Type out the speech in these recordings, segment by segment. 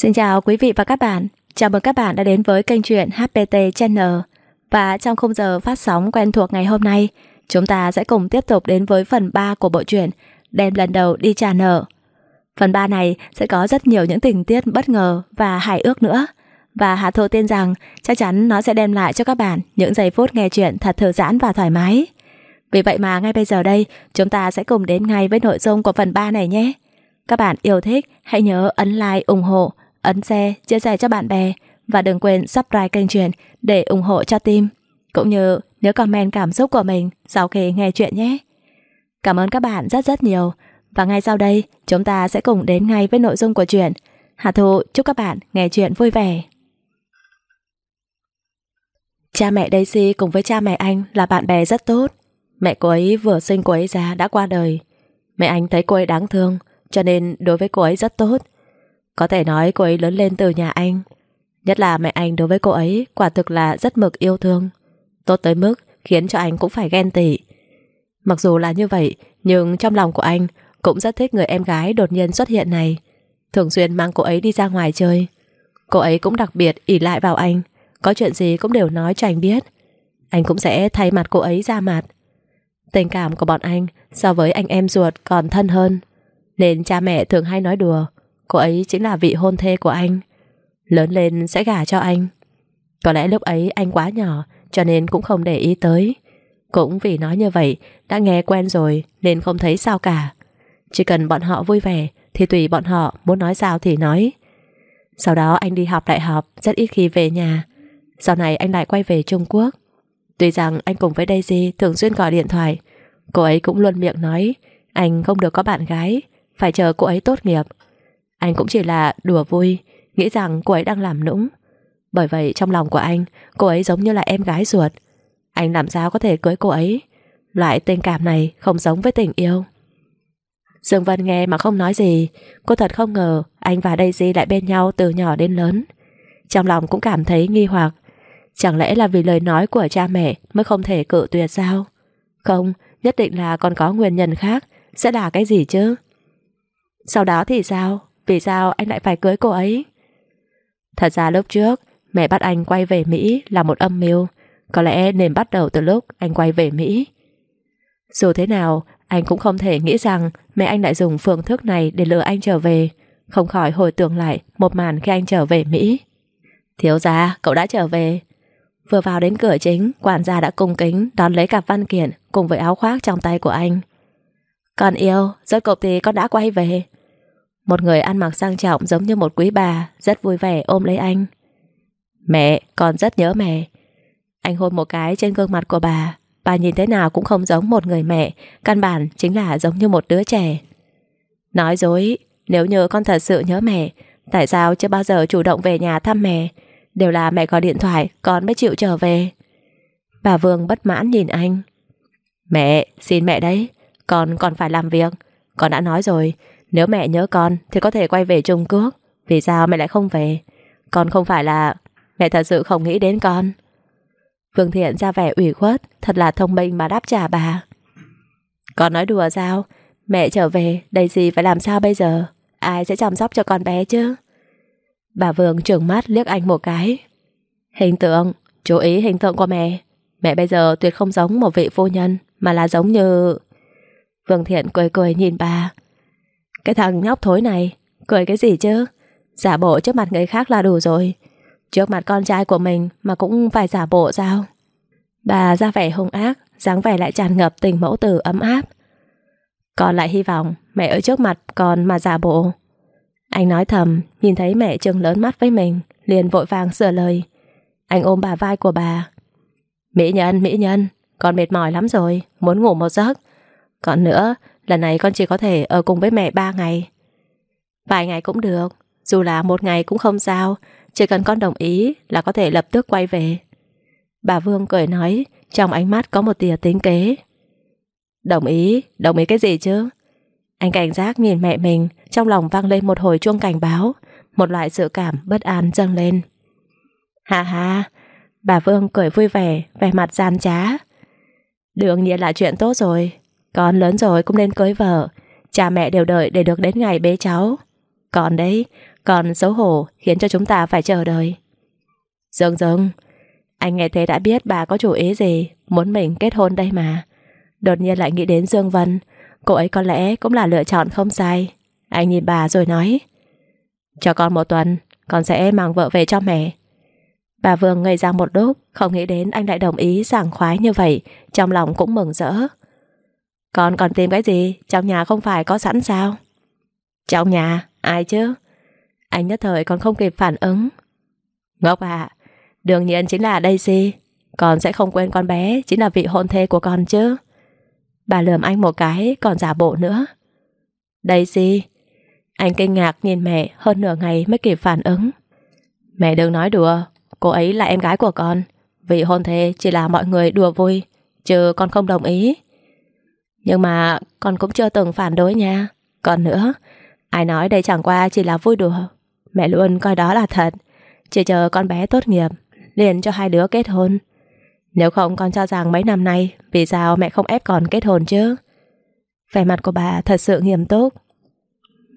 Xin chào quý vị và các bạn. Chào mừng các bạn đã đến với kênh truyện HPT Channel. Và trong khung giờ phát sóng quen thuộc ngày hôm nay, chúng ta sẽ cùng tiếp tục đến với phần 3 của bộ truyện Đem lần đầu đi trà nở Phần 3 này sẽ có rất nhiều những tình tiết bất ngờ và hài ước nữa. Và Hà Thu tin rằng chắc chắn nó sẽ đem lại cho các bạn những giây phút nghe chuyện thật thư giãn và thoải mái. Vì vậy mà ngay bây giờ đây, chúng ta sẽ cùng đến ngay với nội dung của phần 3 này nhé. Các bạn yêu thích, hãy nhớ ấn like, ủng hộ, ấn share, chia sẻ cho bạn bè và đừng quên subscribe kênh truyện để ủng hộ cho team. Cũng như nếu comment cảm xúc của mình sau khi nghe chuyện nhé. Cảm ơn các bạn rất rất nhiều. Và ngay sau đây, chúng ta sẽ cùng đến ngay với nội dung của chuyện. Hà Thu chúc các bạn nghe chuyện vui vẻ. Cha mẹ Daisy cùng với cha mẹ anh là bạn bè rất tốt. Mẹ cô ấy vừa sinh cô ấy ra đã qua đời. Mẹ anh thấy cô ấy đáng thương, cho nên đối với cô ấy rất tốt. Có thể nói cô ấy lớn lên từ nhà anh. Nhất là mẹ anh đối với cô ấy quả thực là rất mực yêu thương. Tốt tới mức khiến cho anh cũng phải ghen tị. Mặc dù là như vậy, nhưng trong lòng của anh cũng rất thích người em gái đột nhiên xuất hiện này. Thường xuyên mang cô ấy đi ra ngoài chơi. Cô ấy cũng đặc biệt ỉ lại vào anh. Có chuyện gì cũng đều nói cho anh biết. Anh cũng sẽ thay mặt cô ấy ra mặt. Tình cảm của bọn anh so với anh em ruột còn thân hơn. Nên cha mẹ thường hay nói đùa cô ấy chính là vị hôn thê của anh. Lớn lên sẽ gả cho anh. Có lẽ lúc ấy anh quá nhỏ cho nên cũng không để ý tới. Cũng vì nói như vậy đã nghe quen rồi nên không thấy sao cả. Chỉ cần bọn họ vui vẻ thì tùy bọn họ muốn nói sao thì nói. Sau đó anh đi học đại học rất ít khi về nhà. Sau này anh lại quay về Trung Quốc. Tuy rằng anh cùng với Daisy thường xuyên gọi điện thoại, cô ấy cũng luôn miệng nói anh không được có bạn gái, phải chờ cô ấy tốt nghiệp. Anh cũng chỉ là đùa vui, nghĩ rằng cô ấy đang làm nũng. Bởi vậy trong lòng của anh, cô ấy giống như là em gái ruột. Anh làm sao có thể cưới cô ấy? Loại tình cảm này không giống với tình yêu. Dương Vân nghe mà không nói gì, cô thật không ngờ anh và Daisy lại bên nhau từ nhỏ đến lớn. Trong lòng cũng cảm thấy nghi hoặc, chẳng lẽ là vì lời nói của cha mẹ mới không thể cự tuyệt sao? Không, nhất định là còn có nguyên nhân khác, sẽ là cái gì chứ? Sau đó thì sao? Vì sao anh lại phải cưới cô ấy? Thật ra lúc trước, mẹ bắt anh quay về Mỹ là một âm mưu. Có lẽ nên bắt đầu từ lúc anh quay về Mỹ. Dù thế nào, anh cũng không thể nghĩ rằng mẹ anh lại dùng phương thức này để lừa anh trở về. Không khỏi hồi tưởng lại một màn khi anh trở về Mỹ. Thiếu gia, cậu đã trở về. Vừa vào đến cửa chính, quản gia đã cung kính đón lấy cặp văn kiện cùng với áo khoác trong tay của anh. Con yêu, rốt cục thì con đã quay về. Một người ăn mặc sang trọng giống như một quý bà, rất vui vẻ ôm lấy anh. Mẹ, con rất nhớ mẹ. Anh hôn một cái trên gương mặt của bà. Bà nhìn thế nào cũng không giống một người mẹ, căn bản chính là giống như một đứa trẻ. Nói dối, nếu như con thật sự nhớ mẹ, tại sao chưa bao giờ chủ động về nhà thăm mẹ? Đều là mẹ gọi điện thoại, con mới chịu trở về. Bà Vương bất mãn nhìn anh. Mẹ, xin mẹ đấy, con còn phải làm việc. Con đã nói rồi, nếu mẹ nhớ con thì có thể quay về Trung Quốc. Vì sao mẹ lại không về? Con không phải là... Mẹ thật sự không nghĩ đến con. Vương Thiện ra vẻ ủy khuất, thật là thông minh mà đáp trả bà. Con nói đùa sao? Mẹ trở về, đây gì phải làm sao bây giờ? Ai sẽ chăm sóc cho con bé chứ? Bà Vương trừng mắt liếc anh một cái. Hình tượng, chú ý hình tượng của mẹ. Mẹ bây giờ tuyệt không giống một vị phu nhân, mà là giống như... Vương Thiện cười cười nhìn bà. Cái thằng nhóc thối này, cười cái gì chứ? Giả bộ trước mặt người khác là đủ rồi. Trước mặt con trai của mình mà cũng phải giả bộ sao? Bà ra vẻ hung ác, dáng vẻ lại tràn ngập tình mẫu tử ấm áp. Con lại hy vọng mẹ ở trước mặt con mà giả bộ. Anh nói thầm, nhìn thấy mẹ trừng lớn mắt với mình, liền vội vàng sửa lời. Anh ôm bà vai của bà. Mỹ nhân, mỹ nhân, con mệt mỏi lắm rồi, muốn ngủ một giấc. Còn nữa, lần này con chỉ có thể ở cùng với mẹ ba ngày. Vài ngày cũng được, dù là một ngày cũng không sao, chỉ cần con đồng ý là có thể lập tức quay về. Bà Vương cười nói, trong ánh mắt có một tia tính kế. Đồng ý, đồng ý cái gì chứ? Anh cảnh giác nhìn mẹ mình, trong lòng vang lên một hồi chuông cảnh báo, một loại sự cảm bất an dâng lên. Hà hà, bà Vương cười vui vẻ, vẻ mặt gian trá. Đương nhiên là chuyện tốt rồi, con lớn rồi cũng nên cưới vợ, cha mẹ đều đợi để được đến ngày bế cháu. Còn đấy, còn xấu hổ khiến cho chúng ta phải chờ đợi. Dương Dương, anh nghe thế đã biết bà có chủ ý gì, muốn mình kết hôn đây mà. Đột nhiên lại nghĩ đến Dương Vân, cô ấy có lẽ cũng là lựa chọn không sai. Anh nhìn bà rồi nói, cho con một tuần, con sẽ mang vợ về cho mẹ. Bà Vương ngây ra một lúc, không nghĩ đến anh lại đồng ý sảng khoái như vậy, trong lòng cũng mừng rỡ. Con còn tìm cái gì, trong nhà không phải có sẵn sao? Trong nhà, ai chứ? Anh nhất thời còn không kịp phản ứng. Ngốc à, đương nhiên chính là Daisy. Con sẽ không quên con bé, chính là vị hôn thê của con chứ. Bà lườm anh một cái, còn giả bộ nữa. Daisy, anh kinh ngạc nhìn mẹ hơn nửa ngày mới kịp phản ứng. Mẹ đừng nói đùa, cô ấy là em gái của con. Vị hôn thê chỉ là mọi người đùa vui, chứ con không đồng ý. Nhưng mà con cũng chưa từng phản đối nha. Còn nữa, ai nói đây chẳng qua chỉ là vui đùa. Mẹ luôn coi đó là thật. Chỉ chờ con bé tốt nghiệp, liền cho hai đứa kết hôn. Nếu không con cho rằng mấy năm nay vì sao mẹ không ép con kết hôn chứ? Vẻ mặt của bà thật sự nghiêm túc.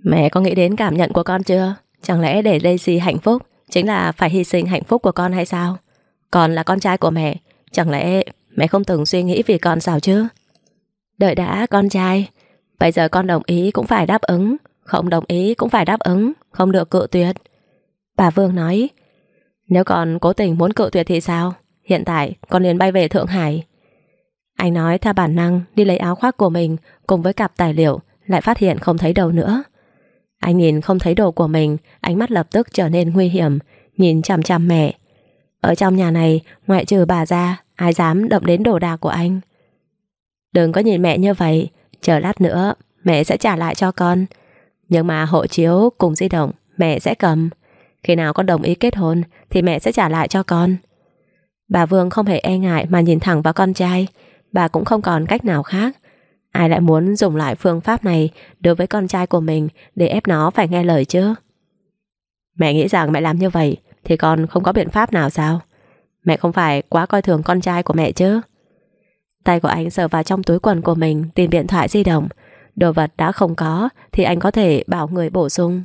Mẹ có nghĩ đến cảm nhận của con chưa? Chẳng lẽ để Daisy hạnh phúc chính là phải hy sinh hạnh phúc của con hay sao? Con là con trai của mẹ, chẳng lẽ mẹ không từng suy nghĩ vì con sao chứ? Đợi đã con trai, bây giờ con đồng ý cũng phải đáp ứng, không đồng ý cũng phải đáp ứng, không được cự tuyệt. Bà Vương nói, nếu con cố tình muốn cự tuyệt thì sao? Hiện tại con liền bay về Thượng Hải. Anh nói theo bản năng đi lấy áo khoác của mình cùng với cặp tài liệu lại phát hiện không thấy đầu nữa. Anh nhìn không thấy đồ của mình, ánh mắt lập tức trở nên nguy hiểm, nhìn chằm chằm mẹ. Ở trong nhà này, ngoại trừ bà ra, ai dám động đến đồ đạc của anh. Đừng có nhìn mẹ như vậy, chờ lát nữa mẹ sẽ trả lại cho con. Nhưng mà hộ chiếu cùng di động mẹ sẽ cầm. Khi nào con đồng ý kết hôn thì mẹ sẽ trả lại cho con. Bà Vương không hề e ngại mà nhìn thẳng vào con trai. Bà cũng không còn cách nào khác. Ai lại muốn dùng lại phương pháp này đối với con trai của mình để ép nó phải nghe lời chứ? Mẹ nghĩ rằng mẹ làm như vậy thì con không có biện pháp nào sao? Mẹ không phải quá coi thường con trai của mẹ chứ? Tay của anh sờ vào trong túi quần của mình tìm điện thoại di động. Đồ vật đã không có thì anh có thể bảo người bổ sung.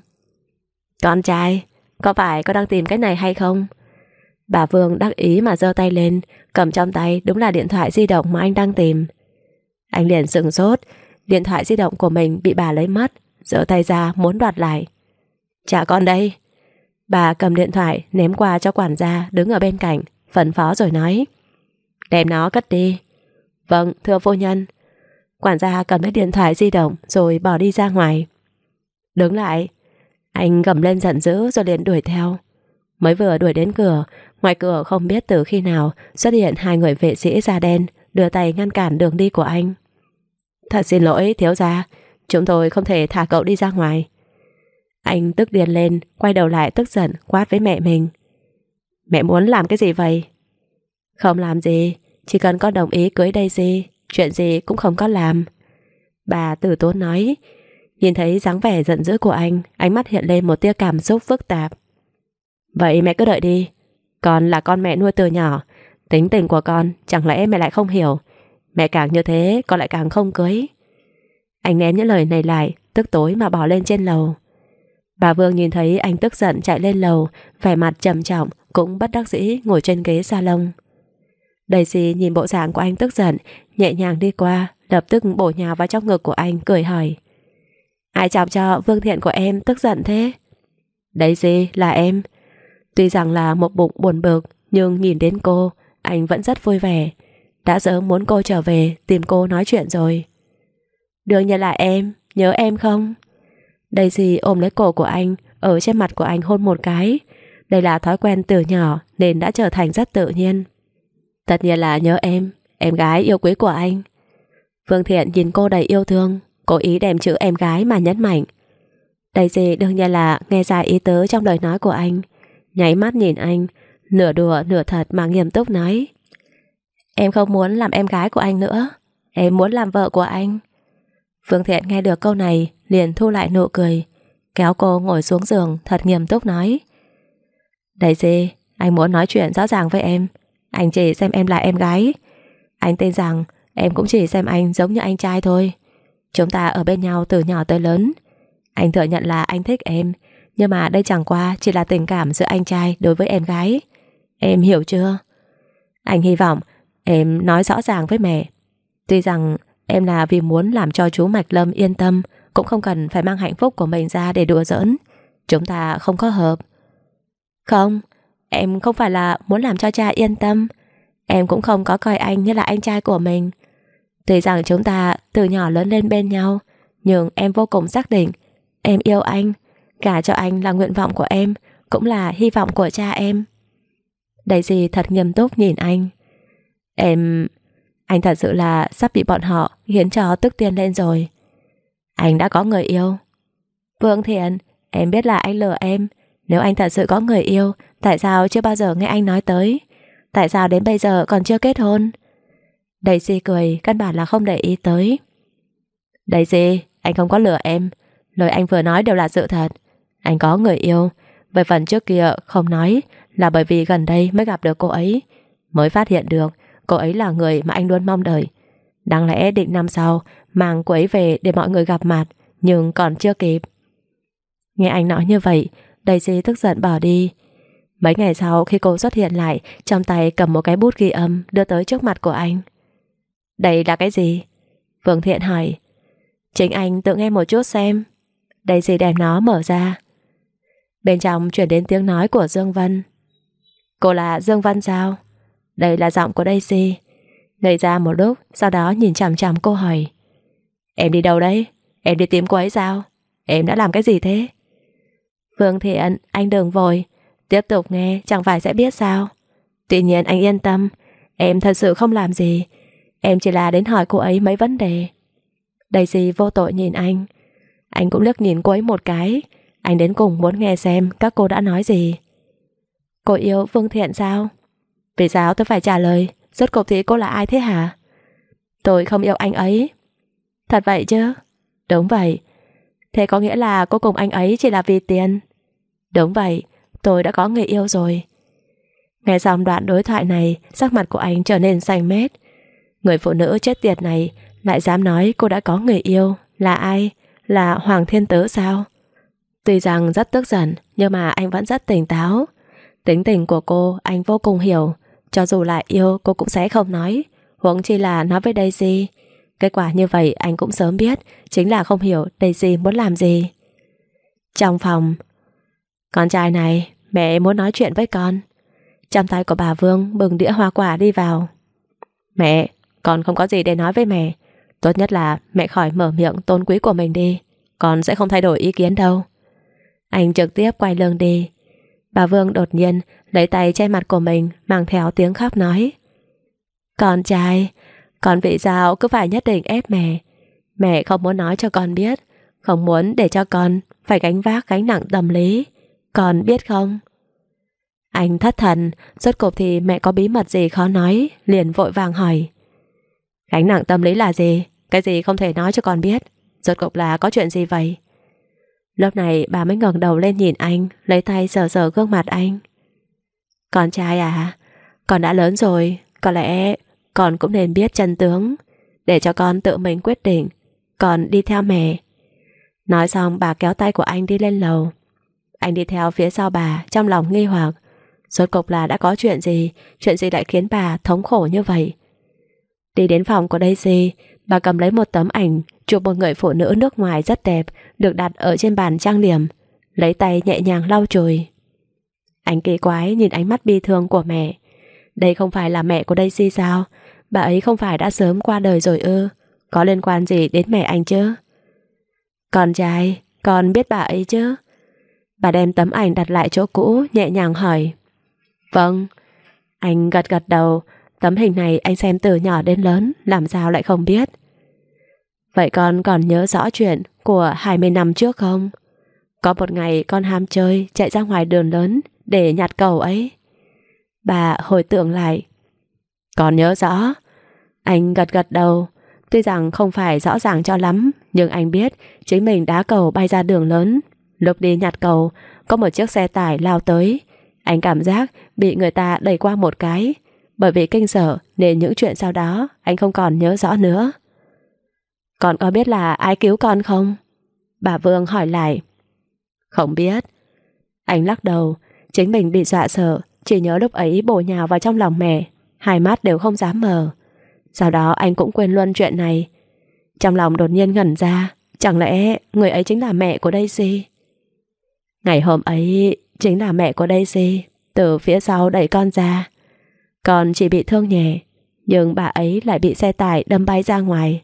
Con trai, có phải có đang tìm cái này hay không? Bà Vương đắc ý mà giơ tay lên, cầm trong tay đúng là điện thoại di động mà anh đang tìm. Anh liền sững sốt, điện thoại di động của mình bị bà lấy mất, giơ tay ra muốn đoạt lại. Trả con đây. Bà cầm điện thoại ném qua cho quản gia đứng ở bên cạnh, phấn phó rồi nói. Đem nó cất đi. Vâng, thưa phu nhân. Quản gia cầm lấy điện thoại di động rồi bỏ đi ra ngoài. Đứng lại. Anh gầm lên giận dữ rồi liền đuổi theo. Mới vừa đuổi đến cửa, ngoài cửa không biết từ khi nào xuất hiện hai người vệ sĩ da đen đưa tay ngăn cản đường đi của anh. Thật xin lỗi thiếu gia, chúng tôi không thể thả cậu đi ra ngoài. Anh tức điên lên, quay đầu lại tức giận quát với mẹ mình. Mẹ muốn làm cái gì vậy? Không làm gì, chỉ cần con đồng ý cưới Daisy, chuyện gì cũng không có làm. Bà tử tốn nói, nhìn thấy dáng vẻ giận dữ của anh, ánh mắt hiện lên một tia cảm xúc phức tạp. Vậy mẹ cứ đợi đi, con là con mẹ nuôi từ nhỏ, tính tình của con chẳng lẽ mẹ lại không hiểu. Mẹ càng như thế, con lại càng không cưới. Anh ném những lời này lại, tức tối mà bỏ lên trên lầu. Bà Vương nhìn thấy anh tức giận chạy lên lầu, vẻ mặt trầm trọng, cũng bất đắc dĩ ngồi trên ghế salon. Daisy nhìn bộ dạng của anh tức giận, nhẹ nhàng đi qua, lập tức bổ nhào vào trong ngực của anh, cười hỏi. Ai chọc cho Vương Thiện của em tức giận thế? Daisy là em. Tuy rằng là một bụng buồn bực, nhưng nhìn đến cô, anh vẫn rất vui vẻ. Đã sớm muốn cô trở về tìm cô nói chuyện rồi. Đương nhiên là em, nhớ em không? Daisy ôm lấy cổ của anh, ở trên mặt của anh hôn một cái. Đây là thói quen từ nhỏ nên đã trở thành rất tự nhiên. Tất nhiên là nhớ em, em gái yêu quý của anh. Phương Thiện nhìn cô đầy yêu thương, cố ý đem chữ em gái mà nhấn mạnh. Daisy đương nhiên là nghe ra ý tứ trong lời nói của anh, nháy mắt nhìn anh, nửa đùa nửa thật mà nghiêm túc nói. Em không muốn làm em gái của anh nữa, em muốn làm vợ của anh. Phương Thiện nghe được câu này liền thu lại nụ cười, kéo cô ngồi xuống giường thật nghiêm túc nói. Daisy, anh muốn nói chuyện rõ ràng với em, anh chỉ xem em là em gái Anh tin rằng em cũng chỉ xem anh giống như anh trai thôi Chúng ta ở bên nhau từ nhỏ tới lớn Anh thừa nhận là anh thích em Nhưng mà đây chẳng qua chỉ là tình cảm giữa anh trai đối với em gái. Em hiểu chưa? Anh hy vọng em nói rõ ràng với mẹ. Tuy rằng em là vì muốn làm cho chú Mạch Lâm yên tâm, cũng không cần phải mang hạnh phúc của mình ra để đùa giỡn. Chúng ta không có hợp. Không, em không phải là muốn làm cho cha yên tâm. Em cũng không có coi anh như là anh trai của mình. Tuy rằng chúng ta từ nhỏ lớn lên bên nhau, nhưng em vô cùng xác định em yêu anh. Cả cho anh là nguyện vọng của em, cũng là hy vọng của cha em. Daisy thật nghiêm túc nhìn anh. Em... Anh thật sự là sắp bị bọn họ khiến cho tức tiên lên rồi. Anh đã có người yêu. Vương Thiện, em biết là anh lừa em. Nếu anh thật sự có người yêu, tại sao chưa bao giờ nghe anh nói tới? Tại sao đến bây giờ còn chưa kết hôn? Daisy cười, căn bản là không để ý tới. Daisy, anh không có lừa em. Lời anh vừa nói đều là sự thật. Anh có người yêu. Về phần trước kia không nói là bởi vì gần đây mới gặp được cô ấy. Mới phát hiện được cô ấy là người mà anh luôn mong đợi. Đáng lẽ định năm sau mang cô ấy về để mọi người gặp mặt nhưng còn chưa kịp. Nghe anh nói như vậy Daisy tức giận bỏ đi. Mấy ngày sau khi cô xuất hiện lại trong tay cầm một cái bút ghi âm đưa tới trước mặt của anh. Đây là cái gì? Vương Thiện hỏi. Chính anh tự nghe một chút xem. đây gì đem nó mở ra. Bên trong chuyển đến tiếng nói của Dương Vân. Cô là Dương Vân sao? Đây là giọng của Daisy. Ngây ra một lúc, sau đó nhìn chằm chằm cô hỏi. Em đi đâu đấy? Em đi tìm cô ấy sao? Em đã làm cái gì thế? Vương Thiện, anh đừng vội. Tiếp tục nghe, chẳng phải sẽ biết sao. Tuy nhiên anh yên tâm, em thật sự không làm gì. Em chỉ là đến hỏi cô ấy mấy vấn đề. Daisy vô tội nhìn anh. Anh cũng liếc nhìn cô ấy một cái. Anh đến cùng muốn nghe xem các cô đã nói gì. Cô yêu Vương Thiện sao? Vì sao tôi phải trả lời? Rốt cuộc thì cô là ai thế hả? Tôi không yêu anh ấy. Thật vậy chứ? Đúng vậy. Thế có nghĩa là cô cùng anh ấy chỉ là vì tiền? Đúng vậy, tôi đã có người yêu rồi. Nghe xong đoạn đối thoại này, sắc mặt của anh trở nên xanh mét. Người phụ nữ chết tiệt này lại dám nói cô đã có người yêu. Là ai? Là Hoàng Thiên Tớ sao? Tuy rằng rất tức giận, nhưng mà anh vẫn rất tỉnh táo. Tính tình của cô anh vô cùng hiểu. Cho dù là yêu cô cũng sẽ không nói. Huống chi là nói với Daisy. Kết quả như vậy anh cũng sớm biết, chính là không hiểu Daisy muốn làm gì. Trong phòng, con trai này, mẹ muốn nói chuyện với con. Trong tay của bà Vương bừng đĩa hoa quả đi vào. Mẹ, con không có gì để nói với mẹ. Tốt nhất là mẹ khỏi mở miệng tôn quý của mình đi. Con sẽ không thay đổi ý kiến đâu. Anh trực tiếp quay lưng đi. Bà Vương đột nhiên lấy tay che mặt của mình mang theo tiếng khóc nói. Con trai, con vị sao cứ phải nhất định ép mẹ. Mẹ không muốn nói cho con biết. Không muốn để cho con phải gánh vác gánh nặng tâm lý. Con biết không? Anh thất thần, rốt cuộc thì mẹ có bí mật gì khó nói, liền vội vàng hỏi. Gánh nặng tâm lý là gì? Cái gì không thể nói cho con biết? Rốt cuộc là có chuyện gì vậy? Lúc này bà mới ngẩng đầu lên nhìn anh, lấy tay sờ sờ gương mặt anh. Con trai à, con đã lớn rồi, có lẽ con cũng nên biết chân tướng, để cho con tự mình quyết định, con đi theo mẹ. Nói xong bà kéo tay của anh đi lên lầu. Anh đi theo phía sau bà trong lòng nghi hoặc. Rốt cục là đã có chuyện gì, chuyện gì lại khiến bà thống khổ như vậy. Đi đến phòng của Daisy, bà cầm lấy một tấm ảnh chụp một người phụ nữ nước ngoài rất đẹp được đặt ở trên bàn trang điểm, lấy tay nhẹ nhàng lau chùi. Anh kỳ quái nhìn ánh mắt bi thương của mẹ. Đây không phải là mẹ của Daisy sao? Bà ấy không phải đã sớm qua đời rồi ư? Có liên quan gì đến mẹ anh chứ? Con trai, con biết bà ấy chứ? Bà đem tấm ảnh đặt lại chỗ cũ, nhẹ nhàng hỏi. Vâng. Anh gật gật đầu, tấm hình này anh xem từ nhỏ đến lớn, làm sao lại không biết? Vậy con còn nhớ rõ chuyện của 20 năm trước không? Có một ngày con ham chơi, chạy ra ngoài đường lớn để nhặt cầu ấy. Bà hồi tưởng lại. Còn nhớ rõ. Anh gật gật đầu. Tuy rằng không phải rõ ràng cho lắm, nhưng anh biết chính mình đá cầu bay ra đường lớn. Lúc đi nhặt cầu, có một chiếc xe tải lao tới. Anh cảm giác bị người ta đẩy qua một cái. Bởi vì kinh sợ nên những chuyện sau đó anh không còn nhớ rõ nữa. Con có biết là ai cứu con không? Bà Vương hỏi lại. Không biết. Anh lắc đầu, chính mình bị dọa sợ, chỉ nhớ lúc ấy bổ nhào vào trong lòng mẹ, hai mắt đều không dám mở. Sau đó anh cũng quên luôn chuyện này. Trong lòng đột nhiên ngẩn ra, chẳng lẽ người ấy chính là mẹ của Daisy? Ngày hôm ấy chính là mẹ của Daisy, từ phía sau đẩy con ra. Con chỉ bị thương nhẹ, nhưng bà ấy lại bị xe tải đâm bay ra ngoài.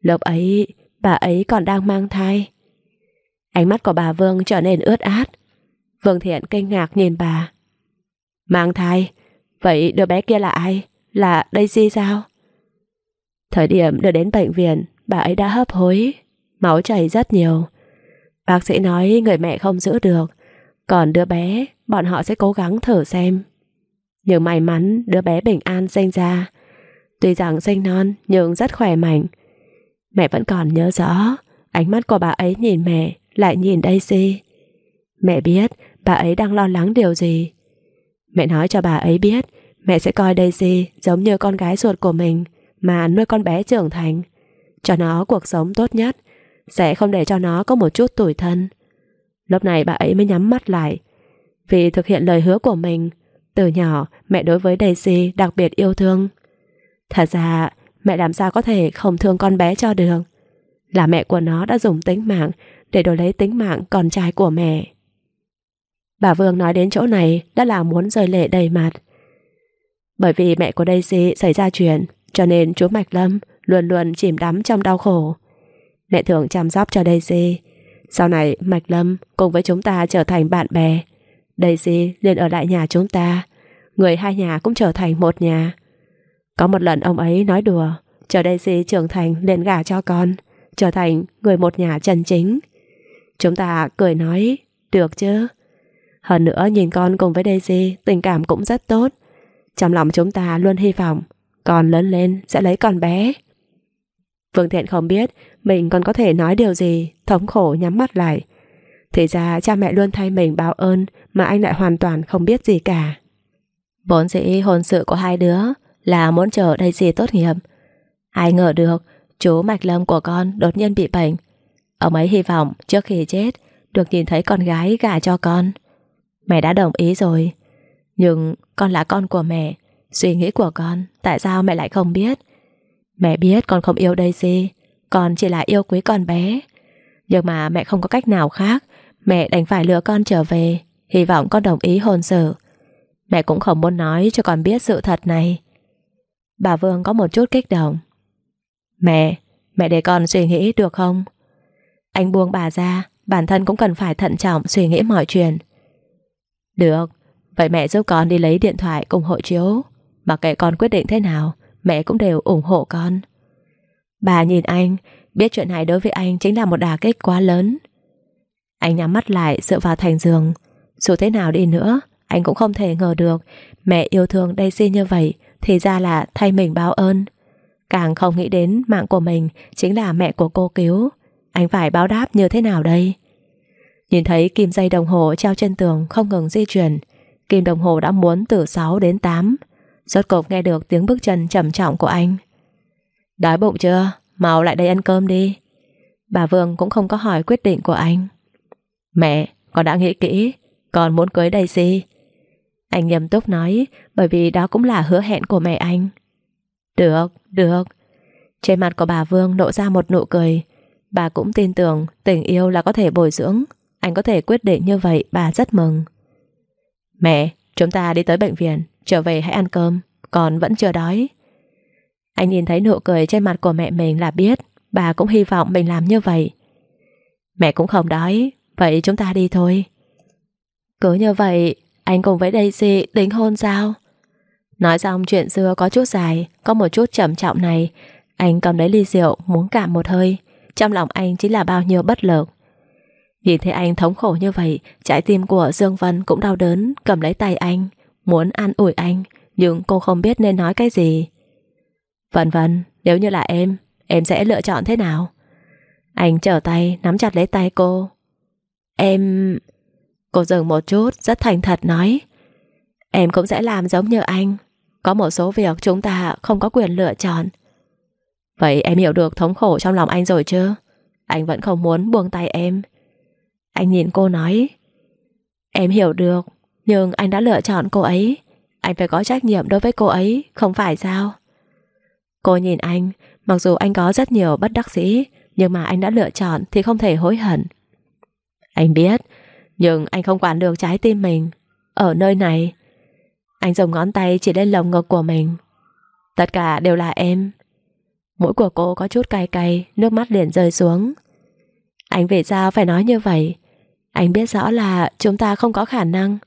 Lúc ấy, bà ấy còn đang mang thai. Ánh mắt của bà Vương trở nên ướt át. Vương Thiện kinh ngạc nhìn bà. Mang thai? Vậy đứa bé kia là ai? Là Daisy sao? Thời điểm đưa đến bệnh viện, bà ấy đã hấp hối, máu chảy rất nhiều. Bác sĩ nói người mẹ không giữ được, còn đứa bé, bọn họ sẽ cố gắng thử xem. Nhưng may mắn đứa bé bình an sinh ra. Tuy rằng sinh non nhưng rất khỏe mạnh. Mẹ vẫn còn nhớ rõ, ánh mắt của bà ấy nhìn mẹ, lại nhìn Daisy. Mẹ biết bà ấy đang lo lắng điều gì. Mẹ nói cho bà ấy biết mẹ sẽ coi Daisy giống như con gái ruột của mình mà nuôi con bé trưởng thành. Cho nó cuộc sống tốt nhất, sẽ không để cho nó có một chút tủi thân. Lúc này bà ấy mới nhắm mắt lại. Vì thực hiện lời hứa của mình, từ nhỏ mẹ đối với Daisy đặc biệt yêu thương. Thật ra mẹ làm sao có thể không thương con bé cho được. Là mẹ của nó đã dùng tính mạng để đổi lấy tính mạng con trai của mẹ. Bà Vương nói đến chỗ này đã là muốn rơi lệ đầy mặt. Bởi vì mẹ của Daisy xảy ra chuyện, cho nên chú Mạch Lâm luôn luôn chìm đắm trong đau khổ. Mẹ thường chăm sóc cho Daisy. Sau này Mạch Lâm cùng với chúng ta trở thành bạn bè. Daisy liền ở lại nhà chúng ta. Người hai nhà cũng trở thành một nhà. Có một lần ông ấy nói đùa, chờ Daisy trưởng thành liền gả cho con, trở thành người một nhà chân chính. Chúng ta cười nói, được chứ? Hơn nữa nhìn con cùng với Daisy tình cảm cũng rất tốt. Trong lòng chúng ta luôn hy vọng con lớn lên sẽ lấy con bé. Vương Thiện không biết mình còn có thể nói điều gì, thống khổ nhắm mắt lại. Thì ra cha mẹ luôn thay mình báo ơn mà anh lại hoàn toàn không biết gì cả. Bốn dĩ hôn sự của hai đứa là muốn chờ gì tốt nghiệp. Ai ngờ được chú Mạch Lâm của con đột nhiên bị bệnh. Ông ấy hy vọng trước khi chết được nhìn thấy con gái gả cho con. Mẹ đã đồng ý rồi. Nhưng con là con của mẹ. Suy nghĩ của con, tại sao mẹ lại không biết? Mẹ biết con không yêu Daisy, con chỉ là yêu quý con bé. Nhưng mà mẹ không có cách nào khác, mẹ đành phải lừa con trở về, hy vọng con đồng ý hôn sự. Mẹ cũng không muốn nói cho con biết sự thật này. Bà Vương có một chút kích động. Mẹ, mẹ để con suy nghĩ được không? Anh buông bà ra, bản thân cũng cần phải thận trọng suy nghĩ mọi chuyện. Được, vậy mẹ giúp con đi lấy điện thoại cùng hộ chiếu. Mặc kệ con quyết định thế nào, mẹ cũng đều ủng hộ con. Bà nhìn anh, biết chuyện này đối với anh chính là một đà kích quá lớn. Anh nhắm mắt lại dựa vào thành giường. Dù thế nào đi nữa, anh cũng không thể ngờ được mẹ yêu thương Daisy như vậy thì ra là thay mình báo ơn. Càng không nghĩ đến mạng của mình chính là mẹ của cô cứu. Anh phải báo đáp như thế nào đây? Nhìn thấy kim dây đồng hồ treo trên tường không ngừng di chuyển. Kim đồng hồ đã muốn từ 6 đến 8. Rốt cục nghe được tiếng bước chân trầm trọng của anh. Đói bụng chưa? Mau lại đây ăn cơm đi. Bà Vương cũng không có hỏi quyết định của anh. Mẹ, con đã nghĩ kỹ, con muốn cưới Daisy. Anh nghiêm túc nói, bởi vì đó cũng là hứa hẹn của mẹ anh. Được, được. Trên mặt của bà Vương lộ ra một nụ cười. Bà cũng tin tưởng tình yêu là có thể bồi dưỡng. Anh có thể quyết định như vậy, bà rất mừng. Mẹ, chúng ta đi tới bệnh viện, trở về hãy ăn cơm, con vẫn chưa đói. Anh nhìn thấy nụ cười trên mặt của mẹ mình là biết bà cũng hy vọng mình làm như vậy. Mẹ cũng không đói, vậy chúng ta đi thôi. Cứ như vậy, anh cùng với Daisy đính hôn sao? Nói xong chuyện xưa có chút dài, có một chút trầm trọng này, anh cầm lấy ly rượu muốn cạn một hơi, trong lòng anh chính là bao nhiêu bất lực. Nhìn thấy anh thống khổ như vậy, trái tim của Dương Vân cũng đau đớn, cầm lấy tay anh, muốn an ủi anh, nhưng cô không biết nên nói cái gì. Vân Vân, nếu như là em, em sẽ lựa chọn thế nào? Anh trở tay, nắm chặt lấy tay cô. Em... Cô dừng một chút, rất thành thật nói. Em cũng sẽ làm giống như anh. Có một số việc chúng ta không có quyền lựa chọn. Vậy em hiểu được thống khổ trong lòng anh rồi chưa? Anh vẫn không muốn buông tay em. Anh nhìn cô nói. Em hiểu được, nhưng anh đã lựa chọn cô ấy. Anh phải có trách nhiệm đối với cô ấy, không phải sao? Cô nhìn anh, mặc dù anh có rất nhiều bất đắc dĩ, nhưng mà anh đã lựa chọn thì không thể hối hận. Anh biết, nhưng anh không quản được trái tim mình. Ở nơi này, anh dùng ngón tay chỉ lên lồng ngực của mình. Tất cả đều là em. Mũi của cô có chút cay cay, nước mắt liền rơi xuống. Anh vì sao phải nói như vậy? Anh biết rõ là chúng ta không có khả năng.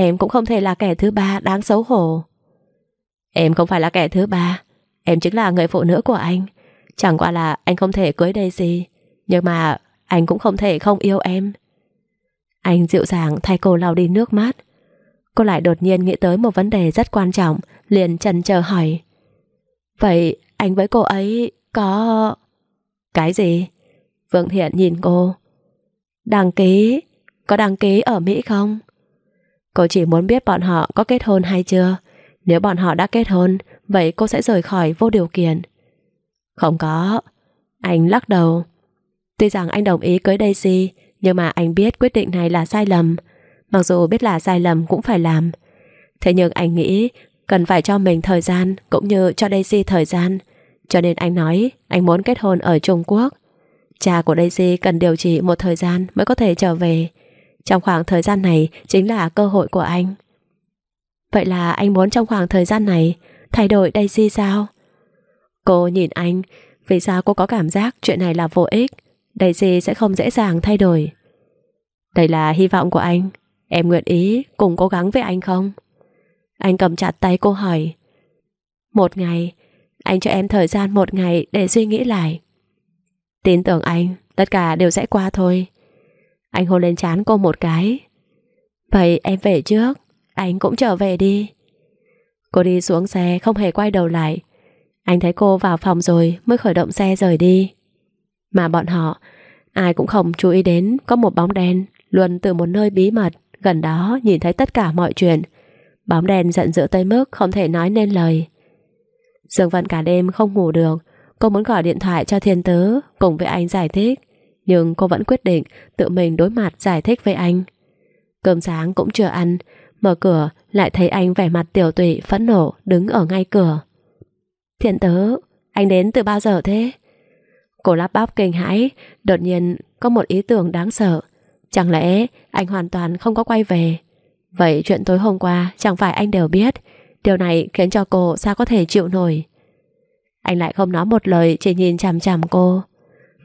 Em cũng không thể là kẻ thứ ba đáng xấu hổ. Em không phải là kẻ thứ ba. Em chính là người phụ nữ của anh. Chẳng qua là anh không thể cưới Daisy. Nhưng mà anh cũng không thể không yêu em. Anh dịu dàng thay cô lau đi nước mắt. Cô lại đột nhiên nghĩ tới một vấn đề rất quan trọng, liền chần chờ hỏi. Vậy anh với cô ấy có... Cái gì? Vương Thiện nhìn cô. Đăng ký? Có đăng ký ở Mỹ không? Cô chỉ muốn biết bọn họ có kết hôn hay chưa. Nếu bọn họ đã kết hôn, vậy cô sẽ rời khỏi vô điều kiện. Không có. Anh lắc đầu. Tuy rằng anh đồng ý cưới Daisy, nhưng mà anh biết quyết định này là sai lầm. Mặc dù biết là sai lầm cũng phải làm. Thế nhưng anh nghĩ cần phải cho mình thời gian cũng như cho Daisy thời gian. Cho nên anh nói anh muốn kết hôn ở Trung Quốc. Cha của Daisy cần điều trị một thời gian mới có thể trở về. Trong khoảng thời gian này chính là cơ hội của anh. Vậy là anh muốn trong khoảng thời gian này thay đổi Daisy sao? Cô nhìn anh, vì sao cô có cảm giác chuyện này là vô ích? Daisy sẽ không dễ dàng thay đổi. Đây là hy vọng của anh. Em nguyện ý cùng cố gắng với anh không? Anh cầm chặt tay cô hỏi. Một ngày, anh cho em thời gian một ngày để suy nghĩ lại. Tin tưởng anh, tất cả đều sẽ qua thôi. Anh hôn lên trán cô một cái. Vậy em về trước, anh cũng trở về đi. Cô đi xuống xe không hề quay đầu lại. Anh thấy cô vào phòng rồi mới khởi động xe rời đi. Mà bọn họ, ai cũng không chú ý đến có một bóng đen luôn từ một nơi bí mật gần đó nhìn thấy tất cả mọi chuyện. Bóng đèn giận dữ tới mức không thể nói nên lời. Dương Vân cả đêm không ngủ được, cô muốn gọi điện thoại cho thiên tứ cùng với anh giải thích, nhưng cô vẫn quyết định tự mình đối mặt giải thích với anh. Cơm sáng cũng chưa ăn, mở cửa lại thấy anh vẻ mặt tiểu tụy phẫn nộ đứng ở ngay cửa. Thiện tớ, anh đến từ bao giờ thế? Cô lắp bắp kinh hãi, đột nhiên có một ý tưởng đáng sợ. Chẳng lẽ anh hoàn toàn không có quay về? Vậy chuyện tối hôm qua chẳng phải anh đều biết Điều này khiến cho cô sao có thể chịu nổi Anh lại không nói một lời Chỉ nhìn chằm chằm cô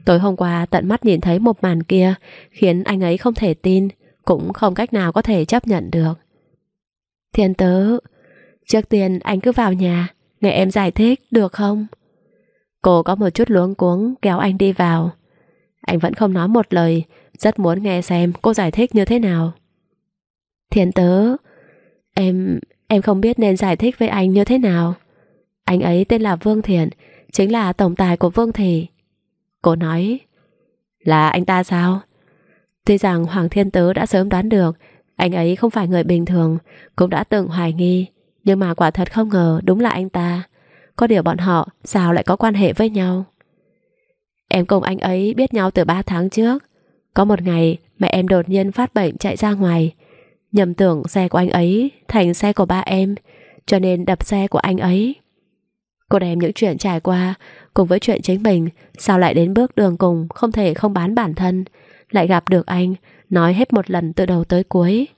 Tối hôm qua tận mắt nhìn thấy một màn kia, Khiến anh ấy không thể tin, Cũng không cách nào có thể chấp nhận được. Thiên tớ Trước tiên anh cứ vào nhà, Nghe em giải thích, được không? Cô có một chút luống cuống kéo anh đi vào. Anh vẫn không nói một lời, Rất muốn nghe xem cô giải thích như thế nào. Thiên tớ Em... em không biết nên giải thích với anh như thế nào. Anh ấy tên là Vương Thiện, Chính là tổng tài của Vương Thị. Cô nói Là anh ta sao? Tuy rằng Hoàng Thiên Tứ đã sớm đoán được Anh ấy không phải người bình thường Cũng đã từng hoài nghi Nhưng mà quả thật không ngờ đúng là anh ta. Có điều bọn họ sao lại có quan hệ với nhau? Em cùng anh ấy biết nhau từ 3 tháng trước. Có một ngày mẹ em đột nhiên phát bệnh chạy ra ngoài. Nhầm tưởng xe của anh ấy thành xe của ba em, cho nên đập xe của anh ấy. Cô đem những chuyện trải qua cùng với chuyện chính mình, sao lại đến bước đường cùng, không thể không bán bản thân lại gặp được anh, nói hết một lần từ đầu tới cuối.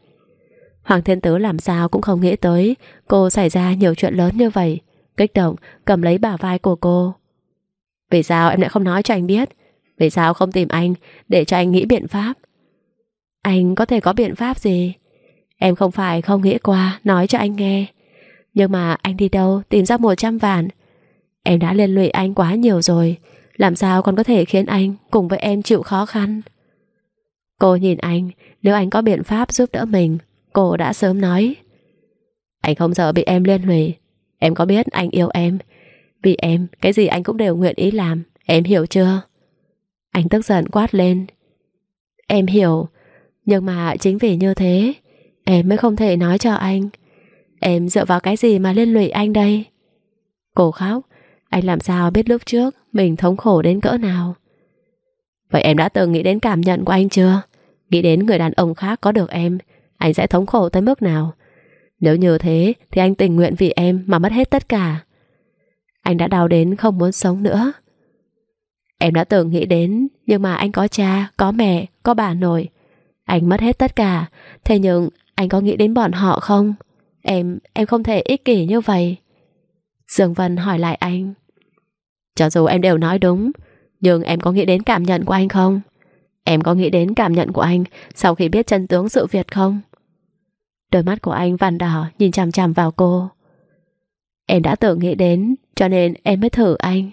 Hoàng Thiên Tứ làm sao cũng không nghĩ tới, cô xảy ra nhiều chuyện lớn như vậy, kích động, cầm lấy bả vai của cô. Vì sao em lại không nói cho anh biết? Vì sao không tìm anh để cho anh nghĩ biện pháp? Anh có thể có biện pháp gì? Em không phải không nghĩ qua Nói cho anh nghe Nhưng mà anh đi đâu tìm ra 100 vạn Em đã liên lụy anh quá nhiều rồi. Làm sao còn có thể khiến anh Cùng với em chịu khó khăn? Cô nhìn anh, Nếu anh có biện pháp giúp đỡ mình, Cô đã sớm nói. Anh không sợ bị em liên lụy. Em có biết anh yêu em. Vì em, cái gì anh cũng đều nguyện ý làm. Em hiểu chưa? Anh tức giận quát lên. Em hiểu, Nhưng mà chính vì như thế, Em mới không thể nói cho anh. Em dựa vào cái gì mà liên lụy anh đây? Cô khóc anh làm sao biết lúc trước Mình thống khổ đến cỡ nào Vậy em đã từng nghĩ đến cảm nhận của anh chưa Nghĩ đến người đàn ông khác có được em anh sẽ thống khổ tới mức nào. Nếu như thế thì anh tình nguyện vì em mà mất hết tất cả. Anh đã đau đến không muốn sống nữa. Em đã từng nghĩ đến nhưng mà anh có cha, có mẹ, có bà nội. Anh mất hết tất cả, thế nhưng anh có nghĩ đến bọn họ không? Em, em không thể ích kỷ như vậy. Dương Vân hỏi lại anh. Cho dù em đều nói đúng, nhưng em có nghĩ đến cảm nhận của anh không? Em có nghĩ đến cảm nhận của anh sau khi biết chân tướng sự việc không? Đôi mắt của anh vằn đỏ nhìn chằm chằm vào cô. Em đã tự nghĩ đến cho nên em mới thử anh.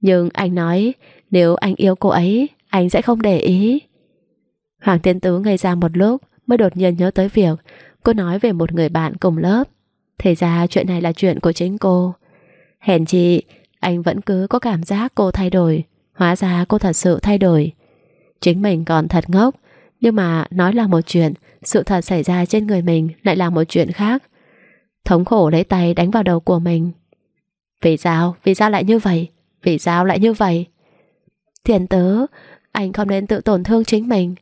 Nhưng anh nói nếu anh yêu cô ấy anh sẽ không để ý. Hoàng Tiên Tứ ngây ra một lúc mới đột nhiên nhớ tới việc cô nói về một người bạn cùng lớp. Thế ra chuyện này là chuyện của chính cô. Hèn chi, anh vẫn cứ có cảm giác cô thay đổi. Hóa ra cô thật sự thay đổi. Chính mình còn thật ngốc, nhưng mà nói là một chuyện, sự thật xảy ra trên người mình lại là một chuyện khác. Thống khổ lấy tay đánh vào đầu của mình. Vì sao? Vì sao lại như vậy? Vì sao lại như vậy? Thiền tớ, anh không nên tự tổn thương chính mình.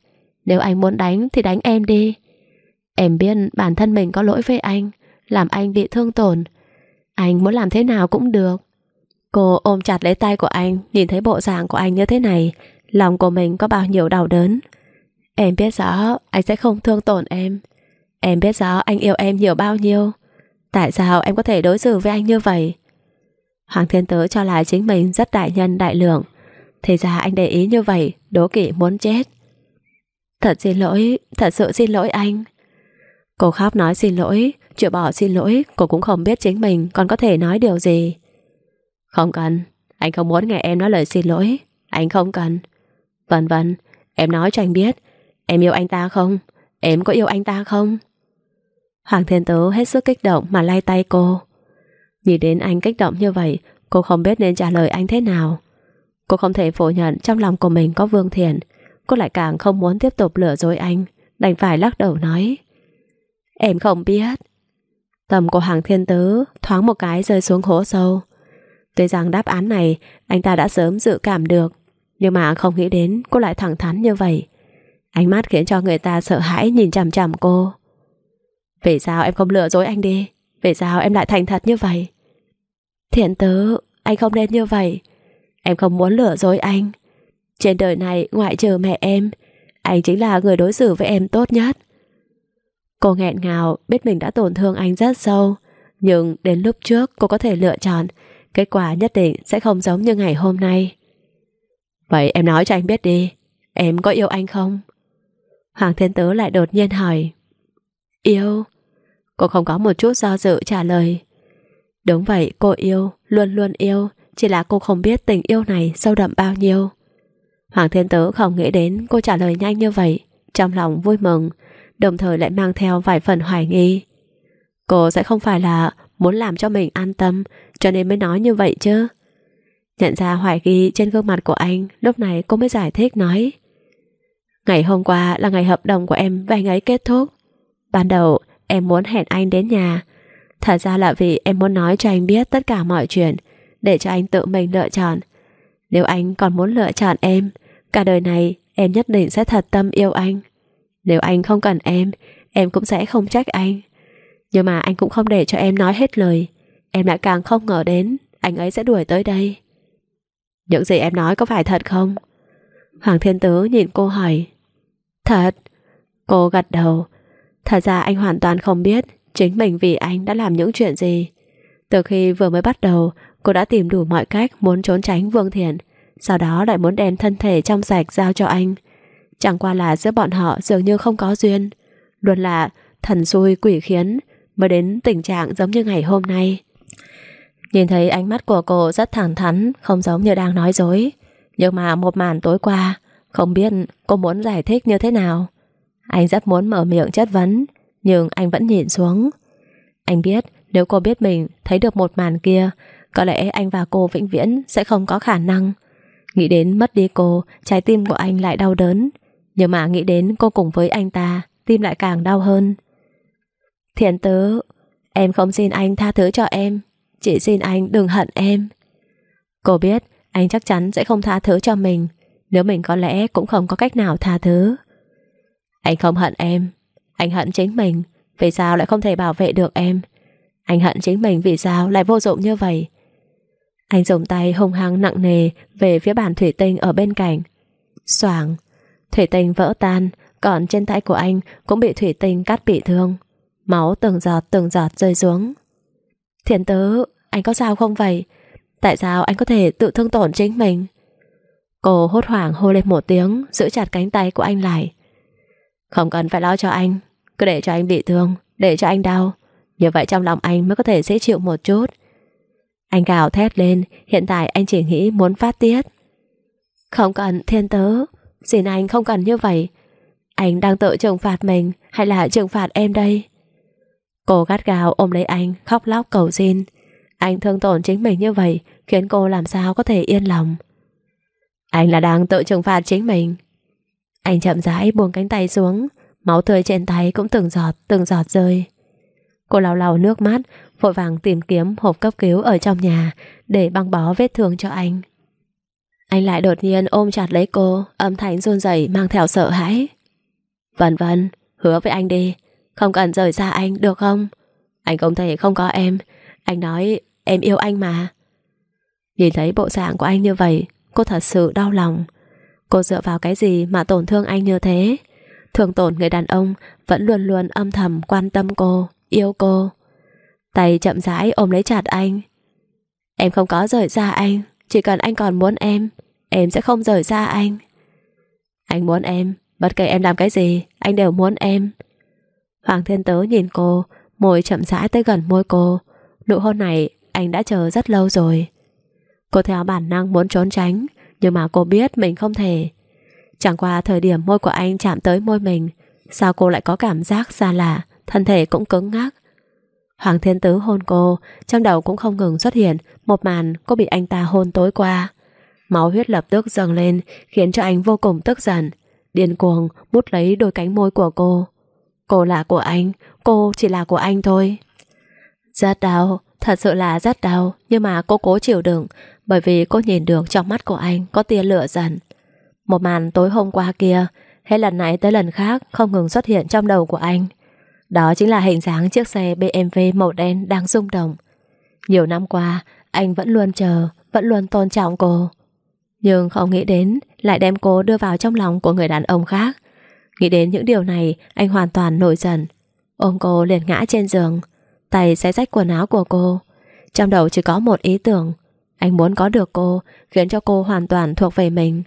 Nếu anh muốn đánh thì đánh em đi. Em biết bản thân mình có lỗi với anh, làm anh bị thương tổn. Anh muốn làm thế nào cũng được. Cô ôm chặt lấy tay của anh, nhìn thấy bộ dạng của anh như thế này, lòng của mình có bao nhiêu đau đớn. Em biết rõ anh sẽ không thương tổn em. Em biết rõ anh yêu em nhiều bao nhiêu. Tại sao em có thể đối xử với anh như vậy? Hoàng Thiên Tứ cho là chính mình rất đại nhân đại lượng. Thì ra anh để ý như vậy, đố kỵ muốn chết. Thật xin lỗi, thật sự xin lỗi anh. Cô khóc nói xin lỗi, chịu bỏ xin lỗi, cô cũng không biết chính mình còn có thể nói điều gì. Không cần, anh không muốn nghe em nói lời xin lỗi. Anh không cần. Vân vân, em nói cho anh biết, em yêu anh ta không? Em có yêu anh ta không? Hoàng Thiên Tố hết sức kích động mà lay tay cô. Nhìn đến anh kích động như vậy, cô không biết nên trả lời anh thế nào. Cô không thể phủ nhận trong lòng của mình có Vương Thiện, cô lại càng không muốn tiếp tục lừa dối anh, đành phải lắc đầu nói. Em không biết. Tầm của Hoàng Thiên Tứ thoáng một cái rơi xuống hố sâu. Tuy rằng đáp án này anh ta đã sớm dự cảm được, nhưng mà không nghĩ đến cô lại thẳng thắn như vậy. Ánh mắt khiến cho người ta sợ hãi nhìn chằm chằm cô. Vì sao em không lừa dối anh đi? Vì sao em lại thành thật như vậy? Thiện tứ, anh không nên như vậy. Em không muốn lừa dối anh. Trên đời này ngoại trừ mẹ em, anh chính là người đối xử với em tốt nhất. Cô nghẹn ngào biết mình đã tổn thương anh rất sâu, nhưng đến lúc trước cô có thể lựa chọn, kết quả nhất định sẽ không giống như ngày hôm nay. Vậy em nói cho anh biết đi, em có yêu anh không? Hoàng Thiên Tứ lại đột nhiên hỏi. Yêu? Cô không có một chút do dự trả lời. Đúng vậy, cô yêu, luôn luôn yêu, chỉ là cô không biết tình yêu này sâu đậm bao nhiêu. Hoàng Thiên Tứ không nghĩ đến cô trả lời nhanh như vậy, trong lòng vui mừng, đồng thời lại mang theo vài phần hoài nghi. Cô sẽ không phải là muốn làm cho mình an tâm, cho nên mới nói như vậy chứ. Nhận ra hoài nghi trên gương mặt của anh, lúc này cô mới giải thích nói. Ngày hôm qua là ngày hợp đồng của em và anh ấy kết thúc. Ban đầu em muốn hẹn anh đến nhà. Thật ra là vì em muốn nói cho anh biết tất cả mọi chuyện, để cho anh tự mình lựa chọn. Nếu anh còn muốn lựa chọn em, cả đời này em nhất định sẽ thật tâm yêu anh. Nếu anh không cần em, em cũng sẽ không trách anh. Nhưng mà anh cũng không để cho em nói hết lời. Em lại càng không ngờ đến anh ấy sẽ đuổi tới đây. Những gì em nói có phải thật không? Hoàng Thiên Tứ nhìn cô hỏi. Thật. Cô gật đầu. Thật ra anh hoàn toàn không biết chính mình vì anh đã làm những chuyện gì. Từ khi vừa mới bắt đầu, cô đã tìm đủ mọi cách muốn trốn tránh Vương Thiện, sau đó lại muốn đem thân thể trong sạch giao cho anh. Chẳng qua là giữa bọn họ dường như không có duyên, luôn là thần xui quỷ khiến mới đến tình trạng giống như ngày hôm nay. Nhìn thấy ánh mắt của cô rất thẳng thắn, không giống như đang nói dối. Nhưng mà một màn tối qua, không biết cô muốn giải thích như thế nào. Anh rất muốn mở miệng chất vấn, nhưng anh vẫn nhìn xuống. Anh biết nếu cô biết mình thấy được một màn kia, có lẽ anh và cô vĩnh viễn sẽ không có khả năng. Nghĩ đến mất đi cô, trái tim của anh lại đau đớn. Nhưng mà nghĩ đến cô cùng với anh ta, tim lại càng đau hơn. Thiện tứ, em không xin anh tha thứ cho em, chỉ xin anh đừng hận em. Cô biết anh chắc chắn sẽ không tha thứ cho mình, nếu mình có lẽ cũng không có cách nào tha thứ. Anh không hận em, Anh hận chính mình Vì sao lại không thể bảo vệ được em Anh hận chính mình vì sao lại vô dụng như vậy Anh dùng tay hung hăng nặng nề Về phía bàn thủy tinh ở bên cạnh Soảng Thủy tinh vỡ tan, Còn trên tay của anh cũng bị thủy tinh cắt bị thương. Máu từng giọt từng giọt rơi xuống. Thiền tứ, Anh có sao không vậy? Tại sao anh có thể tự thương tổn chính mình? Cô hốt hoảng hô lên một tiếng, Giữ chặt cánh tay của anh lại. Không cần phải lo cho anh, Cứ để cho anh bị thương, Để cho anh đau. Như vậy trong lòng anh mới có thể dễ chịu một chút. Anh gào thét lên, Hiện tại anh chỉ nghĩ muốn phát tiết. Không cần, thiên tớ Xin anh không cần như vậy. Anh đang tự trừng phạt mình Hay là trừng phạt em đây? Cô gắt gào ôm lấy anh, Khóc lóc cầu xin. Anh thương tổn chính mình như vậy Khiến cô làm sao có thể yên lòng. Anh là đang tự trừng phạt chính mình. Anh chậm rãi buông cánh tay xuống, Máu tươi trên tay cũng từng giọt Từng giọt rơi. Cô lau lau nước mắt, Vội vàng tìm kiếm hộp cấp cứu ở trong nhà Để băng bó vết thương cho anh. Anh lại đột nhiên ôm chặt lấy cô, Âm thanh run rẩy mang theo sợ hãi. Vân vân, Hứa với anh đi. Không cần rời xa anh, được không? Anh không thể không có em. Anh nói em yêu anh mà. Nhìn thấy bộ dạng của anh như vậy, Cô thật sự đau lòng. Cô dựa vào cái gì mà tổn thương anh như thế? Thường tổn người đàn ông Vẫn luôn luôn âm thầm quan tâm cô, Yêu cô. Tay chậm rãi ôm lấy chặt anh. Em không có rời xa anh. Chỉ cần anh còn muốn em Em sẽ không rời xa anh. Anh muốn em, Bất kể em làm cái gì, Anh đều muốn em. Hoàng Thiên Tớ nhìn cô, Môi chậm rãi tới gần môi cô. Nụ hôn này anh đã chờ rất lâu rồi. Cô theo bản năng muốn trốn tránh, Nhưng mà cô biết mình không thể. Chẳng qua thời điểm môi của anh chạm tới môi mình, Sao cô lại có cảm giác xa lạ, Thân thể cũng cứng ngắc. Hoàng Thiên Tứ hôn cô, Trong đầu cũng không ngừng xuất hiện Một màn cô bị anh ta hôn tối qua. Máu huyết lập tức dâng lên, Khiến cho anh vô cùng tức giận. Điên cuồng mút lấy đôi cánh môi của cô. Cô là của anh, Cô chỉ là của anh thôi. Rất đau, Thật sự là rất đau, Nhưng mà cô cố chịu đựng, Bởi vì cô nhìn được trong mắt của anh Có tia lửa dần Một màn tối hôm qua kia, Hết lần này tới lần khác không ngừng xuất hiện trong đầu của anh. Đó chính là hình dáng chiếc xe BMW màu đen đang rung động. Nhiều năm qua Anh vẫn luôn chờ Vẫn luôn tôn trọng cô. Nhưng không nghĩ đến Lại đem cô đưa vào trong lòng của người đàn ông khác. Nghĩ đến những điều này Anh hoàn toàn nổi giận. Ôm cô liền ngã trên giường Tay xé rách quần áo của cô. Trong đầu chỉ có một ý tưởng Anh muốn có được cô Khiến cho cô hoàn toàn thuộc về mình.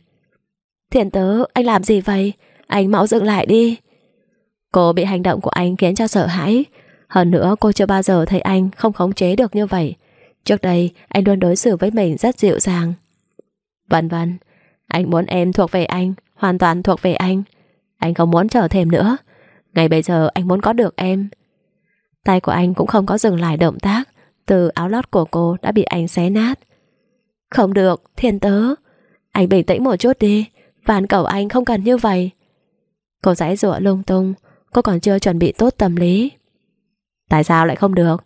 Thiện tớ, anh làm gì vậy? Anh mau dựng lại đi. Cô bị hành động của anh khiến cho sợ hãi. Hơn nữa cô chưa bao giờ thấy anh Không khống chế được như vậy. Trước đây anh luôn đối xử với mình rất dịu dàng. Vân vân Anh muốn em thuộc về anh Hoàn toàn thuộc về anh. Anh không muốn chờ thêm nữa. Ngày bây giờ anh muốn có được em. Tay của anh cũng không có dừng lại động tác. Từ áo lót của cô đã bị anh xé nát. Không được, thiên tớ. Anh bình tĩnh một chút đi. Van cầu anh không cần như vậy. Cô giãy rụa lung tung. Cô còn chưa chuẩn bị tốt tâm lý. Tại sao lại không được?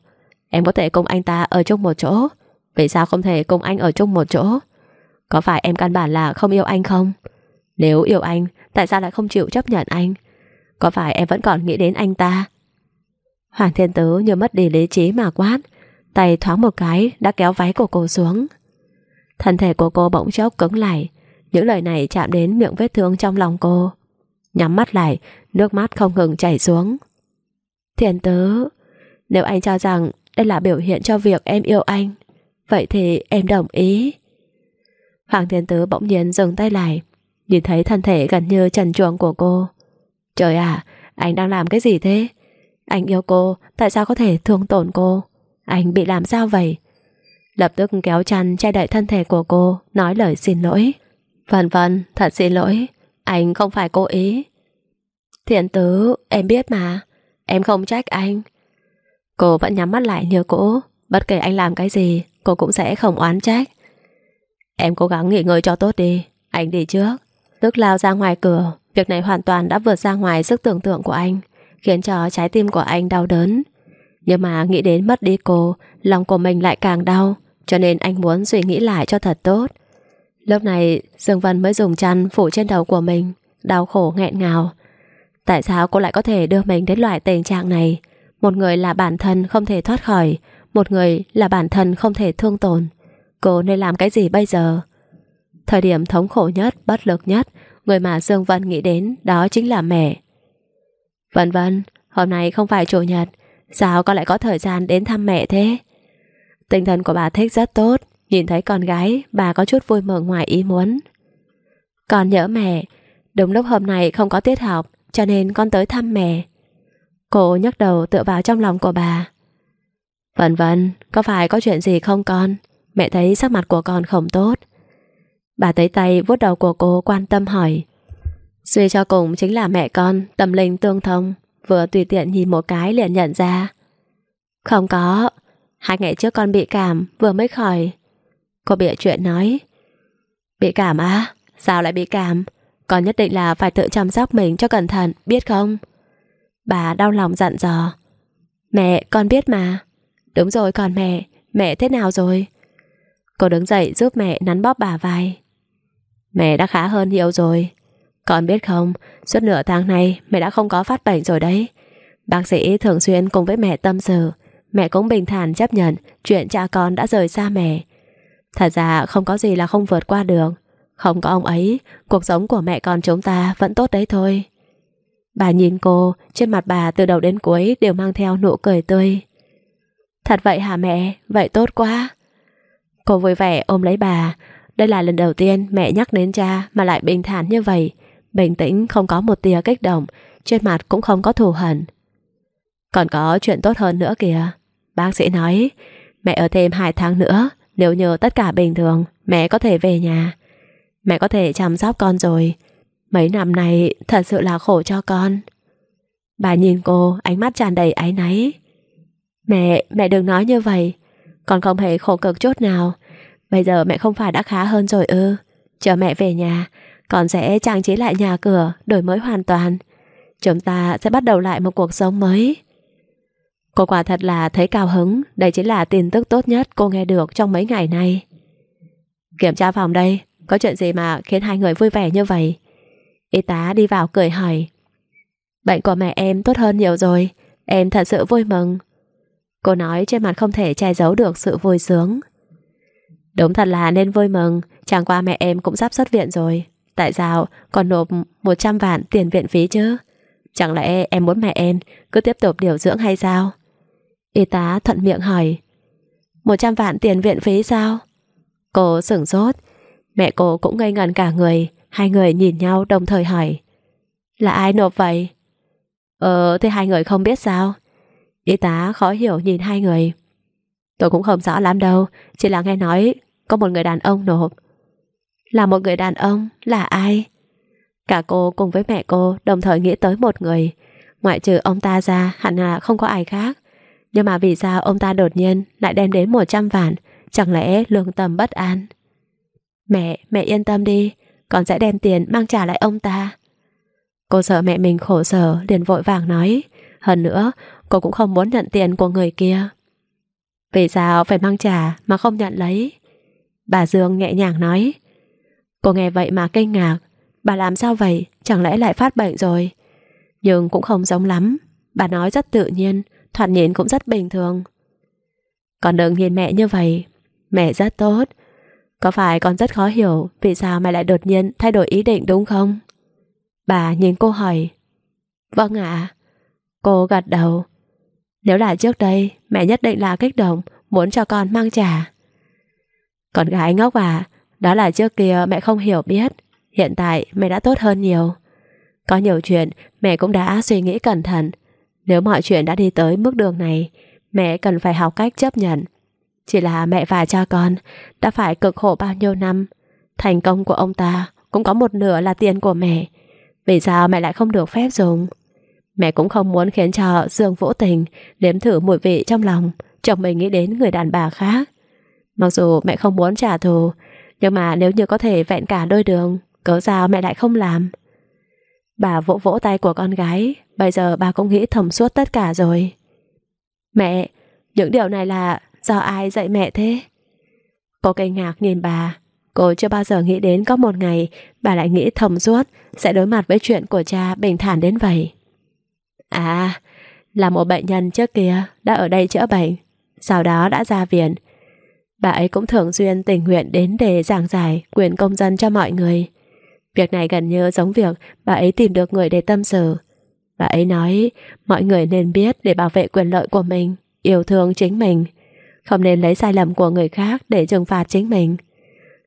Em có thể cùng anh ta ở chung một chỗ. Vì sao không thể cùng anh ở chung một chỗ? Có phải em căn bản là không yêu anh không? Nếu yêu anh, Tại sao lại không chịu chấp nhận anh? Có phải em vẫn còn nghĩ đến anh ta? Hoàng Thiên Tứ như mất đi lý trí mà quát, Tay thoáng một cái đã kéo váy của cô xuống. Thân thể của cô bỗng chốc cứng lại, Những lời này chạm đến miệng vết thương trong lòng cô. Nhắm mắt lại Nước mắt không ngừng chảy xuống Thiên tớ, Nếu anh cho rằng đây là biểu hiện cho việc em yêu anh Vậy thì em đồng ý Hoàng Thiên Tứ bỗng nhiên dừng tay lại Nhìn thấy thân thể gần như trần truồng của cô Trời ạ Anh đang làm cái gì thế anh yêu cô, tại sao có thể thương tổn cô? Anh bị làm sao vậy? Lập tức kéo chăn che đậy thân thể của cô, nói lời xin lỗi. Vân vân, thật xin lỗi, anh không phải cố ý. Thiện tứ, em biết mà, em không trách anh. Cô vẫn nhắm mắt lại như cũ, bất kể anh làm cái gì, cô cũng sẽ không oán trách. Em cố gắng nghỉ ngơi cho tốt đi, anh đi trước. Tức lao ra ngoài cửa, việc này hoàn toàn đã vượt ra ngoài sức tưởng tượng của anh khiến cho trái tim của anh đau đớn. Nhưng mà nghĩ đến mất đi cô, lòng của mình lại càng đau, cho nên anh muốn suy nghĩ lại cho thật tốt. Lúc này, Dương Vân mới dùng chăn phủ trên đầu của mình, đau khổ nghẹn ngào. Tại sao cô lại có thể đưa mình đến loại tình trạng này? Một người là bản thân không thể thoát khỏi, một người là bản thân không thể thương tổn. Cô nên làm cái gì bây giờ? Thời điểm thống khổ nhất, bất lực nhất, người mà Dương Vân nghĩ đến đó chính là mẹ. Vân Vân, hôm nay không phải chủ nhật, sao con lại có thời gian đến thăm mẹ thế? Tinh thần của bà thích rất tốt, nhìn thấy con gái, bà có chút vui mừng ngoài ý muốn. Con nhớ mẹ, đúng lúc hôm nay không có tiết học, cho nên con tới thăm mẹ. Cô nhấc đầu tựa vào trong lòng của bà. Vân Vân, có phải có chuyện gì không con? Mẹ thấy sắc mặt của con không tốt. Bà tới tay vuốt đầu của cô quan tâm hỏi. Suy cho cùng chính là mẹ con, tâm linh tương thông, vừa tùy tiện nhìn một cái liền nhận ra. Không có, hai ngày trước con bị cảm, vừa mới khỏi. Cô bịa chuyện nói. Bị cảm á? Sao lại bị cảm? Con nhất định là phải tự chăm sóc mình cho cẩn thận, biết không? Bà đau lòng dặn dò. Mẹ, con biết mà. Đúng rồi, còn mẹ, mẹ thế nào rồi? Cô đứng dậy giúp mẹ nắn bóp bà vai. Mẹ đã khá hơn nhiều rồi. Con biết không, suốt nửa tháng này mẹ đã không có phát bệnh rồi đấy. Bác sĩ thường xuyên cùng với mẹ tâm sự, mẹ cũng bình thản chấp nhận chuyện cha con đã rời xa mẹ. Thật ra không có gì là không vượt qua được. Không có ông ấy, cuộc sống của mẹ con chúng ta vẫn tốt đấy thôi. Bà nhìn cô, trên mặt bà từ đầu đến cuối đều mang theo nụ cười tươi. Thật vậy hả mẹ? Vậy tốt quá. Cô vui vẻ ôm lấy bà. Đây là lần đầu tiên mẹ nhắc đến cha mà lại bình thản như vậy. Bình tĩnh không có một tia kích động, trên mặt cũng không có thù hận. Còn có chuyện tốt hơn nữa kìa. Bác sĩ nói, mẹ ở thêm 2 tháng nữa, nếu như tất cả bình thường, mẹ có thể về nhà. Mẹ có thể chăm sóc con rồi. Mấy năm này thật sự là khổ cho con. Bà nhìn cô, ánh mắt tràn đầy áy náy. Mẹ, mẹ đừng nói như vậy. Con không hề khổ cực chút nào. Bây giờ mẹ không phải đã khá hơn rồi ư. Chờ mẹ về nhà, con sẽ trang trí lại nhà cửa, đổi mới hoàn toàn. Chúng ta sẽ bắt đầu lại một cuộc sống mới. Cô quả thật là thấy cao hứng, đây chính là tin tức tốt nhất cô nghe được trong mấy ngày nay. Kiểm tra phòng đây, có chuyện gì mà khiến hai người vui vẻ như vậy? Y tá đi vào cười hỏi. Bệnh của mẹ em tốt hơn nhiều rồi, em thật sự vui mừng. Cô nói trên mặt không thể che giấu được sự vui sướng. Đúng thật là nên vui mừng, chẳng qua mẹ em cũng sắp xuất viện rồi. Tại sao còn nộp 100 vạn tiền viện phí chứ? Chẳng lẽ em muốn mẹ em cứ tiếp tục điều dưỡng hay sao? Y tá thuận miệng hỏi. 100 vạn tiền viện phí sao? Cô sửng sốt. Mẹ cô cũng ngây ngẩn cả người. Hai người nhìn nhau đồng thời hỏi. Là ai nộp vậy? Ờ, thế hai người không biết sao? Y tá khó hiểu nhìn hai người. Tôi cũng không rõ lắm đâu, chỉ là nghe nói có một người đàn ông nộp. Là một người đàn ông? Là ai? Cả cô cùng với mẹ cô đồng thời nghĩ tới một người. Ngoại trừ ông ta ra hẳn là không có ai khác. Nhưng mà vì sao ông ta đột nhiên lại đem đến 100 vạn? Chẳng lẽ lương tâm bất an? Mẹ, mẹ yên tâm đi, con sẽ đem tiền mang trả lại ông ta. Cô sợ mẹ mình khổ sở liền vội vàng nói. Hơn nữa, cô cũng không muốn nhận tiền của người kia. Vì sao phải mang trả mà không nhận lấy? Bà Dương nhẹ nhàng nói. Cô nghe vậy mà kinh ngạc. Bà làm sao vậy? Chẳng lẽ lại phát bệnh rồi? Nhưng cũng không giống lắm. Bà nói rất tự nhiên, thoạt nhìn cũng rất bình thường. Còn đừng nhìn mẹ như vậy. Mẹ rất tốt. Có phải con rất khó hiểu vì sao mẹ lại đột nhiên thay đổi ý định đúng không? Bà nhìn cô hỏi. Vâng ạ. Cô gật đầu. Nếu là trước đây, mẹ nhất định là kích động, muốn cho con mang trả. Con gái ngốc à, đó là trước kia mẹ không hiểu biết, hiện tại mẹ đã tốt hơn nhiều. Có nhiều chuyện mẹ cũng đã suy nghĩ cẩn thận. Nếu mọi chuyện đã đi tới mức đường này, mẹ cần phải học cách chấp nhận. Chỉ là mẹ và cha con đã phải cực khổ bao nhiêu năm. Thành công của ông ta cũng có một nửa là tiền của mẹ. Vì sao mẹ lại không được phép dùng? Mẹ cũng không muốn khiến cho Dương Vũ Tình nếm thử mùi vị trong lòng chồng mình nghĩ đến người đàn bà khác. Mặc dù mẹ không muốn trả thù, nhưng mà nếu như có thể vẹn cả đôi đường, cớ sao mẹ lại không làm? Bà vỗ vỗ tay của con gái, bây giờ bà cũng nghĩ thầm suốt tất cả rồi. Mẹ, những điều này là do ai dạy mẹ thế? Cô kinh ngạc nhìn bà, Cô chưa bao giờ nghĩ đến có một ngày bà lại nghĩ thầm suốt sẽ đối mặt với chuyện của cha bình thản đến vậy. À, là một bệnh nhân trước kia đã ở đây chữa bệnh, sau đó đã ra viện. Bà ấy cũng thường xuyên tình nguyện đến để giảng giải quyền công dân cho mọi người. Việc này gần như giống việc bà ấy tìm được người để tâm sự. Bà ấy nói mọi người nên biết để bảo vệ quyền lợi của mình, yêu thương chính mình, không nên lấy sai lầm của người khác để trừng phạt chính mình.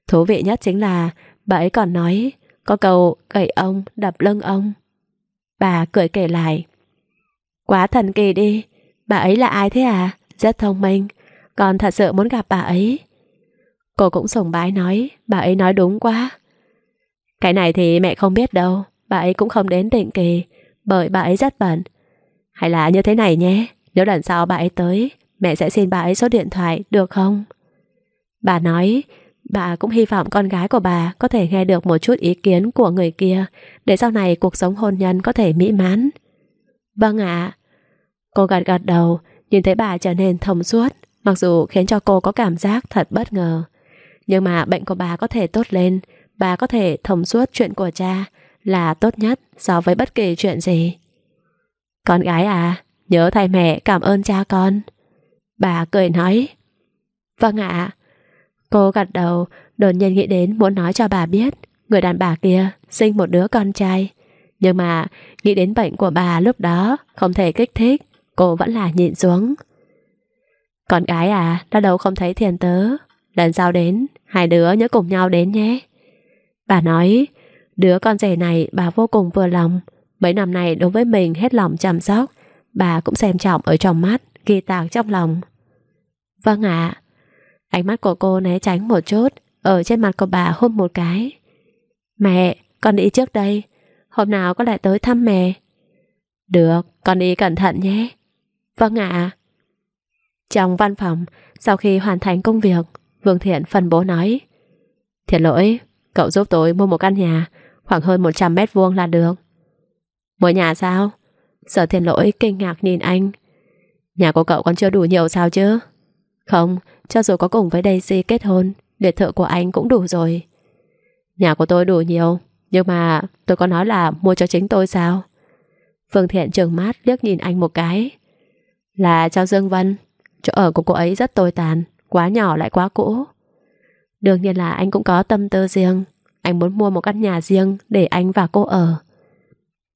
Thú vị nhất chính là bà ấy còn nói có câu gậy ông đập lưng ông. Bà cười kể lại. Quá thần kỳ đi, bà ấy là ai thế à? Rất thông minh, con thật sự muốn gặp bà ấy. Cô cũng sùng bái nói, bà ấy nói đúng quá. Cái này thì mẹ không biết đâu, bà ấy cũng không đến định kỳ, bởi bà ấy rất bận. Hay là như thế này nhé, nếu lần sau bà ấy tới, mẹ sẽ xin bà ấy số điện thoại, được không? Bà nói, bà cũng hy vọng con gái của bà có thể nghe được một chút ý kiến của người kia, để sau này cuộc sống hôn nhân có thể mỹ mãn. Vâng ạ. Cô gật gật đầu, nhìn thấy bà trở nên thông suốt, mặc dù khiến cho cô có cảm giác thật bất ngờ. Nhưng mà bệnh của bà có thể tốt lên, bà có thể thông suốt chuyện của cha là tốt nhất so với bất kỳ chuyện gì. Con gái à, nhớ thay mẹ cảm ơn cha con. Bà cười nói. Vâng ạ. Cô gật đầu, đột nhiên nghĩ đến muốn nói cho bà biết người đàn bà kia sinh một đứa con trai. Nhưng mà nghĩ đến bệnh của bà lúc đó không thể kích thích, cô vẫn là nhịn xuống. Con gái à, đã đâu không thấy thiền tớ. Lần sau đến, hai đứa nhớ cùng nhau đến nhé. Bà nói, đứa con rể này bà vô cùng vừa lòng. Mấy năm này đối với mình hết lòng chăm sóc, bà cũng xem trọng ở trong mắt, ghi tạc trong lòng. Vâng ạ. Ánh mắt của cô né tránh một chút, ở trên mặt của bà hôn một cái. Mẹ, con đi trước đây. Hôm nào có lại tới thăm mẹ. Được, con đi cẩn thận nhé. Vâng ạ. Trong văn phòng, sau khi hoàn thành công việc, Vương Thiện phân bố nói Thiệt lỗi, cậu giúp tôi mua một căn nhà khoảng hơn 100 mét vuông là được. Mua nhà sao? Sở Thiện lỗi kinh ngạc nhìn anh. Nhà của cậu còn chưa đủ nhiều sao chứ? Không, cho dù có cùng với Daisy kết hôn, biệt thự của anh cũng đủ rồi. Nhà của tôi đủ nhiều, nhưng mà tôi có nói là mua cho chính tôi sao? Phương Thiện trường mát liếc nhìn anh một cái. Là cho Dương Vân, chỗ ở của cô ấy rất tồi tàn, quá nhỏ lại quá cũ. Đương nhiên là anh cũng có tâm tư riêng, anh muốn mua một căn nhà riêng để anh và cô ở.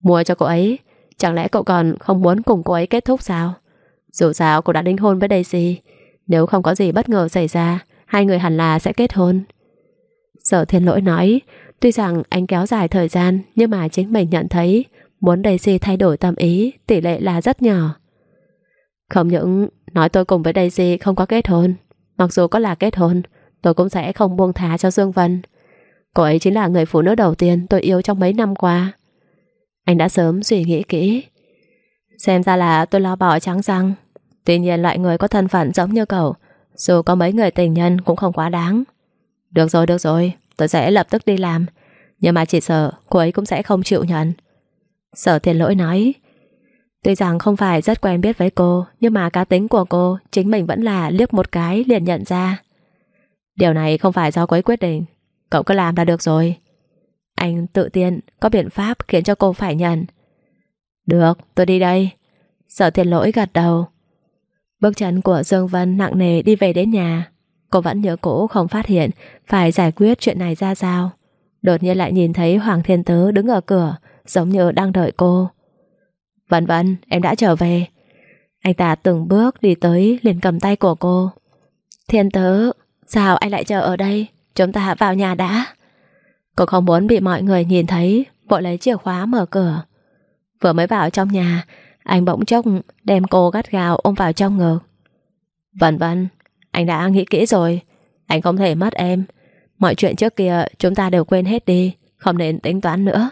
Mua cho cô ấy, chẳng lẽ cậu còn không muốn cùng cô ấy kết thúc sao? Dù sao cô đã đính hôn với Daisy, nếu không có gì bất ngờ xảy ra, hai người hẳn là sẽ kết hôn. Sở thiên lỗi nói, tuy rằng anh kéo dài thời gian, nhưng mà chính mình nhận thấy muốn Daisy thay đổi tâm ý, tỷ lệ là rất nhỏ. Không những nói tôi cùng với Daisy không có kết hôn, mặc dù có là kết hôn, tôi cũng sẽ không buông thả cho Dương Vân. Cô ấy chính là người phụ nữ đầu tiên tôi yêu trong mấy năm qua. Anh đã sớm suy nghĩ kỹ. Xem ra là tôi lo bỏ trắng răng. Tuy nhiên loại người có thân phận giống như cậu, dù có mấy người tình nhân cũng không quá đáng. Được rồi, được rồi, tôi sẽ lập tức đi làm. Nhưng mà chỉ sợ cô ấy cũng sẽ không chịu nhận. Sở tiền lỗi nói, Tuy rằng không phải rất quen biết với cô, nhưng mà cá tính của cô chính mình vẫn là liếc một cái liền nhận ra. Điều này không phải do cô ấy quyết định, cậu cứ làm là được rồi. Anh tự tiện có biện pháp khiến cho cô phải nhận. Được, tôi đi đây. Sở tiền lỗi gật đầu. Bước chân của Dương Vân nặng nề đi về đến nhà. Cô vẫn nhớ cũ không phát hiện phải giải quyết chuyện này ra sao. Đột nhiên lại nhìn thấy Hoàng Thiên Tứ đứng ở cửa giống như đang đợi cô. Vân Vân, em đã trở về. Anh ta từng bước đi tới liền cầm tay của cô. Thiên Tứ, sao anh lại chờ ở đây? Chúng ta vào nhà đã. Cô không muốn bị mọi người nhìn thấy, vội lấy chìa khóa mở cửa. Vừa mới vào trong nhà, anh bỗng chốc đem cô gắt gào ôm vào trong ngực. Vân vân, anh đã nghĩ kỹ rồi. Anh không thể mất em. Mọi chuyện trước kia chúng ta đều quên hết đi, không nên tính toán nữa.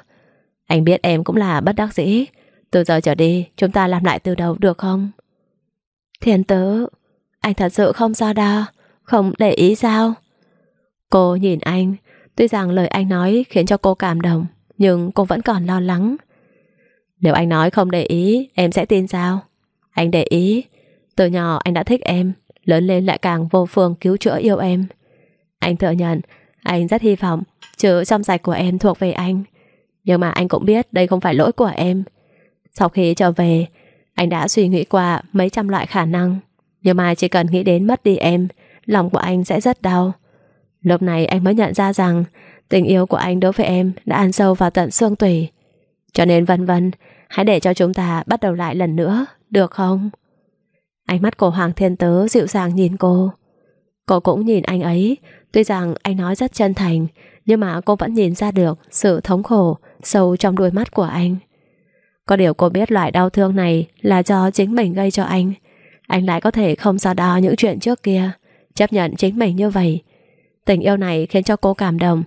Anh biết em cũng là bất đắc dĩ. Từ giờ trở đi, chúng ta làm lại từ đầu được không? Thiên tứ, anh thật sự không sao đâu, không để ý sao? Cô nhìn anh, tuy rằng lời anh nói khiến cho cô cảm động, nhưng cô vẫn còn lo lắng. Nếu anh nói không để ý Em sẽ tin sao Anh để ý Từ nhỏ anh đã thích em Lớn lên lại càng vô phương cứu chữa yêu em Anh thừa nhận Anh rất hy vọng chữ trong sạch của em thuộc về anh. Nhưng mà anh cũng biết đây không phải lỗi của em. Sau khi trở về, anh đã suy nghĩ qua mấy trăm loại khả năng. Nhưng mà chỉ cần nghĩ đến mất đi em, lòng của anh sẽ rất đau. Lúc này anh mới nhận ra rằng tình yêu của anh đối với em đã ăn sâu vào tận xương tủy. Cho nên vân vân, hãy để cho chúng ta bắt đầu lại lần nữa, được không? Ánh mắt của Hoàng Thiên Tớ dịu dàng nhìn cô. Cô cũng nhìn anh ấy, tuy rằng anh nói rất chân thành, nhưng mà cô vẫn nhìn ra được sự thống khổ sâu trong đôi mắt của anh. Có điều cô biết loại đau thương này là do chính mình gây cho anh. Anh lại có thể không so đo những chuyện trước kia, chấp nhận chính mình như vậy. Tình yêu này khiến cho cô cảm động.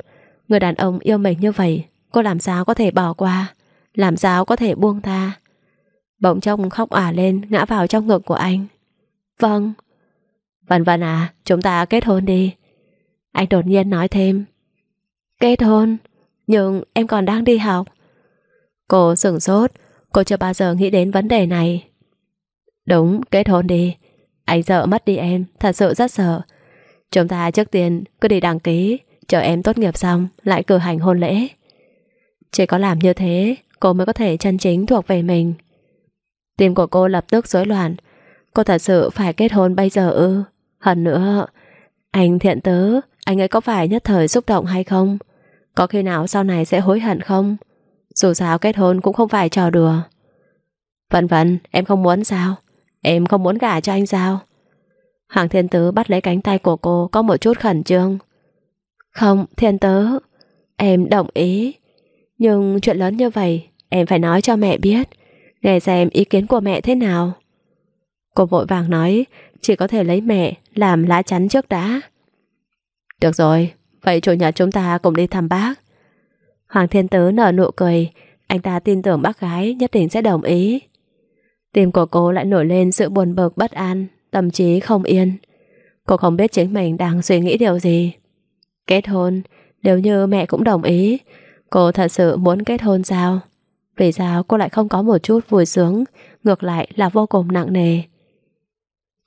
Người đàn ông yêu mình như vậy, cô làm sao có thể bỏ qua, làm sao có thể buông tha. Bỗng trông khóc ả lên ngã vào trong ngực của anh. Vâng. Vân Vân à, chúng ta kết hôn đi. Anh đột nhiên nói thêm. Kết hôn? Nhưng em còn đang đi học. Cô sửng sốt, cô chưa bao giờ nghĩ đến vấn đề này. Đúng, kết hôn đi. Anh sợ mất đi em, thật sự rất sợ. Chúng ta trước tiên cứ đi đăng ký, chờ em tốt nghiệp xong lại cử hành hôn lễ. Chỉ có làm như thế, cô mới có thể chân chính thuộc về mình. Tim của cô lập tức rối loạn. Cô thật sự phải kết hôn bây giờ ư? Hơn nữa, anh thiện tớ, anh ấy có phải nhất thời xúc động hay không? Có khi nào sau này sẽ hối hận không? Dù sao kết hôn cũng không phải trò đùa. Vân vân, em không muốn sao? Em không muốn gả cho anh sao? Hoàng Thiên Tứ bắt lấy cánh tay của cô có một chút khẩn trương. Không, Thiên Tứ, em đồng ý. Nhưng chuyện lớn như vậy, em phải nói cho mẹ biết, nghe xem ý kiến của mẹ thế nào. Cô vội vàng nói, chỉ có thể lấy mẹ làm lá chắn trước đã. Được rồi, vậy chủ nhật chúng ta cùng đi thăm bác. Hoàng Thiên Tứ nở nụ cười, anh ta tin tưởng bác gái nhất định sẽ đồng ý. Tim của cô lại nổi lên sự buồn bực bất an, tâm trí không yên. Cô không biết chính mình đang suy nghĩ điều gì. Kết hôn, nếu như mẹ cũng đồng ý, cô thật sự muốn kết hôn sao? Vì sao cô lại không có một chút vui sướng, ngược lại là vô cùng nặng nề.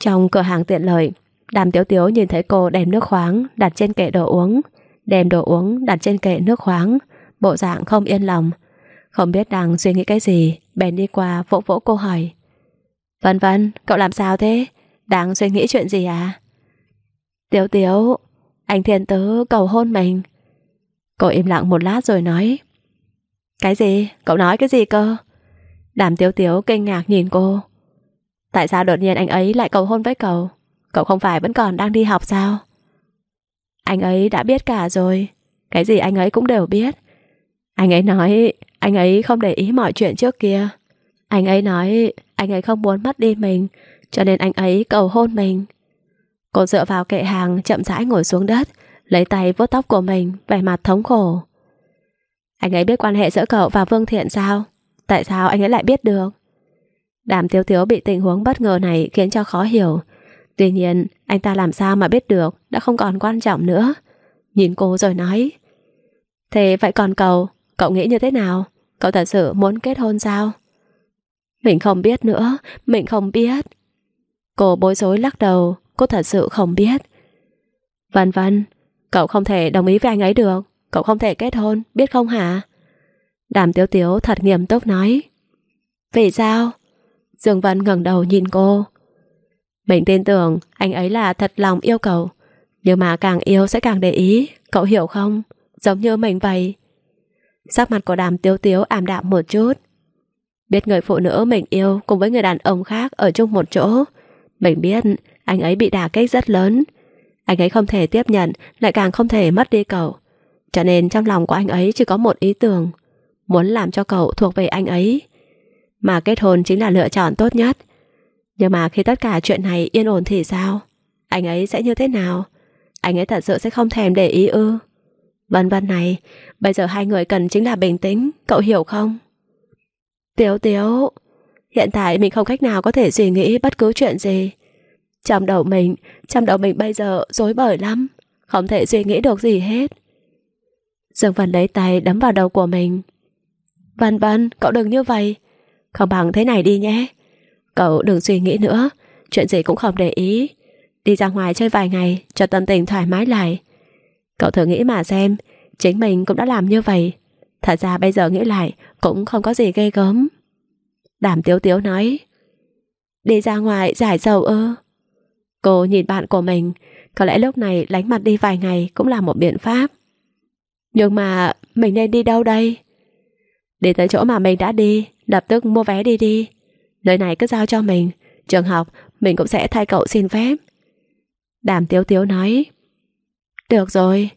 Trong cửa hàng tiện lợi, đàm tiếu tiếu nhìn thấy cô đem nước khoáng đặt trên kệ đồ uống, đem đồ uống đặt trên kệ nước khoáng, bộ dạng không yên lòng. Không biết đang suy nghĩ cái gì, bèn đi qua vỗ vỗ cô hỏi. Vân vân, cậu làm sao thế? Đang suy nghĩ chuyện gì à? Tiếu tiếu, anh thiên tứ cầu hôn mình. Cô im lặng một lát rồi nói. Cái gì? Cậu nói cái gì cơ? Đàm tiếu tiếu kinh ngạc nhìn cô. Tại sao đột nhiên anh ấy lại cầu hôn với cậu? Cậu không phải vẫn còn đang đi học sao? Anh ấy đã biết cả rồi. Cái gì anh ấy cũng đều biết. Anh ấy nói anh ấy không để ý mọi chuyện trước kia. Anh ấy nói anh ấy không muốn mất đi mình, cho nên anh ấy cầu hôn mình. Cô dựa vào kệ hàng chậm rãi ngồi xuống đất, lấy tay vuốt tóc của mình, vẻ mặt thống khổ. Anh ấy biết quan hệ giữa cậu và Vương Thiện sao? Tại sao anh ấy lại biết được? Đàm Tiếu Tiếu bị tình huống bất ngờ này khiến cho khó hiểu. Tuy nhiên, anh ta làm sao mà biết được đã không còn quan trọng nữa. Nhìn cô rồi nói Thế vậy còn cậu, cậu nghĩ như thế nào? Cậu thật sự muốn kết hôn sao? Mình không biết nữa, mình không biết. Cô bối rối lắc đầu, cô thật sự không biết. Vân vân, cậu không thể đồng ý với anh ấy được, cậu không thể kết hôn, biết không hả? Đàm Tiếu Tiếu thật nghiêm túc nói. Vì sao? Dương Vân ngẩng đầu nhìn cô. Mình tin tưởng anh ấy là thật lòng yêu cậu, nhưng mà càng yêu sẽ càng để ý, cậu hiểu không? Giống như mình vậy. Sắc mặt của đàm tiếu tiếu ảm đạm một chút. Biết người phụ nữ mình yêu cùng với người đàn ông khác ở chung một chỗ. Mình biết anh ấy bị đả kích rất lớn. Anh ấy không thể tiếp nhận, lại càng không thể mất đi cậu. Cho nên trong lòng của anh ấy chỉ có một ý tưởng. Muốn làm cho cậu thuộc về anh ấy. Mà kết hôn chính là lựa chọn tốt nhất. Nhưng mà khi tất cả chuyện này yên ổn thì sao? Anh ấy sẽ như thế nào? Anh ấy thật sự sẽ không thèm để ý ư? Vân vân này, bây giờ hai người cần chính là bình tĩnh, cậu hiểu không? Tiếu tiếu, hiện tại mình không cách nào có thể suy nghĩ bất cứ chuyện gì. Trong đầu mình, trong đầu mình bây giờ rối bời lắm, không thể suy nghĩ được gì hết. Dương Vân lấy tay đấm vào đầu của mình. Vân vân, cậu đừng như vậy. Không bằng thế này đi nhé. Cậu đừng suy nghĩ nữa, chuyện gì cũng không để ý. Đi ra ngoài chơi vài ngày cho tâm tình thoải mái lại. Cậu thử nghĩ mà xem, chính mình cũng đã làm như vậy. Thật ra bây giờ nghĩ lại cũng không có gì ghê gớm. Đàm tiếu tiếu nói, đi ra ngoài giải dầu ư. Cô nhìn bạn của mình, có lẽ lúc này lánh mặt đi vài ngày cũng là một biện pháp. Nhưng mà mình nên đi đâu đây? Đi tới chỗ mà mình đã đi, lập tức mua vé đi đi. Nơi này cứ giao cho mình, trường học mình cũng sẽ thay cậu xin phép. Đàm tiếu tiếu nói. Được rồi.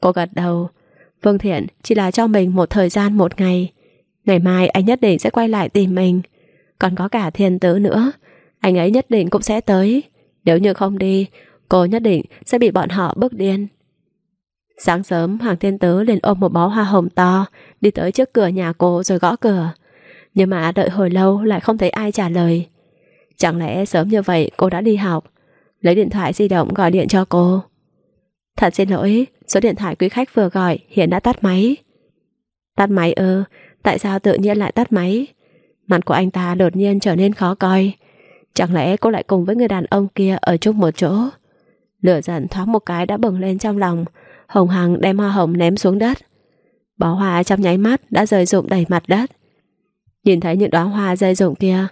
Cô gật đầu. Vương Thiện chỉ là cho mình một thời gian một ngày. Ngày mai anh nhất định sẽ quay lại tìm mình. Còn có cả thiên tử nữa. Anh ấy nhất định cũng sẽ tới. Nếu như không đi, cô nhất định sẽ bị bọn họ bước điên. Sáng sớm, Hoàng Thiên Tứ liền ôm một bó hoa hồng to, đi tới trước cửa nhà cô rồi gõ cửa. Nhưng mà đợi hồi lâu lại không thấy ai trả lời. Chẳng lẽ sớm như vậy cô đã đi học, lấy điện thoại di động gọi điện cho cô. Thật xin lỗi, số điện thoại quý khách vừa gọi hiện đã tắt máy. Tắt máy ư, tại sao tự nhiên lại tắt máy? Mặt của anh ta đột nhiên trở nên khó coi. Chẳng lẽ cô lại cùng với người đàn ông kia ở chung một chỗ? Lửa giận thoáng một cái đã bừng lên trong lòng, Hồng Hằng đem hoa hồng ném xuống đất. Bó hoa trong nháy mắt đã rơi rụng đầy mặt đất. Nhìn thấy những đóa hoa rơi rụng kia,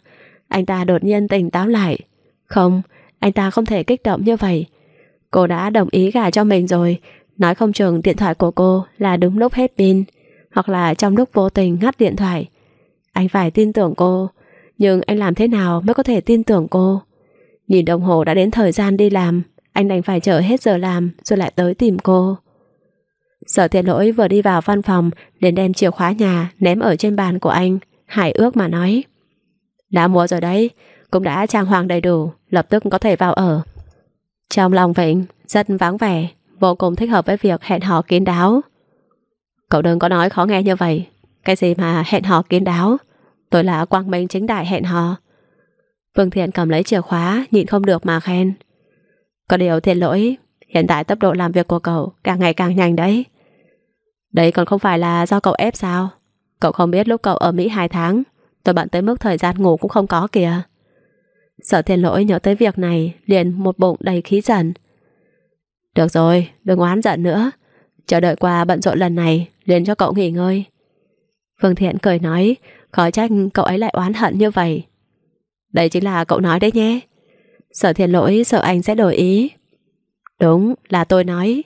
anh ta đột nhiên tỉnh táo lại. Không, anh ta không thể kích động như vậy. Cô đã đồng ý gả cho mình rồi, nói không chừng điện thoại của cô là đúng lúc hết pin, hoặc là trong lúc vô tình ngắt điện thoại. Anh phải tin tưởng cô, nhưng anh làm thế nào mới có thể tin tưởng cô? Nhìn đồng hồ đã đến thời gian đi làm, anh đành phải chờ hết giờ làm rồi lại tới tìm cô. Sở thiệt lỗi vừa đi vào văn phòng liền đem chìa khóa nhà ném ở trên bàn của anh, hải ước mà nói. Đã mua rồi đấy, cũng đã trang hoàng đầy đủ, lập tức có thể vào ở. Trong lòng Vịnh, rất vắng vẻ, vô cùng thích hợp với việc hẹn hò kín đáo. Cậu đừng có nói khó nghe như vậy. Cái gì mà hẹn hò kín đáo? Tôi là quang minh chính đại hẹn hò. Vương Thiện cầm lấy chìa khóa, nhịn không được mà khen. Có điều thiệt lỗi, hiện tại tốc độ làm việc của cậu càng ngày càng nhanh đấy. Đấy còn không phải là do cậu ép sao? Cậu không biết lúc cậu ở Mỹ 2 tháng, tôi bận tới mức thời gian ngủ cũng không có kìa. Sở thiên lỗi nhớ tới việc này, liền một bụng đầy khí giận. Được rồi, đừng oán giận nữa. Chờ đợi qua bận rộn lần này, liền cho cậu nghỉ ngơi. Phương Thiện cười nói, khó trách cậu ấy lại oán hận như vậy. Đây chính là cậu nói đấy nhé. Sở thiên lỗi sợ anh sẽ đổi ý. Đúng, là tôi nói.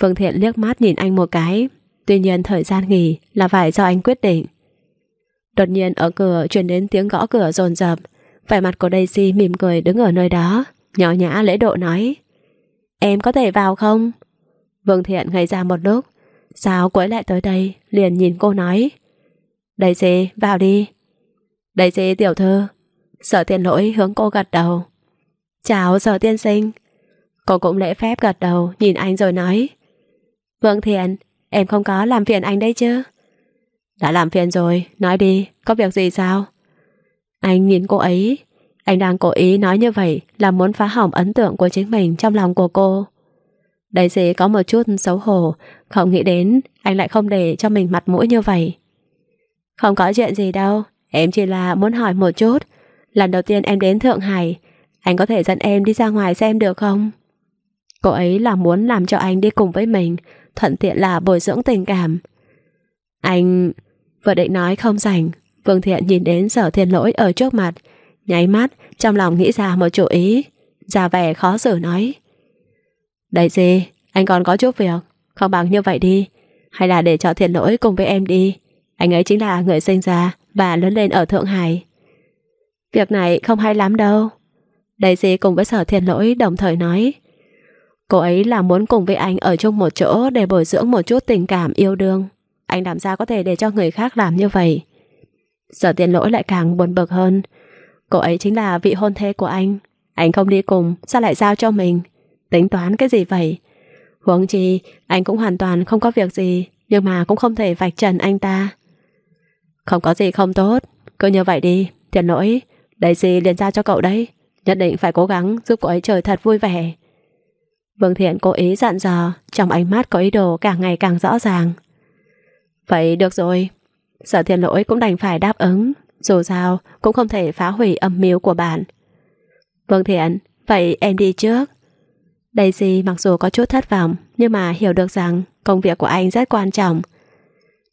Phương Thiện liếc mắt nhìn anh một cái, tuy nhiên thời gian nghỉ là phải do anh quyết định. Đột nhiên ở cửa truyền đến tiếng gõ cửa rồn rập, vẻ mặt của Daisy mỉm cười đứng ở nơi đó, nhỏ nhã lễ độ nói. Em có thể vào không? Vương Thiện ngây ra một lúc, sao quấy lại tới đây, liền nhìn cô nói. Daisy, vào đi. Daisy tiểu thư. Sở tiên lỗi hướng cô gật đầu. Chào sở tiên sinh. Cô cũng lễ phép gật đầu, nhìn anh rồi nói. Vương Thiện, em không có làm phiền anh đấy chứ? Đã làm phiền rồi, nói đi, có việc gì sao? Anh nhìn cô ấy, anh đang cố ý nói như vậy là muốn phá hỏng ấn tượng của chính mình trong lòng của cô. Đây dĩ có một chút xấu hổ, không nghĩ đến anh lại không để cho mình mặt mũi như vậy. Không có chuyện gì đâu, em chỉ là muốn hỏi một chút. Lần đầu tiên em đến Thượng Hải, anh có thể dẫn em đi ra ngoài xem được không? Cô ấy là muốn làm cho anh đi cùng với mình, thuận tiện là bồi dưỡng tình cảm. Anh... Vừa định nói không rảnh, Vương Thiện nhìn đến sở thiên lỗi ở trước mặt, nháy mắt, trong lòng nghĩ ra một chủ ý, ra vẻ khó xử nói. Đấy gì, anh còn có chút việc, không bằng như vậy đi, hay là để cho thiên lỗi cùng với em đi. Anh ấy chính là người sinh ra và lớn lên ở Thượng Hải. Việc này không hay lắm đâu. đại gì cùng với sở thiên lỗi đồng thời nói. Cô ấy là muốn cùng với anh ở chung một chỗ để bồi dưỡng một chút tình cảm yêu đương. Anh làm sao có thể để cho người khác làm như vậy? Sở tiền lỗi lại càng buồn bực hơn. Cô ấy chính là vị hôn thê của anh. Anh không đi cùng, sao lại giao cho mình? Tính toán cái gì vậy? Huống chi, anh cũng hoàn toàn không có việc gì, nhưng mà cũng không thể vạch trần anh ta. Không có gì không tốt, cứ như vậy đi, tiền lỗi, đây gì liền giao cho cậu đấy. Nhất định phải cố gắng giúp cô ấy trời thật vui vẻ. Vương Thiện cố ý dặn dò, trong ánh mắt có ý đồ càng ngày càng rõ ràng. Vậy được rồi, sở thiên lỗi cũng đành phải đáp ứng, dù sao cũng không thể phá hủy âm mưu của bạn. Vương Thiện, vậy em đi trước. Daisy mặc dù có chút thất vọng, nhưng mà hiểu được rằng công việc của anh rất quan trọng.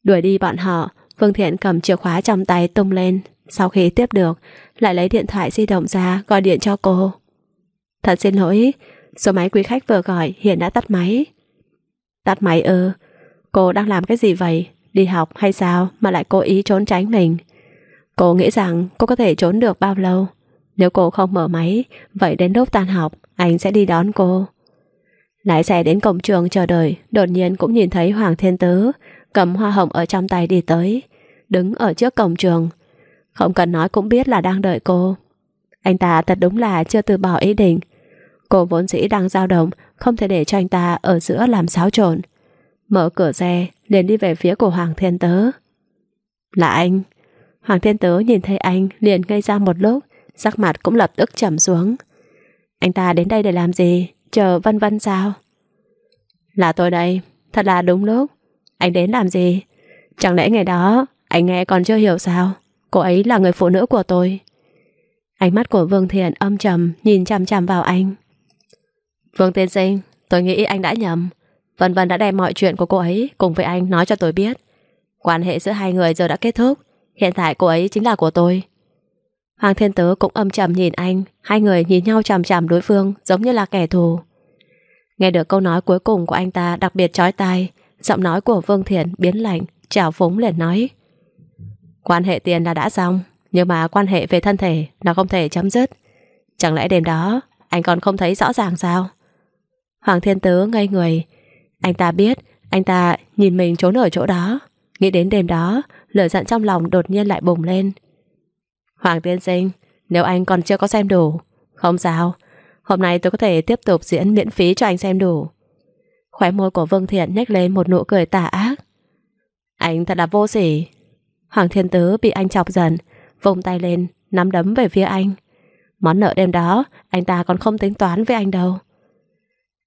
Đuổi đi bọn họ, Vương Thiện cầm chìa khóa trong tay tung lên. Sau khi tiếp được, lại lấy điện thoại di động ra gọi điện cho cô. Thật xin lỗi, số máy quý khách vừa gọi hiện đã tắt máy. Tắt máy ư? Cô đang làm cái gì vậy? Đi học hay sao mà lại cố ý trốn tránh mình? Cô nghĩ rằng cô có thể trốn được bao lâu? Nếu cô không mở máy, vậy đến lúc tan học, anh sẽ đi đón cô. Lái xe đến cổng trường chờ đợi, đột nhiên cũng nhìn thấy Hoàng Thiên Tứ cầm hoa hồng ở trong tay đi tới, đứng ở trước cổng trường. Không cần nói cũng biết là đang đợi cô. Anh ta thật đúng là chưa từ bỏ ý định. Cô vốn dĩ đang dao động, không thể để cho anh ta ở giữa làm xáo trộn. Mở cửa xe, liền đi về phía của Hoàng Thiên tớ Là anh. Hoàng Thiên tớ nhìn thấy anh liền ngây ra một lúc, sắc mặt cũng lập tức trầm xuống. Anh ta đến đây để làm gì? Chờ vân vân sao? Là tôi đây, thật là đúng lúc. Anh đến làm gì? Chẳng lẽ ngày đó anh nghe còn chưa hiểu sao? Cô ấy là người phụ nữ của tôi. Ánh mắt của Vương Thiện âm trầm nhìn chằm chằm vào anh. Vương Tiên Sinh, tôi nghĩ anh đã nhầm. Vân Vân đã đem mọi chuyện của cô ấy cùng với anh nói cho tôi biết. Quan hệ giữa hai người giờ đã kết thúc. Hiện tại cô ấy chính là của tôi. Hoàng Thiên Tứ cũng âm trầm nhìn anh, hai người nhìn nhau chằm chằm đối phương giống như là kẻ thù. Nghe được câu nói cuối cùng của anh ta đặc biệt chói tai, giọng nói của Vương Thiện biến lạnh, trào phúng liền nói. Quan hệ tiền là đã xong, nhưng mà quan hệ về thân thể là không thể chấm dứt. Chẳng lẽ đêm đó anh còn không thấy rõ ràng sao? Hoàng Thiên Tứ ngây người. Anh ta biết, anh ta nhìn mình trốn ở chỗ đó. Nghĩ đến đêm đó, lửa giận trong lòng đột nhiên lại bùng lên. Hoàng tiên sinh, nếu anh còn chưa có xem đủ, không sao, hôm nay tôi có thể tiếp tục diễn miễn phí cho anh xem đủ. Khóe môi của Vương Thiện nhếch lên một nụ cười tà ác. Anh thật là vô sỉ. Hoàng Thiên Tứ bị anh chọc giận, vùng tay lên, nắm đấm về phía anh. Món nợ đêm đó, anh ta còn không tính toán với anh đâu.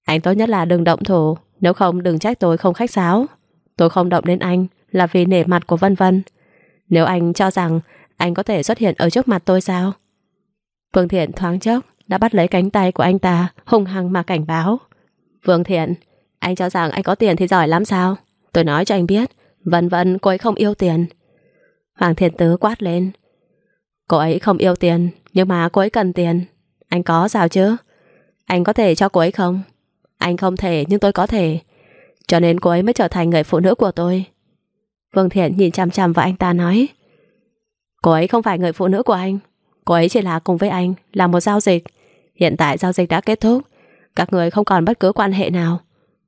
Anh tốt nhất là đừng động thủ, nếu không đừng trách tôi không khách sáo. Tôi không động đến anh là vì nể mặt của Vân Vân. Nếu anh cho rằng anh có thể xuất hiện ở trước mặt tôi sao? Vương Thiện thoáng chốc đã bắt lấy cánh tay của anh ta, hung hăng mà cảnh báo. Vương Thiện, anh cho rằng anh có tiền thì giỏi lắm sao? Tôi nói cho anh biết, Vân Vân cô ấy không yêu tiền. Hoàng Thiện Tứ quát lên. Cô ấy không yêu tiền, nhưng mà cô ấy cần tiền. Anh có sao chứ? Anh có thể cho cô ấy không? Anh không thể nhưng tôi có thể. Cho nên cô ấy mới trở thành người phụ nữ của tôi. Vương Thiện nhìn chằm chằm vào anh ta nói. Cô ấy không phải người phụ nữ của anh. Cô ấy chỉ là cùng với anh, là một giao dịch. Hiện tại giao dịch đã kết thúc. Các người không còn bất cứ quan hệ nào.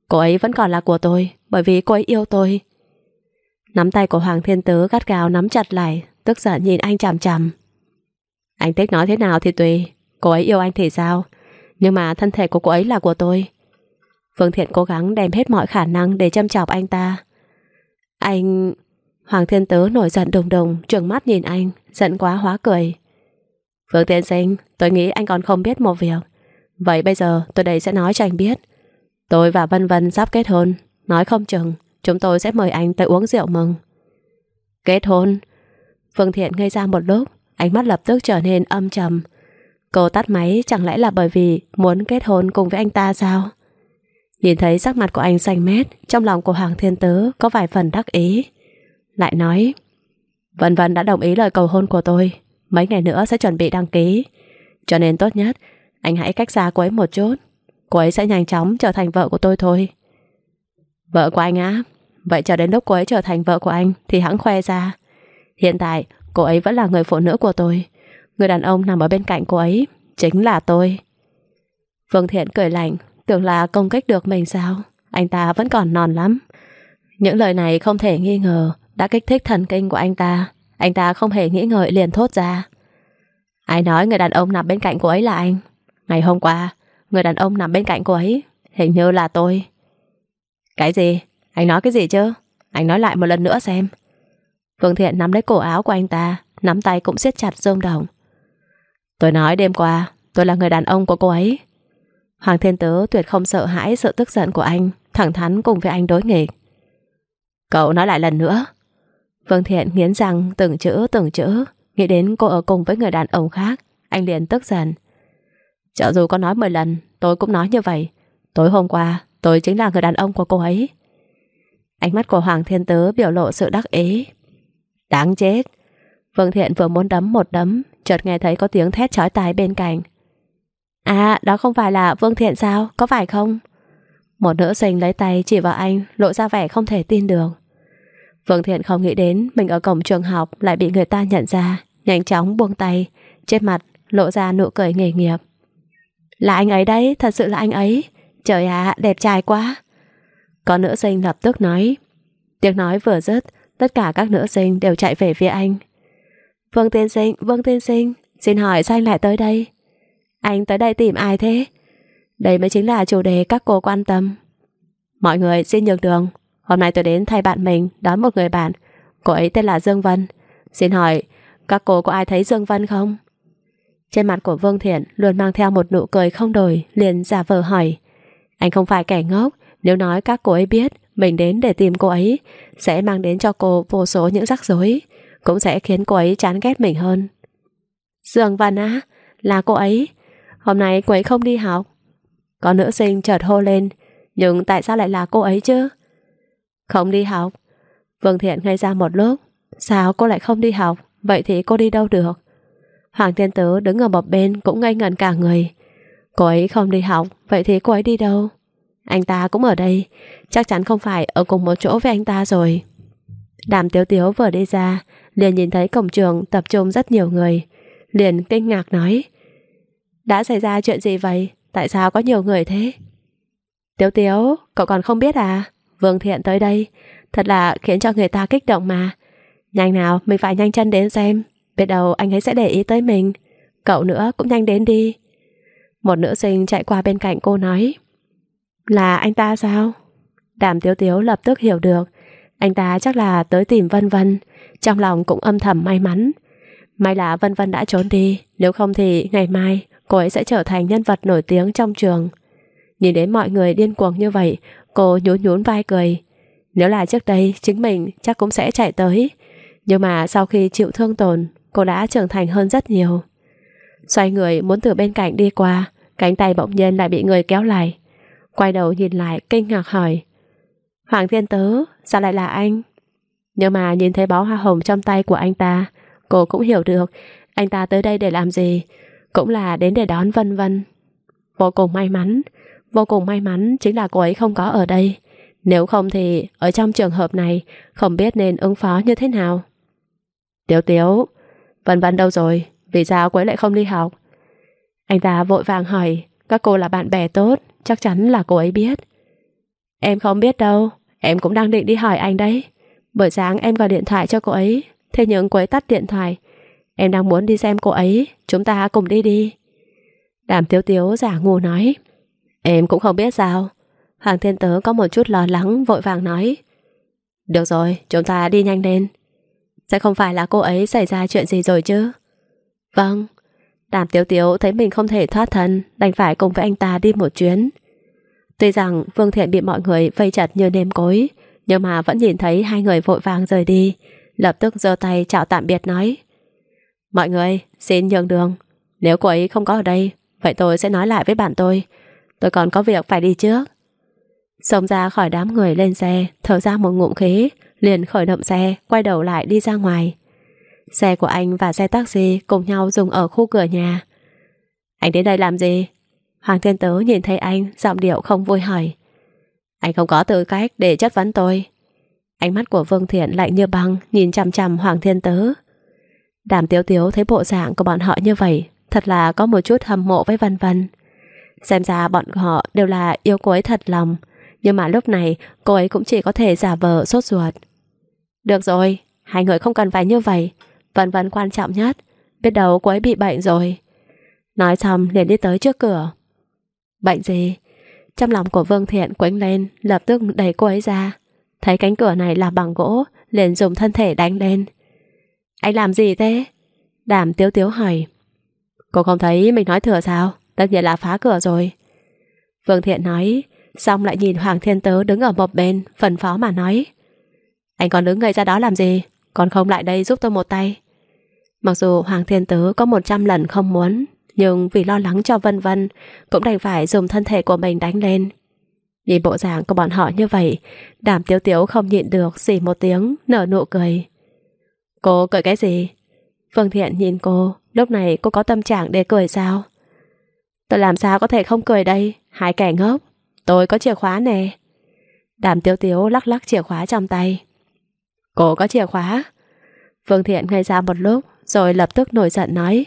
Cô ấy vẫn còn là của tôi, bởi vì cô ấy yêu tôi. Nắm tay của Hoàng Thiên Tứ gắt gào nắm chặt lại, tức giận nhìn anh chằm chằm. Anh thích nói thế nào thì tùy, cô ấy yêu anh thì sao? Nhưng mà thân thể của cô ấy là của tôi. Phương Thiện cố gắng đem hết mọi khả năng để châm chọc anh ta. Anh... Hoàng Thiên Tứ nổi giận đùng đùng, trừng mắt nhìn anh, giận quá hóa cười. Phương Tiên Sinh, tôi nghĩ anh còn không biết một việc. Vậy bây giờ tôi đây sẽ nói cho anh biết. Tôi và Vân Vân sắp kết hôn, nói không chừng chúng tôi sẽ mời anh tới uống rượu mừng. Kết hôn? Phương Thiện ngây ra một lúc, ánh mắt lập tức trở nên âm trầm. Cô tắt máy chẳng lẽ là bởi vì muốn kết hôn cùng với anh ta sao? Nhìn thấy sắc mặt của anh xanh mét, trong lòng của Hoàng Thiên Tứ có vài phần đắc ý. Lại nói, Vân Vân đã đồng ý lời cầu hôn của tôi, mấy ngày nữa sẽ chuẩn bị đăng ký. Cho nên tốt nhất, anh hãy cách xa cô ấy một chút. Cô ấy sẽ nhanh chóng trở thành vợ của tôi thôi. Vợ của anh á? Vậy chờ đến lúc cô ấy trở thành vợ của anh thì hãng khoe ra. Hiện tại, cô ấy vẫn là người phụ nữ của tôi. Người đàn ông nằm ở bên cạnh cô ấy chính là tôi. Vương Thiện cười lạnh, tưởng là công kích được mình sao? Anh ta vẫn còn non lắm. Những lời này không thể nghi ngờ đã kích thích thần kinh của anh ta. Anh ta không hề nghĩ ngợi liền thốt ra. Ai nói người đàn ông nằm bên cạnh cô ấy là anh? Ngày hôm qua, người đàn ông nằm bên cạnh cô ấy hình như là tôi. Cái gì? Anh nói cái gì chứ? Anh nói lại một lần nữa xem. Phương Thiện nắm lấy cổ áo của anh ta, nắm tay cũng siết chặt rung động. Tôi nói đêm qua, tôi là người đàn ông của cô ấy. Hoàng Thiên Tứ tuyệt không sợ hãi sự tức giận của anh, thẳng thắn cùng với anh đối nghịch. Cậu nói lại lần nữa. Vương Thiện nghiến răng từng chữ từng chữ, nghĩ đến cô ở cùng với người đàn ông khác, anh liền tức giận. Chợ dù có nói 10 lần, tôi cũng nói như vậy. Tối hôm qua, tôi chính là người đàn ông của cô ấy. Ánh mắt của Hoàng Thiên Tứ biểu lộ sự đắc ý. Đáng chết. Vương Thiện vừa muốn đấm một đấm, chợt nghe thấy có tiếng thét chói tai bên cạnh. À, đó không phải là Vương Thiện sao? Có phải không? Một nữ sinh lấy tay chỉ vào anh, lộ ra vẻ không thể tin được. Vương Thiện không nghĩ đến mình ở cổng trường học lại bị người ta nhận ra, nhanh chóng buông tay, trên mặt lộ ra nụ cười nghề nghiệp. Là anh ấy đấy, thật sự là anh ấy. Trời ạ, đẹp trai quá. Có nữ sinh lập tức nói. Tiếng nói vừa dứt, tất cả các nữ sinh đều chạy về phía anh. Vương tiên sinh, Vương tiên sinh, xin hỏi sao anh lại tới đây? Anh tới đây tìm ai thế? Đây mới chính là chủ đề các cô quan tâm. Mọi người xin nhường đường. Hôm nay tôi đến thay bạn mình đón một người bạn. Cô ấy tên là Dương Vân. Xin hỏi, các cô có ai thấy Dương Vân không? Trên mặt của Vương Thiện luôn mang theo một nụ cười không đổi, liền giả vờ hỏi. Anh không phải kẻ ngốc, nếu nói các cô ấy biết mình đến để tìm cô ấy, sẽ mang đến cho cô vô số những rắc rối, cũng sẽ khiến cô ấy chán ghét mình hơn. Dương vân á, là cô ấy. Hôm nay cô ấy không đi học. Có nữ sinh chợt hô lên, nhưng tại sao lại là cô ấy chứ? Không đi học. Vương Thiện ngây ra một lúc. Sao cô lại không đi học? Vậy thì cô đi đâu được? Hoàng Thiên Tứ đứng ở một bên cũng ngây ngẩn cả người. Cô ấy không đi học, vậy thì cô ấy đi đâu? Anh ta cũng ở đây, chắc chắn không phải ở cùng một chỗ với anh ta rồi. Đàm Tiếu Tiếu vừa đi ra, liền nhìn thấy cổng trường tập trung rất nhiều người. Liền kinh ngạc nói, đã xảy ra chuyện gì vậy? Tại sao có nhiều người thế? Tiếu Tiếu, cậu còn không biết à? Vương Thiện tới đây, thật là khiến cho người ta kích động mà. Nhanh nào, mình phải nhanh chân đến xem. Biết đâu anh ấy sẽ để ý tới mình Cậu nữa cũng nhanh đến đi Một nữ sinh chạy qua bên cạnh cô nói Là anh ta sao? Đàm Tiếu Tiếu lập tức hiểu được Anh ta chắc là tới tìm Vân Vân Trong lòng cũng âm thầm may mắn May là Vân Vân đã trốn đi Nếu không thì ngày mai Cô ấy sẽ trở thành nhân vật nổi tiếng trong trường Nhìn đến mọi người điên cuồng như vậy Cô nhún nhún vai cười Nếu là trước đây Chính mình chắc cũng sẽ chạy tới Nhưng mà sau khi chịu thương tổn cô đã trưởng thành hơn rất nhiều. Xoay người muốn từ bên cạnh đi qua, cánh tay bỗng nhiên lại bị người kéo lại. Quay đầu nhìn lại kinh ngạc hỏi Hoàng Thiên Tớ, sao lại là anh? Nhưng mà nhìn thấy bó hoa hồng trong tay của anh ta, cô cũng hiểu được anh ta tới đây để làm gì, cũng là đến để đón Vân Vân. Vô cùng may mắn, vô cùng may mắn chính là cô ấy không có ở đây. Nếu không thì ở trong trường hợp này không biết nên ứng phó như thế nào. Tiếu tiếu, Vân Vân đâu rồi? Vì sao cô ấy lại không đi học? Anh ta vội vàng hỏi Các cô là bạn bè tốt Chắc chắn là cô ấy biết Em không biết đâu Em cũng đang định đi hỏi anh đấy Buổi sáng em gọi điện thoại cho cô ấy Thế nhưng cô ấy tắt điện thoại Em đang muốn đi xem cô ấy. Chúng ta cùng đi đi. Đàm tiếu tiếu giả ngu nói. Em cũng không biết sao. Hoàng thiên tớ có một chút lo lắng, vội vàng nói. Được rồi, chúng ta đi nhanh lên. Sẽ không phải là cô ấy xảy ra chuyện gì rồi chứ? Vâng. Đàm Tiếu Tiếu thấy mình không thể thoát thân, Đành phải cùng với anh ta đi một chuyến. Tuy rằng Vương Thiện bị mọi người vây chặt như nêm cối, Nhưng mà vẫn nhìn thấy hai người vội vàng rời đi, Lập tức giơ tay chào tạm biệt nói. Mọi người xin nhường đường Nếu cô ấy không có ở đây Vậy tôi sẽ nói lại với bạn tôi Tôi còn có việc phải đi trước Xông ra khỏi đám người lên xe Thở ra một ngụm khí liền khởi động xe, quay đầu lại đi ra ngoài. Xe của anh và xe taxi cùng nhau dùng ở khu cửa nhà. Anh đến đây làm gì? Hoàng Thiên Tứ nhìn thấy anh, giọng điệu không vui hỏi. Anh không có tư cách để chất vấn tôi. Ánh mắt của Vương Thiện lạnh như băng, nhìn chằm chằm Hoàng Thiên Tứ. Đàm Tiếu Tiếu thấy bộ dạng của bọn họ như vậy, thật là có một chút hâm mộ với Vân Vân. Xem ra bọn họ đều là yêu cô ấy thật lòng, nhưng mà lúc này cô ấy cũng chỉ có thể giả vờ sốt ruột. Được rồi, hai người không cần phải như vậy. Vân vân quan trọng nhất. Biết đâu cô ấy bị bệnh rồi. Nói xong liền đi tới trước cửa. Bệnh gì? Trong lòng của Vương Thiện quánh lên, lập tức đẩy cô ấy ra. Thấy cánh cửa này là bằng gỗ, liền dùng thân thể đánh lên. Anh làm gì thế? Đàm tiếu tiếu hỏi. Cô không thấy mình nói thừa sao? Tất nhiên là phá cửa rồi. Vương Thiện nói, xong lại nhìn Hoàng Thiên Tớ đứng ở một bên, phần phó mà nói. Anh còn đứng ngây ra đó làm gì Còn không lại đây giúp tôi một tay Mặc dù Hoàng Thiên Tứ có 100 lần không muốn Nhưng vì lo lắng cho Vân Vân Cũng đành phải dùng thân thể của mình đánh lên Nhìn bộ dạng của bọn họ như vậy, đàm tiếu tiếu không nhịn được xì một tiếng, nở nụ cười. Cô cười cái gì? Phương Thiện nhìn cô, lúc này cô có tâm trạng để cười sao? Tôi làm sao có thể không cười đây, hai kẻ ngốc. Tôi có chìa khóa nè. Đàm tiếu tiếu lắc lắc chìa khóa trong tay. Cô có chìa khóa? Phương Thiện ngây ra một lúc, rồi lập tức nổi giận nói.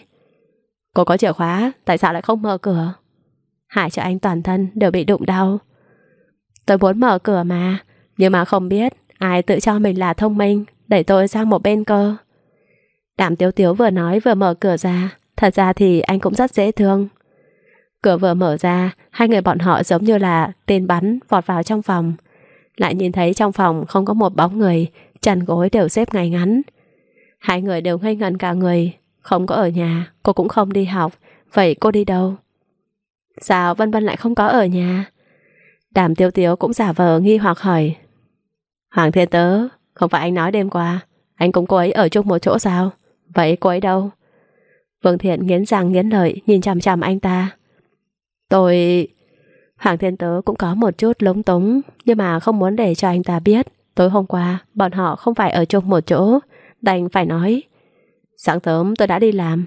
Cô có chìa khóa, tại sao lại không mở cửa? Hại cho anh toàn thân đều bị đụng đau. Tôi muốn mở cửa mà, nhưng mà không biết ai tự cho mình là thông minh, đẩy tôi sang một bên cơ. Đàm Tiếu Tiếu vừa nói vừa mở cửa ra, thật ra thì anh cũng rất dễ thương. Cửa vừa mở ra, hai người bọn họ giống như là tên bắn vọt vào trong phòng. Lại nhìn thấy trong phòng không có một bóng người, Chăn gối đều xếp ngay ngắn. Hai người đều ngây ngẩn cả người, không có ở nhà, cô cũng không đi học, vậy cô đi đâu? Sao Vân Vân lại không có ở nhà? Đàm Tiêu Tiếu cũng giả vờ nghi hoặc hỏi. Hoàng Thiên Tớ, không phải anh nói đêm qua, anh cùng cô ấy ở chung một chỗ sao? Vậy cô ấy đâu? Vương Thiện nghiến răng nghiến lợi nhìn chằm chằm anh ta. Tôi... Hoàng Thiên Tớ cũng có một chút lúng túng nhưng mà không muốn để cho anh ta biết tối hôm qua bọn họ không phải ở chung một chỗ đành phải nói Sáng sớm tôi đã đi làm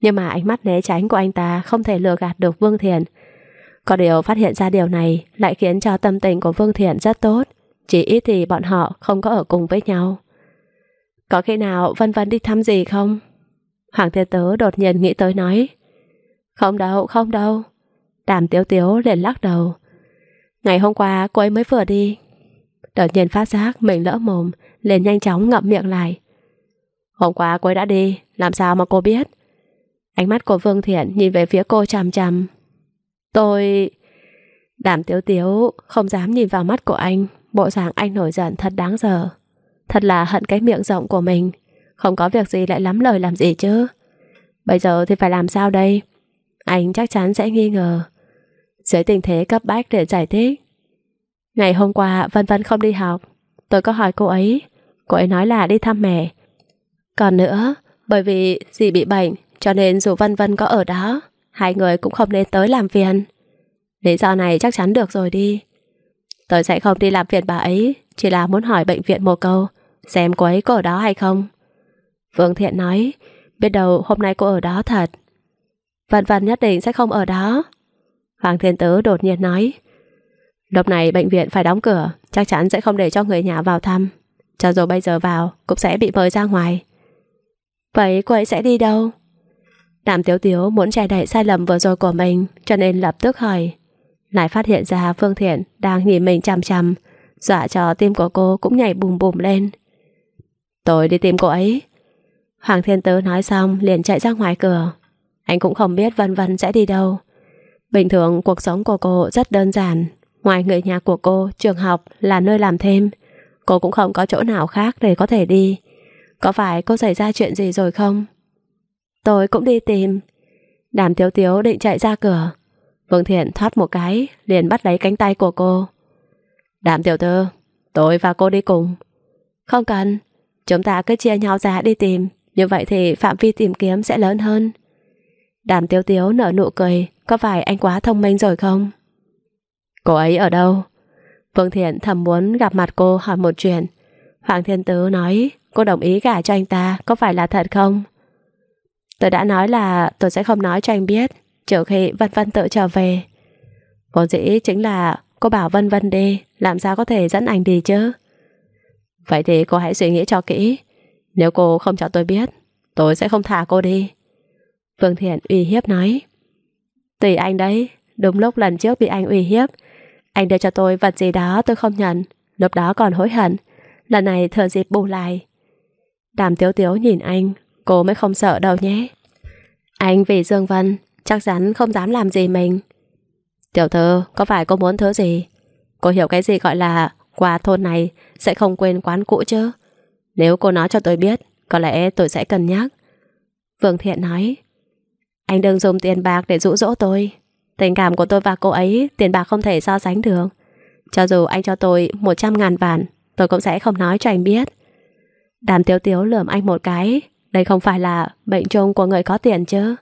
Nhưng mà ánh mắt né tránh của anh ta Không thể lừa gạt được Vương Thiện Có điều phát hiện ra điều này Lại khiến cho tâm tình của Vương Thiện rất tốt chỉ ít thì bọn họ không có ở cùng với nhau. Có khi nào Vân Vân đi thăm gì không? Hoàng Thiên Tớ đột nhiên nghĩ tới nói. Không đâu, không đâu. Đàm Tiếu Tiếu liền lắc đầu. Ngày hôm qua cô ấy mới vừa đi. Đột nhiên phát giác mình lỡ mồm liền nhanh chóng ngậm miệng lại. Hôm qua cô ấy đã đi, làm sao mà cô biết? Ánh mắt của Vương Thiện nhìn về phía cô chằm chằm. Tôi... Đàm tiếu tiếu không dám nhìn vào mắt của anh, bộ dạng anh nổi giận thật đáng giờ. Thật là hận cái miệng rộng của mình, không có việc gì lại lắm lời làm gì chứ. Bây giờ thì phải làm sao đây? Anh chắc chắn sẽ nghi ngờ. Dưới tình thế cấp bách để giải thích. Ngày hôm qua Vân Vân không đi học, tôi có hỏi cô ấy, cô ấy nói là đi thăm mẹ, còn nữa, bởi vì dì bị bệnh, cho nên dù Vân Vân có ở đó, hai người cũng không nên tới làm phiền. Lý do này chắc chắn được rồi đi. Tôi sẽ không đi làm phiền bà ấy, chỉ là muốn hỏi bệnh viện một câu, xem cô ấy có ở đó hay không. Vương Thiện nói, biết đâu hôm nay cô ở đó thật. Vân Vân nhất định sẽ không ở đó. Hoàng Thiên Tứ đột nhiên nói, lúc này bệnh viện phải đóng cửa, chắc chắn sẽ không để cho người nhà vào thăm. Cho dù bây giờ vào, cũng sẽ bị mời ra ngoài. Vậy cô ấy sẽ đi đâu? Đàm Tiếu Tiếu muốn che đậy sai lầm vừa rồi của mình cho nên lập tức hỏi. Lại phát hiện ra Phương Thiện đang nhìn mình chằm chằm dọa cho tim của cô cũng nhảy bùm bùm lên. Tôi đi tìm cô ấy. Hoàng Thiên Tứ nói xong liền chạy ra ngoài cửa. Anh cũng không biết Vân Vân sẽ đi đâu. Bình thường cuộc sống của cô rất đơn giản. Ngoài người nhà của cô, trường học là nơi làm thêm. Cô cũng không có chỗ nào khác để có thể đi. Có phải cô xảy ra chuyện gì rồi không? Tôi cũng đi tìm. Đàm Tiếu Tiếu định chạy ra cửa. Vương Thiện thoát một cái, liền bắt lấy cánh tay của cô. Đàm Tiểu Thư, tôi và cô đi cùng. Không cần, chúng ta cứ chia nhau ra đi tìm, như vậy thì phạm vi tìm kiếm sẽ lớn hơn. Đàm Tiếu Tiếu nở nụ cười, có phải anh quá thông minh rồi không? Cô ấy ở đâu? Vương Thiện thầm muốn gặp mặt cô hỏi một chuyện. Hoàng Thiên Tứ nói Cô đồng ý gả cho anh ta Có phải là thật không Tôi đã nói là tôi sẽ không nói cho anh biết Trừ khi Vân Vân tự trở về. Vốn dĩ chính là, Cô bảo Vân Vân đi, Làm sao có thể dẫn anh đi chứ? Vậy thì cô hãy suy nghĩ cho kỹ. Nếu cô không cho tôi biết, Tôi sẽ không thả cô đi. Vương Thiện uy hiếp nói. Tùy anh đấy, Đúng lúc lần trước bị anh uy hiếp, Anh đưa cho tôi vật gì đó tôi không nhận, Lúc đó còn hối hận, Lần này thừa dịp bù lại. Đàm tiếu tiếu nhìn anh, Cô mới không sợ đâu nhé. Anh vì Dương Vân Chắc chắn không dám làm gì mình. Tiểu thư, có phải cô muốn thứ gì? Cô hiểu cái gì gọi là Qua thôn này sẽ không quên quán cũ chứ? Nếu cô nói cho tôi biết, Có lẽ tôi sẽ cân nhắc. Vương Thiện nói, Anh đừng dùng tiền bạc để dụ dỗ tôi. Tình cảm của tôi và cô ấy, Tiền bạc không thể so sánh được. Cho dù anh cho tôi 100 ngàn vạn, Tôi cũng sẽ không nói cho anh biết. Đàm tiếu tiếu lườm anh một cái, Đây không phải là bệnh chung của người có tiền chứ?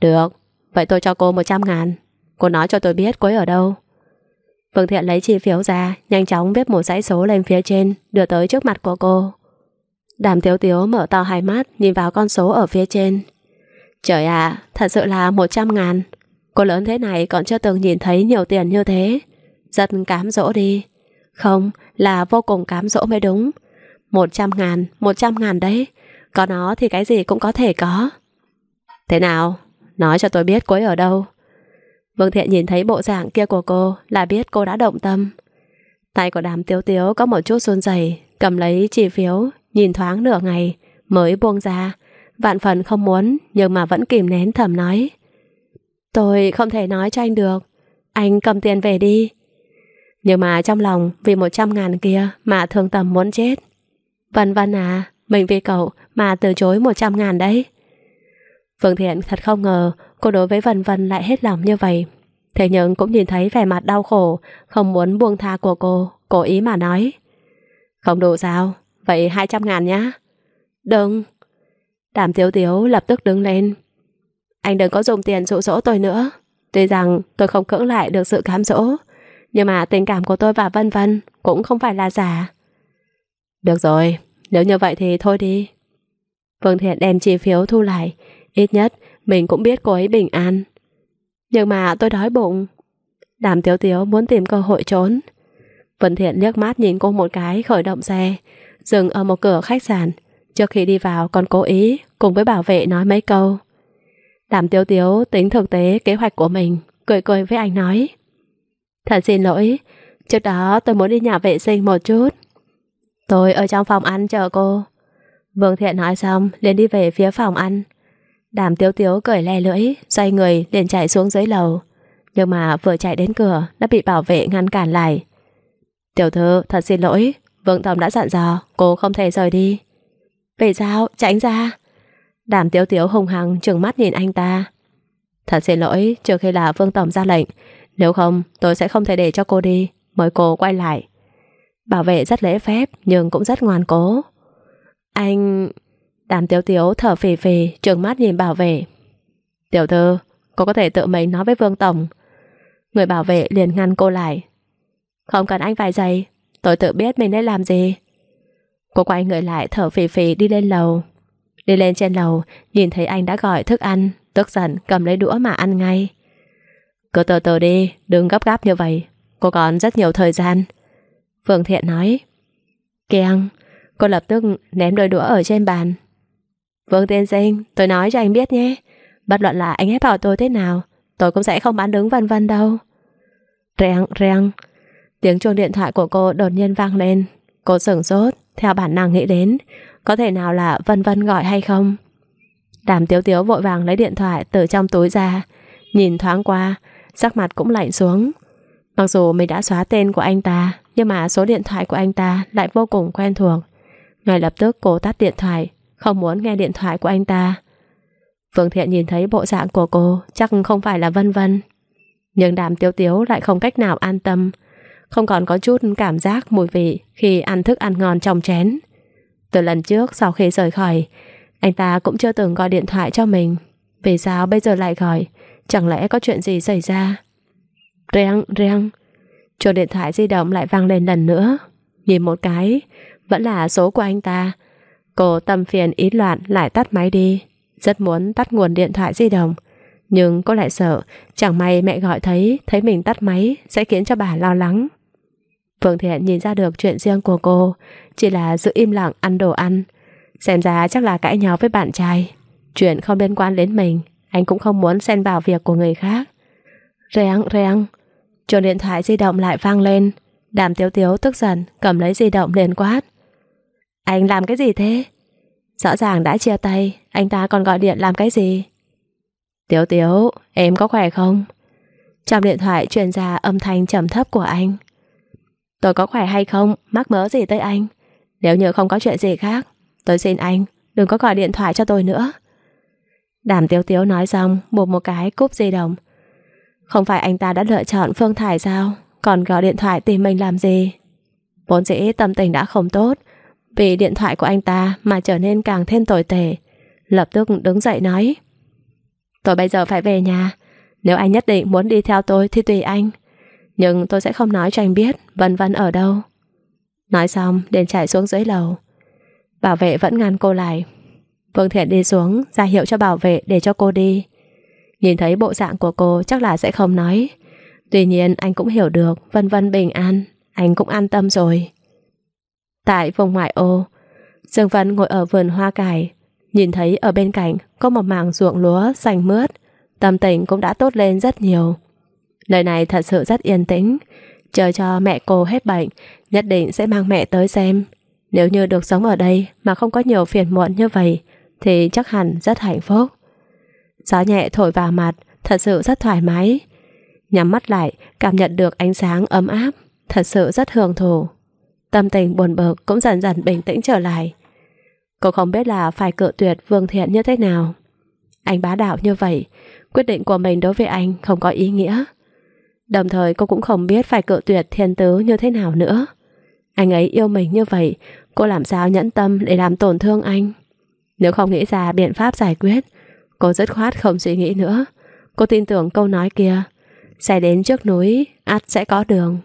Được Vậy tôi cho cô 100 ngàn Cô nói cho tôi biết cô ấy ở đâu Vương Thiện lấy chi phiếu ra, nhanh chóng viết một dãy số lên phía trên, đưa tới trước mặt của cô. Đàm Tiếu Tiếu mở to hai mắt, nhìn vào con số ở phía trên. Trời ạ, thật sự là 100 ngàn. Cô lớn thế này còn chưa từng nhìn thấy nhiều tiền như thế. Giật cám dỗ đi. Không, là vô cùng cám dỗ mới đúng. 100 ngàn, 100 ngàn đấy. Có nó thì cái gì cũng có thể có. Thế nào? Nói cho tôi biết cô ấy ở đâu. Vương Thiện nhìn thấy bộ dạng kia của cô là biết cô đã động tâm. Tay của đàm tiếu tiếu có một chút run rẩy cầm lấy chỉ phiếu, nhìn thoáng nửa ngày, mới buông ra. Vạn phần không muốn, nhưng mà vẫn kìm nén thầm nói. Tôi không thể nói cho anh được. Anh cầm tiền về đi. Nhưng mà trong lòng vì một trăm ngàn kia mà thương tầm muốn chết. Vân Vân à, mình vì cậu mà từ chối một trăm ngàn đấy. Phương Thiện thật không ngờ cô đối với Vân Vân lại hết lòng như vậy. Thế nhưng cũng nhìn thấy vẻ mặt đau khổ, không muốn buông tha của cô, cố ý mà nói. Không đủ sao? Vậy 200 ngàn nhá. Đừng. Đàm Tiếu Tiếu lập tức đứng lên. Anh đừng có dùng tiền dụ dỗ tôi nữa. Tuy rằng tôi không cưỡng lại được sự cám dỗ, nhưng mà tình cảm của tôi và Vân Vân cũng không phải là giả. Được rồi, nếu như vậy thì thôi đi. Phương Thiện đem chi phiếu thu lại, ít nhất mình cũng biết cô ấy bình an. Nhưng mà tôi đói bụng. Đàm Tiếu Tiếu muốn tìm cơ hội trốn. Vân Thiện liếc mắt nhìn cô một cái khởi động xe, dừng ở một cửa khách sạn. Trước khi đi vào còn cố ý cùng với bảo vệ nói mấy câu. Đàm Tiếu Tiếu tính thực tế kế hoạch của mình, cười cười với anh nói. Thật xin lỗi, trước đó tôi muốn đi nhà vệ sinh một chút. Tôi ở trong phòng ăn chờ cô. Vương Thiện nói xong, liền đi về phía phòng ăn. Đàm Tiếu Tiếu cười le lưỡi, xoay người liền chạy xuống dưới lầu. Nhưng mà vừa chạy đến cửa đã bị bảo vệ ngăn cản lại. Tiểu thư, thật xin lỗi, Vương Tổng đã dặn dò, cô không thể rời đi. Vì sao? Tránh ra. Đàm Tiếu Tiếu hùng hăng trừng mắt nhìn anh ta. Thật xin lỗi, trừ khi là Vương Tổng ra lệnh. Nếu không, tôi sẽ không thể để cho cô đi. Mời cô quay lại. Bảo vệ rất lễ phép, nhưng cũng rất ngoan cố. Anh... Đàm Tiếu Tiếu thở phì phì, trừng mắt nhìn bảo vệ. Tiểu thư, cô có thể tự mình nói với Vương Tổng. Người bảo vệ liền ngăn cô lại. Không cần anh vài giây, tôi tự biết mình nên làm gì. Cô quay người lại thở phì phì đi lên lầu. Đi lên trên lầu, nhìn thấy anh đã gọi thức ăn, tức giận cầm lấy đũa mà ăn ngay. Cứ từ từ đi, đừng gấp gáp như vậy. Cô còn rất nhiều thời gian. Phương Thiện nói. Keng, cô lập tức ném đôi đũa ở trên bàn. Vương Tiên Sinh, tôi nói cho anh biết nhé. Bất luận là anh ép bảo tôi thế nào, tôi cũng sẽ không bán đứng vân vân đâu. Reng, reng. Tiếng chuông điện thoại của cô đột nhiên vang lên. Cô sửng sốt, theo bản năng nghĩ đến, có thể nào là vân vân gọi hay không? Đàm tiếu tiếu vội vàng lấy điện thoại từ trong túi ra, nhìn thoáng qua, sắc mặt cũng lạnh xuống. Mặc dù mình đã xóa tên của anh ta, nhưng mà số điện thoại của anh ta lại vô cùng quen thuộc. Ngay lập tức cô tắt điện thoại, không muốn nghe điện thoại của anh ta. Phương Thiện nhìn thấy bộ dạng của cô chắc không phải là vân vân. Nhưng đàm tiếu tiếu lại không cách nào an tâm, không còn có chút cảm giác mùi vị khi ăn thức ăn ngon trong chén. Từ lần trước sau khi rời khỏi, anh ta cũng chưa từng gọi điện thoại cho mình. Vì sao bây giờ lại gọi? Chẳng lẽ có chuyện gì xảy ra? Reng, reng. chuột điện thoại di động lại vang lên lần nữa. Nhìn một cái, vẫn là số của anh ta. Cô tâm phiền ý loạn lại tắt máy đi. Rất muốn tắt nguồn điện thoại di động. Nhưng cô lại sợ, chẳng may mẹ gọi thấy, thấy mình tắt máy sẽ khiến cho bà lo lắng. Phương Thiện nhìn ra được chuyện riêng của cô, chỉ là giữ im lặng ăn đồ ăn. Xem ra chắc là cãi nhau với bạn trai. Chuyện không liên quan đến mình, anh cũng không muốn xen vào việc của người khác. Reng, reng. Chuông điện thoại di động lại vang lên. Đàm tiếu tiếu tức giận, cầm lấy di động liền quát. Anh làm cái gì thế? Rõ ràng đã chia tay, anh ta còn gọi điện làm cái gì? Tiếu tiếu, em có khỏe không? Trong điện thoại truyền ra âm thanh trầm thấp của anh. Tôi có khỏe hay không, mắc mớ gì tới anh? Nếu như không có chuyện gì khác, tôi xin anh, đừng có gọi điện thoại cho tôi nữa. Đàm tiếu tiếu nói xong, buộc một cái cúp di động. Không phải anh ta đã lựa chọn Phương Thải sao? Còn gọi điện thoại tìm mình làm gì? Vốn dĩ tâm tình đã không tốt, vì điện thoại của anh ta mà trở nên càng thêm tồi tệ. Lập tức đứng dậy nói. Tôi bây giờ phải về nhà. Nếu anh nhất định muốn đi theo tôi thì tùy anh. Nhưng tôi sẽ không nói cho anh biết Vân Vân ở đâu Nói xong đền chạy xuống dưới lầu Bảo vệ vẫn ngăn cô lại Vương Thiện đi xuống, ra hiệu cho bảo vệ để cho cô đi Nhìn thấy bộ dạng của cô chắc là sẽ không nói Tuy nhiên, anh cũng hiểu được Vân Vân bình an Anh cũng an tâm rồi Tại vùng ngoại ô. Dương Vân ngồi ở vườn hoa cải, Nhìn thấy ở bên cạnh Có một mảng ruộng lúa xanh mướt, Tâm tình cũng đã tốt lên rất nhiều. Nơi này thật sự rất yên tĩnh, Chờ cho mẹ cô hết bệnh, Nhất định sẽ mang mẹ tới xem. Nếu như được sống ở đây Mà không có nhiều phiền muộn như vậy, Thì chắc hẳn rất hạnh phúc. Gió nhẹ thổi vào mặt, Thật sự rất thoải mái. Nhắm mắt lại, cảm nhận được ánh sáng ấm áp, Thật sự rất hưởng thụ. Tâm tình buồn bực cũng dần dần bình tĩnh trở lại. Cô không biết là phải cự tuyệt Vương Thiện như thế nào. Anh bá đạo như vậy, Quyết định của mình đối với anh không có ý nghĩa. Đồng thời cô cũng không biết phải cự tuyệt thiên tứ như thế nào nữa. Anh ấy yêu mình như vậy, Cô làm sao nhẫn tâm để làm tổn thương anh? Nếu không nghĩ ra biện pháp giải quyết, Cô dứt khoát không suy nghĩ nữa. Cô tin tưởng câu nói kia Xe đến trước núi, ắt sẽ có đường.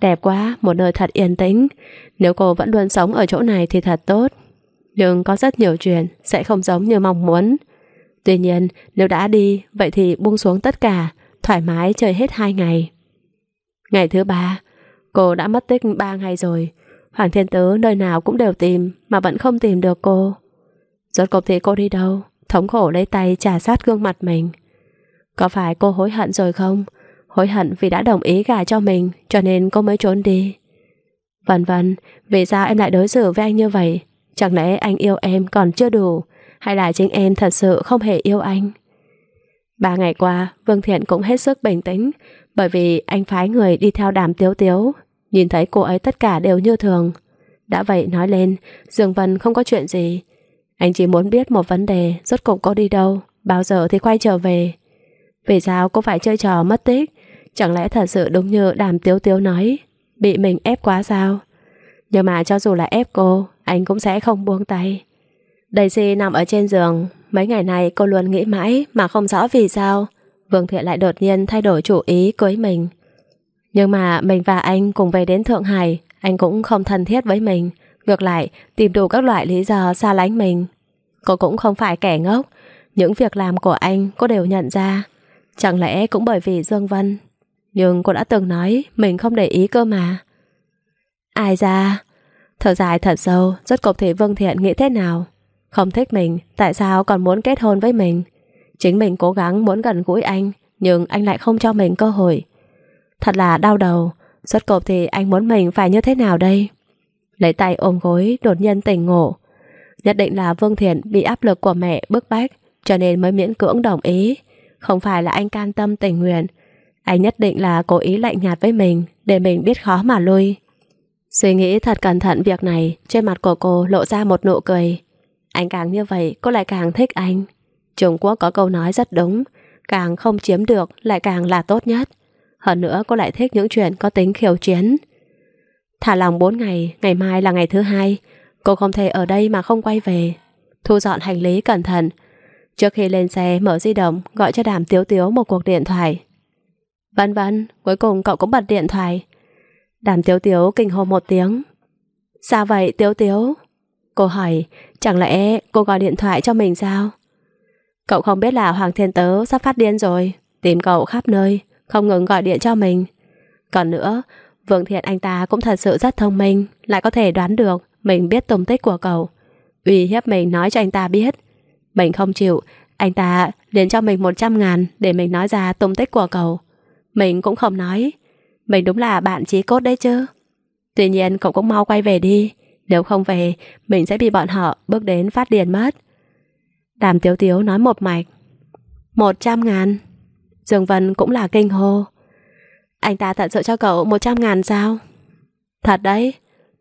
Đẹp quá, một nơi thật yên tĩnh. Nếu cô vẫn luôn sống ở chỗ này thì thật tốt. Nhưng có rất nhiều chuyện Sẽ không giống như mong muốn. Tuy nhiên nếu đã đi Vậy thì buông xuống tất cả Thoải mái chơi hết hai ngày. Ngày thứ ba Cô đã mất tích ba ngày rồi. Hoàng Thiên Tứ nơi nào cũng đều tìm Mà vẫn không tìm được cô. Rốt cục thì cô đi đâu? Thống khổ lấy tay trả sát gương mặt mình. Có phải cô hối hận rồi không? Hối hận vì đã đồng ý gả cho mình, Cho nên cô mới trốn đi. Vân vân, Vì sao em lại đối xử với anh như vậy? Chẳng lẽ anh yêu em còn chưa đủ, Hay là chính em thật sự không hề yêu anh? Ba ngày qua, Vương Thiện cũng hết sức bình tĩnh, Bởi vì anh phái người đi theo đàm tiếu tiếu, Nhìn thấy cô ấy tất cả đều như thường. Đã vậy nói lên, Dương Vân không có chuyện gì. Anh chỉ muốn biết một vấn đề, Rốt cục cô đi đâu, Bao giờ thì quay trở về? Vì sao cô phải chơi trò mất tích? Chẳng lẽ thật sự đúng như đàm tiếu tiếu nói? Bị mình ép quá sao? Nhưng mà cho dù là ép cô, Anh cũng sẽ không buông tay. Daisy nằm ở trên giường. Mấy ngày này cô luôn nghĩ mãi Mà không rõ vì sao. Vương Thiện lại đột nhiên thay đổi chủ ý cưới mình. Nhưng mà mình và anh cùng về đến Thượng Hải, Anh cũng không thân thiết với mình. Ngược lại, tìm đủ các loại lý do xa lánh mình. Cô cũng không phải kẻ ngốc. Những việc làm của anh cô đều nhận ra. Chẳng lẽ cũng bởi vì Dương Vân? Nhưng cô đã từng nói Mình không để ý cơ mà. Ai ra? Thở dài thật sâu, Rốt cục thì Vương Thiện nghĩ thế nào? Không thích mình, Tại sao còn muốn kết hôn với mình? Chính mình cố gắng muốn gần gũi anh, Nhưng anh lại không cho mình cơ hội. Thật là đau đầu, Rốt cục thì anh muốn mình phải như thế nào đây? Lấy tay ôm gối, Đột nhiên tỉnh ngộ. Nhất định là Vương Thiện bị áp lực của mẹ bức bách, Cho nên mới miễn cưỡng đồng ý. Không phải là anh can tâm tình nguyện anh nhất định là cố ý lạnh nhạt với mình để mình biết khó mà lui. Suy nghĩ thật cẩn thận việc này, trên mặt của cô lộ ra một nụ cười. Anh càng như vậy, cô lại càng thích anh. Trung Quốc có câu nói rất đúng, càng không chiếm được lại càng là tốt nhất. Hơn nữa cô lại thích những chuyện có tính khiêu chiến. Thả lòng 4 ngày, ngày mai là ngày thứ hai. Cô không thể ở đây mà không quay về. Thu dọn hành lý cẩn thận. Trước khi lên xe mở di động gọi cho đàm tiếu tiếu một cuộc điện thoại. Vân vân, cuối cùng cậu cũng bật điện thoại. Đàm tiếu tiếu kinh hô một tiếng. Sao vậy tiếu tiếu? Cô hỏi, chẳng lẽ cô gọi điện thoại cho mình sao? Cậu không biết là Hoàng Thiên Tớ sắp phát điên rồi, tìm cậu khắp nơi, không ngừng gọi điện cho mình. Còn nữa, Vương Thiện anh ta cũng thật sự rất thông minh, lại có thể đoán được mình biết tung tích của cậu. Uy hiếp mình nói cho anh ta biết. Mình không chịu, anh ta liền cho mình 100 ngàn để mình nói ra tung tích của cậu. Mình cũng không nói. Mình đúng là bạn chí cốt đấy chứ. Tuy nhiên cậu cũng mau quay về đi. Nếu không về, Mình sẽ bị bọn họ bước đến phát điền mất. Đàm Tiếu Tiếu nói một mạch. Một trăm ngàn. Dương Vân cũng là kinh hô. Anh ta thật sự cho cậu một trăm ngàn sao? Thật đấy.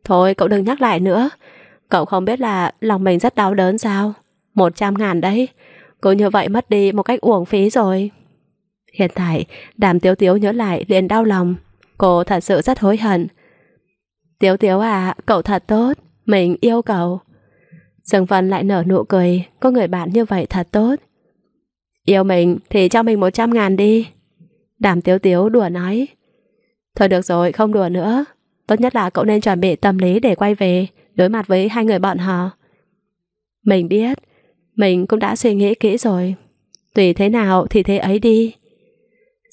Thôi cậu đừng nhắc lại nữa. Cậu không biết là lòng mình rất đau đớn sao? Một trăm ngàn đấy. Cứ như vậy mất đi một cách uổng phí rồi. Hiện tại, đàm tiếu tiếu nhớ lại liền đau lòng. Cô thật sự rất hối hận. Tiếu tiếu à, cậu thật tốt. Mình yêu cậu. Dương Vân lại nở nụ cười. Có người bạn như vậy thật tốt. Yêu mình thì cho mình 100 ngàn đi. Đàm tiếu tiếu đùa nói. Thôi được rồi, không đùa nữa. Tốt nhất là cậu nên chuẩn bị tâm lý để quay về, đối mặt với hai người bọn họ. Mình biết, mình cũng đã suy nghĩ kỹ rồi. Tùy thế nào thì thế ấy đi.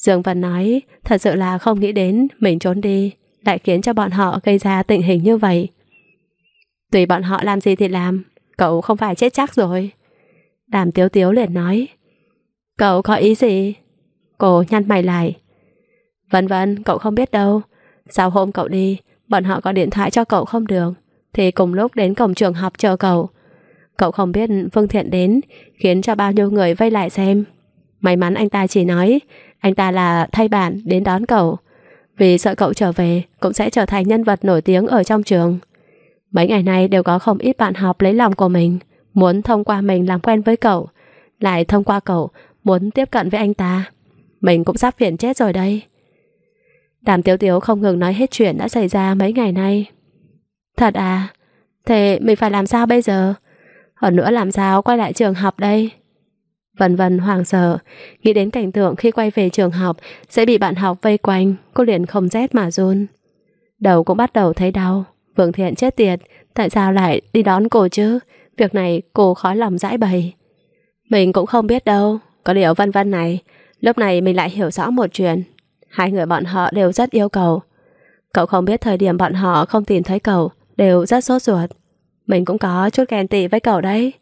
Dương Văn nói, thật sự là không nghĩ đến mình trốn đi, lại khiến cho bọn họ gây ra tình hình như vậy. Tùy bọn họ làm gì thì làm, cậu không phải chết chắc rồi. Đàm Tiếu Tiếu liền nói, cậu có ý gì? Cô nhăn mày lại. Vân vân, cậu không biết đâu. Sau hôm cậu đi, bọn họ có điện thoại cho cậu không được, thì cùng lúc đến cổng trường học chờ cậu. Cậu không biết Phương Thiện đến, khiến cho bao nhiêu người vây lại xem. May mắn anh ta chỉ nói, anh ta là thay bạn đến đón cậu. Vì sợ cậu trở về, cũng sẽ trở thành nhân vật nổi tiếng ở trong trường. Mấy ngày nay đều có không ít bạn học lấy lòng của mình, muốn thông qua mình làm quen với cậu, lại thông qua cậu muốn tiếp cận với anh ta. Mình cũng sắp phiền chết rồi đây. Đàm Tiếu Tiếu không ngừng nói hết chuyện đã xảy ra mấy ngày nay. Thật à? Thế mình phải làm sao bây giờ? Hơn nữa làm sao quay lại trường học đây? Vân Vân hoàng sợ, nghĩ đến cảnh tượng khi quay về trường học sẽ bị bạn học vây quanh, cô liền không rét mà run. Đầu cũng bắt đầu thấy đau. Vương Thiện chết tiệt, tại sao lại đi đón cô chứ? Việc này cô khói lòng giải bày. Mình cũng không biết đâu, có điều Vân Vân này, lúc này mình lại hiểu rõ một chuyện. Hai người bọn họ đều rất yêu cầu. Cậu không biết thời điểm bọn họ không tìm thấy cậu, đều rất sốt ruột. Mình cũng có chút ghen tị với cậu đấy.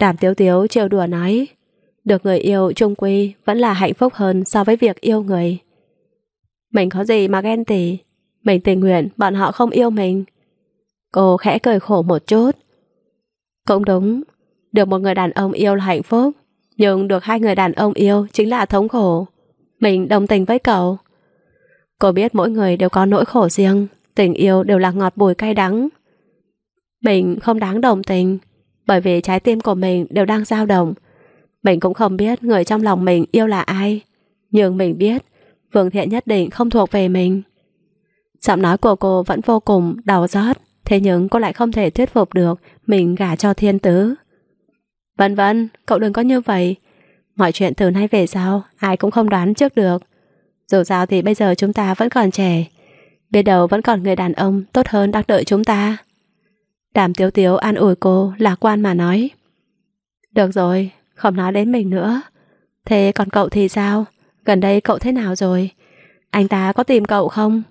Đàm tiếu tiếu trêu đùa nói, được người yêu trung quy vẫn là hạnh phúc hơn so với việc yêu người. Mình có gì mà ghen tị, mình tình nguyện bọn họ không yêu mình. Cô khẽ cười khổ một chút. Cũng đúng, được một người đàn ông yêu là hạnh phúc, nhưng được hai người đàn ông yêu chính là thống khổ. Mình đồng tình với cậu. Cô biết mỗi người đều có nỗi khổ riêng, tình yêu đều là ngọt bùi cay đắng. Mình không đáng đồng tình, bởi vì trái tim của mình đều đang dao động. Mình cũng không biết người trong lòng mình yêu là ai, nhưng mình biết Vương Thiện nhất định không thuộc về mình. Giọng nói của cô vẫn vô cùng đau rót, thế nhưng cô lại không thể thuyết phục được mình gả cho thiên tứ. Vân vân, cậu đừng có như vậy. Mọi chuyện từ nay về sau, ai cũng không đoán trước được. Dù sao thì bây giờ chúng ta vẫn còn trẻ. Biết đầu vẫn còn người đàn ông tốt hơn đang đợi chúng ta. Đàm tiếu tiếu an ủi cô, lạc quan mà nói. Được rồi, không nói đến mình nữa. Thế còn cậu thì sao? Gần đây cậu thế nào rồi? Anh ta có tìm cậu không?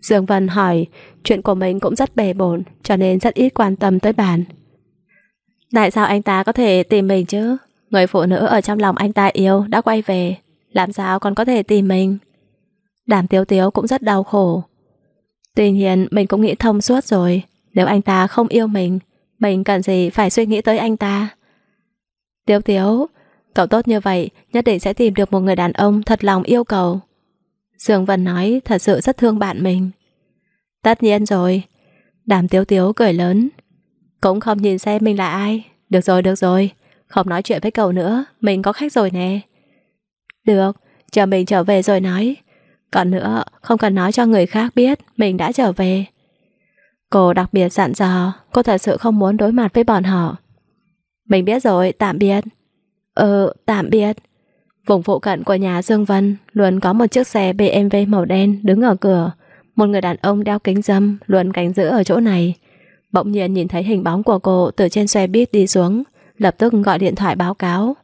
Dương Vân hỏi, chuyện của mình cũng rất bề bộn, cho nên rất ít quan tâm tới bạn. Tại sao anh ta có thể tìm mình chứ? Người phụ nữ ở trong lòng anh ta yêu đã quay về, làm sao còn có thể tìm mình? Đàm Tiếu Tiếu cũng rất đau khổ. Tuy nhiên mình cũng nghĩ thông suốt rồi, nếu anh ta không yêu mình, mình cần gì phải suy nghĩ tới anh ta? Tiếu Tiếu, cậu tốt như vậy, nhất định sẽ tìm được một người đàn ông thật lòng yêu cầu. Dương Vân nói thật sự rất thương bạn mình. Tất nhiên rồi. Đàm Tiếu Tiếu cười lớn. Cũng không nhìn xem mình là ai. Được rồi, được rồi. Không nói chuyện với cậu nữa, mình có khách rồi nè. Được, chờ mình trở về rồi nói. Còn nữa, không cần nói cho người khác biết mình đã trở về. Cô đặc biệt dặn dò, cô thật sự không muốn đối mặt với bọn họ. Mình biết rồi, tạm biệt. Ừ, tạm biệt. Vùng phụ cận của nhà Dương Vân luôn có một chiếc xe BMW màu đen đứng ở cửa. Một người đàn ông đeo kính dâm luôn canh giữ ở chỗ này. Bỗng nhiên nhìn thấy hình bóng của cô từ trên xe buýt đi xuống, lập tức gọi điện thoại báo cáo.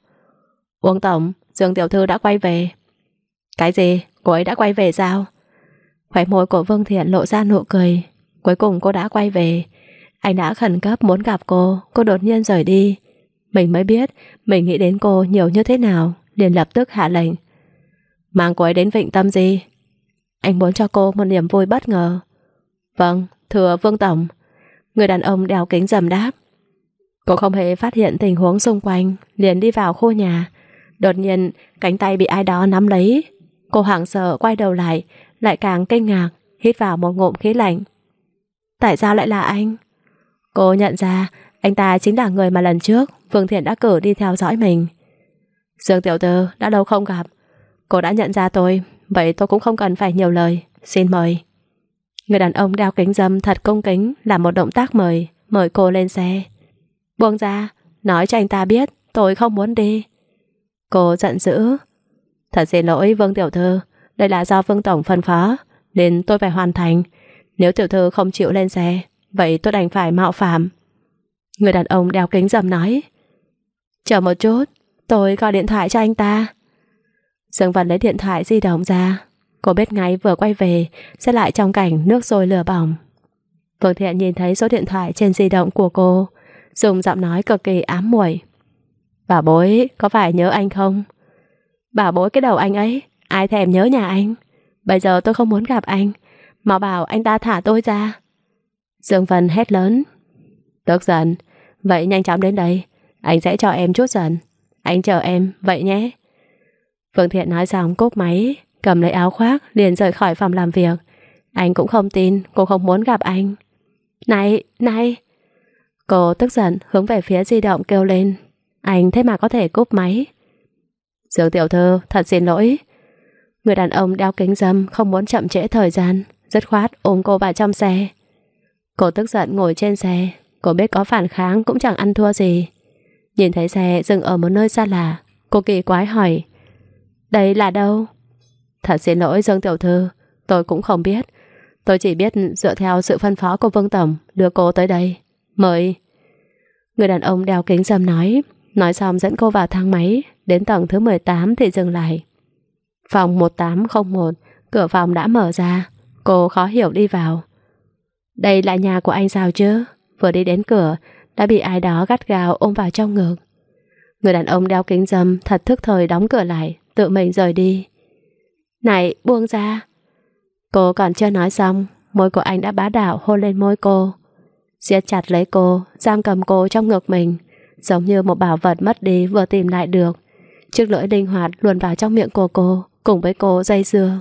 Uông Tổng, Dương Tiểu Thư đã quay về. Cái gì? Cô ấy đã quay về sao? Khóe môi của Vương Thiện lộ ra nụ cười. Cuối cùng cô đã quay về. Anh đã khẩn cấp muốn gặp cô, cô đột nhiên rời đi. Mình mới biết mình nghĩ đến cô nhiều như thế nào, liền lập tức hạ lệnh. Mang cô ấy đến Vịnh Tâm gì? Anh muốn cho cô một niềm vui bất ngờ. Vâng, thưa Vương Tổng. Người đàn ông đeo kính dầm đáp. Cô không hề phát hiện tình huống xung quanh, liền đi vào khu nhà. Đột nhiên, cánh tay bị ai đó nắm lấy. Cô hoảng sợ quay đầu lại, lại càng kinh ngạc, hít vào một ngụm khí lạnh. Tại sao lại là anh? Cô nhận ra anh ta chính là người mà lần trước Vương Thiện đã cử đi theo dõi mình. Dương Tiểu Tư đã lâu không gặp. Cô đã nhận ra tôi, vậy tôi cũng không cần phải nhiều lời. Xin mời. Người đàn ông đeo kính dâm thật công kính làm một động tác mời, mời cô lên xe. Buông ra, nói cho anh ta biết tôi không muốn đi. Cô giận dữ. Thật xin lỗi Vương Tiểu Thư, đây là do Vương Tổng phân phó, nên tôi phải hoàn thành. Nếu tiểu thư không chịu lên xe, vậy tôi đành phải mạo phạm. Người đàn ông đeo kính dầm nói. Chờ một chút, tôi gọi điện thoại cho anh ta. Dương Văn lấy điện thoại di động ra. Cô biết ngay vừa quay về sẽ lại trong cảnh nước sôi lửa bỏng. Vương Thiện nhìn thấy số điện thoại trên di động của cô, dùng giọng nói cực kỳ ám muội. bà bối, có phải nhớ anh không? bà bối cái đầu anh ấy, ai thèm nhớ nhà anh? Bây giờ tôi không muốn gặp anh, mà bảo anh ta thả tôi ra. Dương Vân hét lớn. Tức giận, vậy nhanh chóng đến đây, anh sẽ cho em chút giận. Anh chờ em, vậy nhé. Phương Thiện nói xong cúp máy, cầm lấy áo khoác, liền rời khỏi phòng làm việc. Anh cũng không tin, cô không muốn gặp anh. Này, này! Cô tức giận hướng về phía di động kêu lên. Anh thế mà có thể cúp máy. Dương tiểu thư, thật xin lỗi. Người đàn ông đeo kính dâm không muốn chậm trễ thời gian, dứt khoát ôm cô vào trong xe. Cô tức giận ngồi trên xe, cô biết có phản kháng cũng chẳng ăn thua gì. Nhìn thấy xe dừng ở một nơi xa lạ, cô kỳ quái hỏi. Đây là đâu? Thật xin lỗi Dương Tiểu Thư, tôi cũng không biết. Tôi chỉ biết dựa theo sự phân phó của Vương Tổng đưa cô tới đây. Mời. Người đàn ông đeo kính dâm nói, nói xong dẫn cô vào thang máy, đến tầng thứ 18 thì dừng lại. Phòng 1801, cửa phòng đã mở ra, cô khó hiểu đi vào. Đây là nhà của anh sao chứ? Vừa đi đến cửa, đã bị ai đó gắt gào ôm vào trong ngực. Người đàn ông đeo kính dâm thật thức thời đóng cửa lại, tự mình rời đi. Này, buông ra. Cô còn chưa nói xong, môi của anh đã bá đạo hôn lên môi cô. siết chặt lấy cô, giam cầm cô trong ngực mình, giống như một bảo vật mất đi vừa tìm lại được. Chiếc lưỡi linh hoạt luồn vào trong miệng của cô, cùng với cô dây dưa.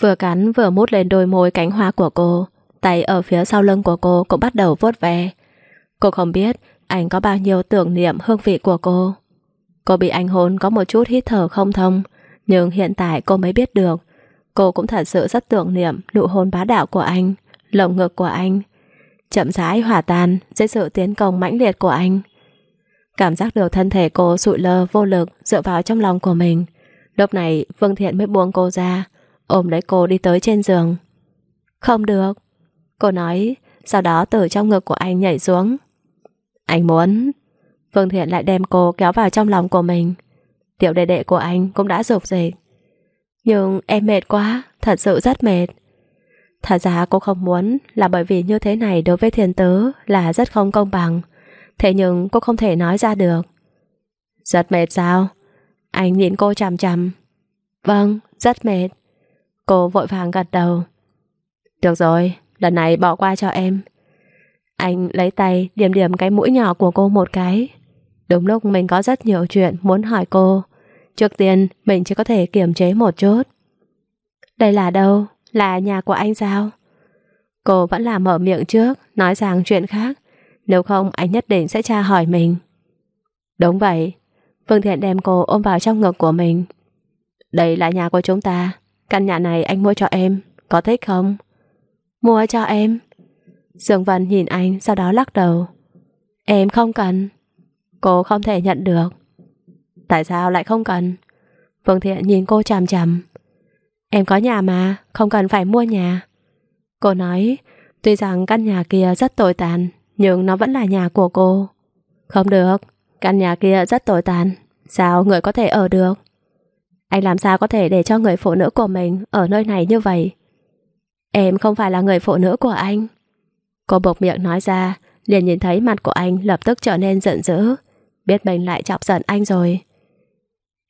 Vừa cắn vừa mút lên đôi môi cánh hoa của cô, tay ở phía sau lưng của cô cũng bắt đầu vuốt ve. Cô không biết anh có bao nhiêu tưởng niệm hương vị của cô. Cô bị anh hôn có một chút hít thở không thông, nhưng hiện tại cô mới biết được Cô cũng thật sự rất tưởng niệm nụ hôn bá đạo của anh, lồng ngực của anh. Chậm rãi hòa tan dưới sự tiến công mãnh liệt của anh. Cảm giác được thân thể cô sụi lơ vô lực dựa vào trong lòng của mình. Lúc này Vương Thiện mới buông cô ra, ôm lấy cô đi tới trên giường. Không được. Cô nói, sau đó từ trong ngực của anh nhảy xuống. Anh muốn... Phương Thiện lại đem cô kéo vào trong lòng của mình. Tiểu đệ đệ của anh cũng đã rụp dịch. Nhưng em mệt quá, thật sự rất mệt. Thật ra cô không muốn là bởi vì như thế này đối với thiên tứ là rất không công bằng. Thế nhưng cô không thể nói ra được. Rất mệt sao? Anh nhìn cô chằm chằm. Vâng, rất mệt. Cô vội vàng gật đầu. Được rồi, lần này bỏ qua cho em. Anh lấy tay điểm điểm cái mũi nhỏ của cô một cái. Đúng lúc mình có rất nhiều chuyện muốn hỏi cô. Trước tiên mình chỉ có thể kiềm chế một chút Đây là đâu? Là nhà của anh sao? Cô vẫn là mở miệng trước Nói rằng chuyện khác Nếu không anh nhất định sẽ tra hỏi mình Đúng vậy Phương Thiện đem cô ôm vào trong ngực của mình Đây là nhà của chúng ta Căn nhà này anh mua cho em Có thích không? Mua cho em Dương Vân nhìn anh sau đó lắc đầu Em không cần Cô không thể nhận được Tại sao lại không cần? Phương Thiện nhìn cô chằm chằm. Em có nhà mà, không cần phải mua nhà. Cô nói, tuy rằng căn nhà kia rất tồi tàn, nhưng nó vẫn là nhà của cô. Không được, căn nhà kia rất tồi tàn. Sao người có thể ở được? Anh làm sao có thể để cho người phụ nữ của mình ở nơi này như vậy? Em không phải là người phụ nữ của anh. Cô bộc miệng nói ra, liền nhìn thấy mặt của anh lập tức trở nên giận dữ. Biết mình lại chọc giận anh rồi.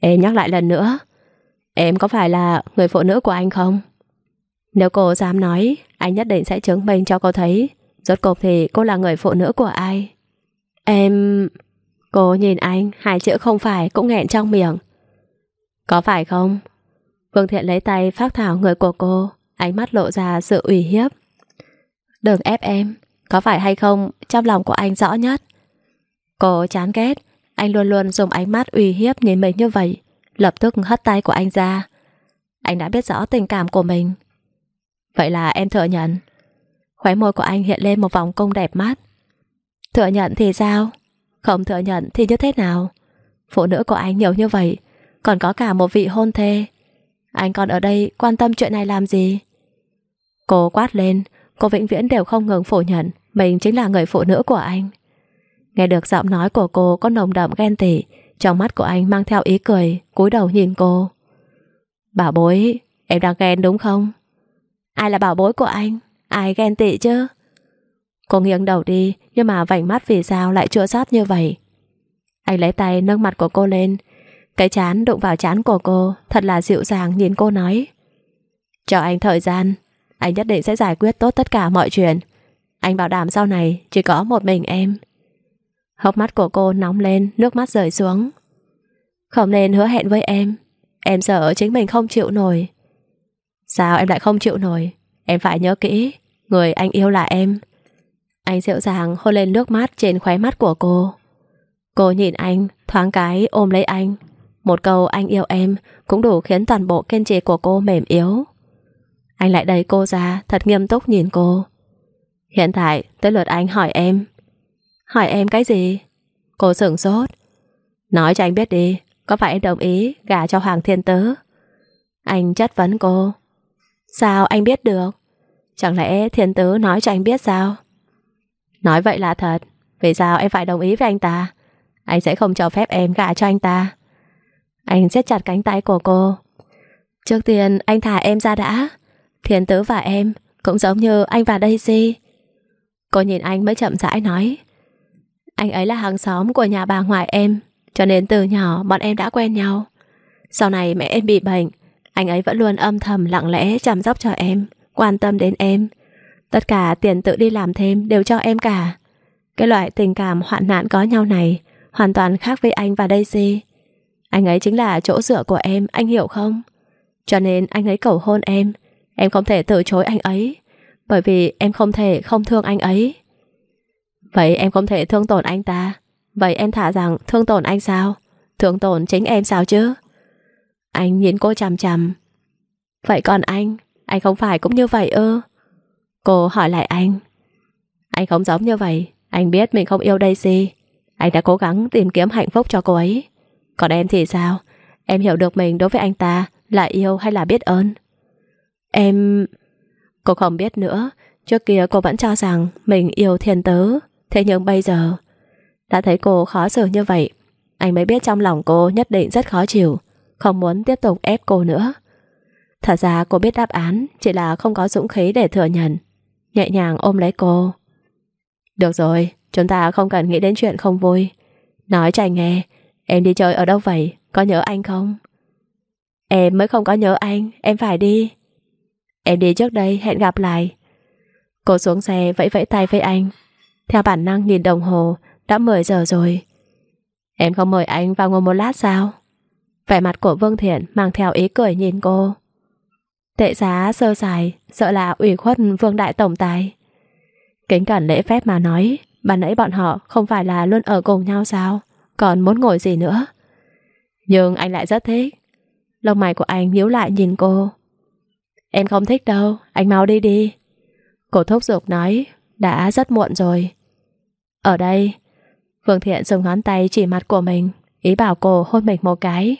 Em nhắc lại lần nữa Em có phải là người phụ nữ của anh không? Nếu cô dám nói Anh nhất định sẽ chứng minh cho cô thấy Rốt cuộc thì cô là người phụ nữ của ai Em... Cô nhìn anh Hai chữ không phải cũng nghẹn trong miệng có phải không? Vương Thiện lấy tay phát thảo người của cô, Ánh mắt lộ ra sự ủy hiếp. Đừng ép em, Có phải hay không? Trong lòng của anh rõ nhất. Cô chán ghét, anh luôn luôn dùng ánh mắt ủy hiếp nhìn mình như vậy, Lập tức hất tay của anh ra. Anh đã biết rõ tình cảm của mình. Vậy là em thừa nhận. Khóe môi của anh hiện lên một vòng cung đẹp mắt. Thừa nhận thì sao? Không thừa nhận thì như thế nào? Phụ nữ của anh nhiều như vậy còn có cả một vị hôn thê Anh còn ở đây quan tâm chuyện này làm gì? Cô quát lên, cô vĩnh viễn đều không ngừng phủ nhận mình chính là người phụ nữ của anh. Nghe được giọng nói của cô có nồng đậm ghen tị, trong mắt của anh mang theo ý cười, cúi đầu nhìn cô. Bảo bối, em đang ghen đúng không? Ai là bảo bối của anh? Ai ghen tị chứ? Cô nghiêng đầu đi, nhưng mà vành mắt vì sao lại chua xót như vậy? Anh lấy tay nâng mặt của cô lên, cái chán đụng vào chán của cô, thật là dịu dàng nhìn cô nói. Cho anh thời gian, anh nhất định sẽ giải quyết tốt tất cả mọi chuyện. Anh bảo đảm sau này chỉ có một mình em. Hốc mắt của cô nóng lên, nước mắt rơi xuống. Không nên hứa hẹn với em. Em sợ chính mình không chịu nổi. Sao em lại không chịu nổi? Em phải nhớ kỹ, người anh yêu là em. Anh dịu dàng hôn lên nước mắt trên khóe mắt của cô. Cô nhìn anh, thoáng cái ôm lấy anh. Một câu anh yêu em cũng đủ khiến toàn bộ kiên trì của cô mềm yếu. Anh lại đẩy cô ra, thật nghiêm túc nhìn cô. Hiện tại tới lượt anh hỏi em. Hỏi em cái gì? Cô sửng sốt. Nói cho anh biết đi, có phải em đồng ý gả cho Hoàng Thiên Tứ? Anh chất vấn cô. Sao anh biết được? Chẳng lẽ Thiên Tứ nói cho anh biết sao? Nói vậy là thật. Vì sao em phải đồng ý với anh ta? Anh sẽ không cho phép em gả cho anh ta. Anh siết chặt cánh tay của cô. Trước tiên anh thả em ra đã. Thiên Tứ và em cũng giống như anh và Daisy. Cô nhìn anh mới chậm rãi nói. Anh ấy là hàng xóm của nhà bà ngoại em, cho nên từ nhỏ bọn em đã quen nhau. Sau này mẹ em bị bệnh, anh ấy vẫn luôn âm thầm lặng lẽ chăm sóc cho em, quan tâm đến em. Tất cả tiền tự đi làm thêm đều cho em cả. Cái loại tình cảm hoạn nạn có nhau này hoàn toàn khác với anh và Daisy. Anh ấy chính là chỗ dựa của em, anh hiểu không? Cho nên anh ấy cầu hôn em, em không thể từ chối anh ấy, bởi vì em không thể không thương anh ấy. Vậy em không thể thương tổn anh ta, vậy em thả rằng thương tổn anh sao? Thương tổn chính em sao chứ? Anh nhìn cô chằm chằm. Vậy còn anh, anh không phải cũng như vậy ư? Cô hỏi lại anh. Anh không giống như vậy, anh biết mình không yêu Daisy. Anh đã cố gắng tìm kiếm hạnh phúc cho cô ấy. Còn em thì sao? Em hiểu được mình đối với anh ta là yêu hay là biết ơn? Em... Cô không biết nữa. Trước kia cô vẫn cho rằng mình yêu thiên tứ. Thế nhưng bây giờ... Đã thấy cô khó xử như vậy. Anh mới biết trong lòng cô nhất định rất khó chịu. Không muốn tiếp tục ép cô nữa. Thật ra cô biết đáp án Chỉ là không có dũng khí để thừa nhận Nhẹ nhàng ôm lấy cô Được rồi, chúng ta không cần nghĩ đến chuyện không vui Nói cho anh nghe Em đi chơi ở đâu vậy? Có nhớ anh không? Em mới không có nhớ anh. Em phải đi. Em đi trước đây, hẹn gặp lại. Cô xuống xe, vẫy vẫy tay với anh. Theo bản năng nhìn đồng hồ, Đã 10 giờ rồi. Em không mời anh vào ngồi một lát sao? Vẻ mặt của Vương Thiện Mang theo ý cười nhìn cô. Tệ giá, sơ sài, Sợ là ủy khuất Vương Đại Tổng Tài. Kính cẩn lễ phép mà nói bà nãy bọn họ không phải là luôn ở cùng nhau sao? Còn muốn ngồi gì nữa Nhưng anh lại rất thích Lông mày của anh nhíu lại nhìn cô Em không thích đâu, anh mau đi đi. Cô thúc giục nói, đã rất muộn rồi. Ở đây, phương Thiện dùng ngón tay chỉ mặt của mình, ý bảo cô hôn mình một cái.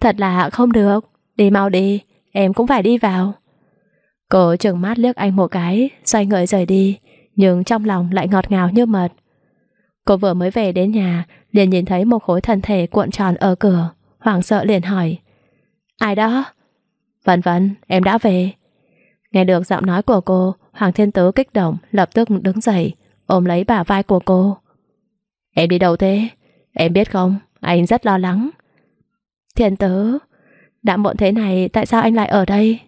Thật là không được, đi mau đi, em cũng phải đi vào. Cô trừng mắt liếc anh một cái, xoay người rời đi, nhưng trong lòng lại ngọt ngào như mật. Cô vừa mới về đến nhà, liền nhìn thấy một khối thân thể cuộn tròn ở cửa, hoảng sợ liền hỏi. Ai đó? Vân vân, em đã về. Nghe được giọng nói của cô, Hoàng Thiên Tứ kích động, lập tức đứng dậy, ôm lấy bả vai của cô. Em đi đâu thế? Em biết không, anh rất lo lắng. Thiên Tứ, đã muộn thế này, tại sao anh lại ở đây?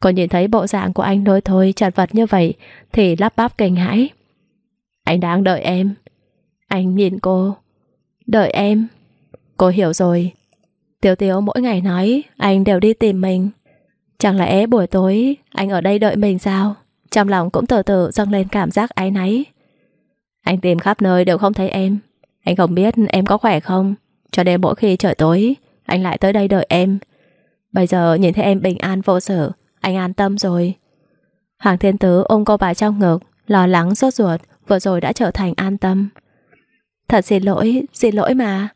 Cô nhìn thấy bộ dạng của anh nối thôi chật vật như vậy thì lắp bắp kinh hãi. Anh đang đợi em. Anh nhìn cô. Đợi em. Cô hiểu rồi. Tiểu Tiểu mỗi ngày nói anh đều đi tìm mình. Chẳng lẽ buổi tối anh ở đây đợi mình sao? Trong lòng cũng từ từ dâng lên cảm giác áy náy. Anh tìm khắp nơi đều không thấy em. Anh không biết em có khỏe không. Cho nên mỗi khi trời tối, anh lại tới đây đợi em. Bây giờ nhìn thấy em bình an vô sự, anh an tâm rồi. Hoàng Thiên Tứ ôm cô vào trong ngực, lo lắng sốt ruột, vừa rồi đã trở thành an tâm. Thật xin lỗi, xin lỗi mà.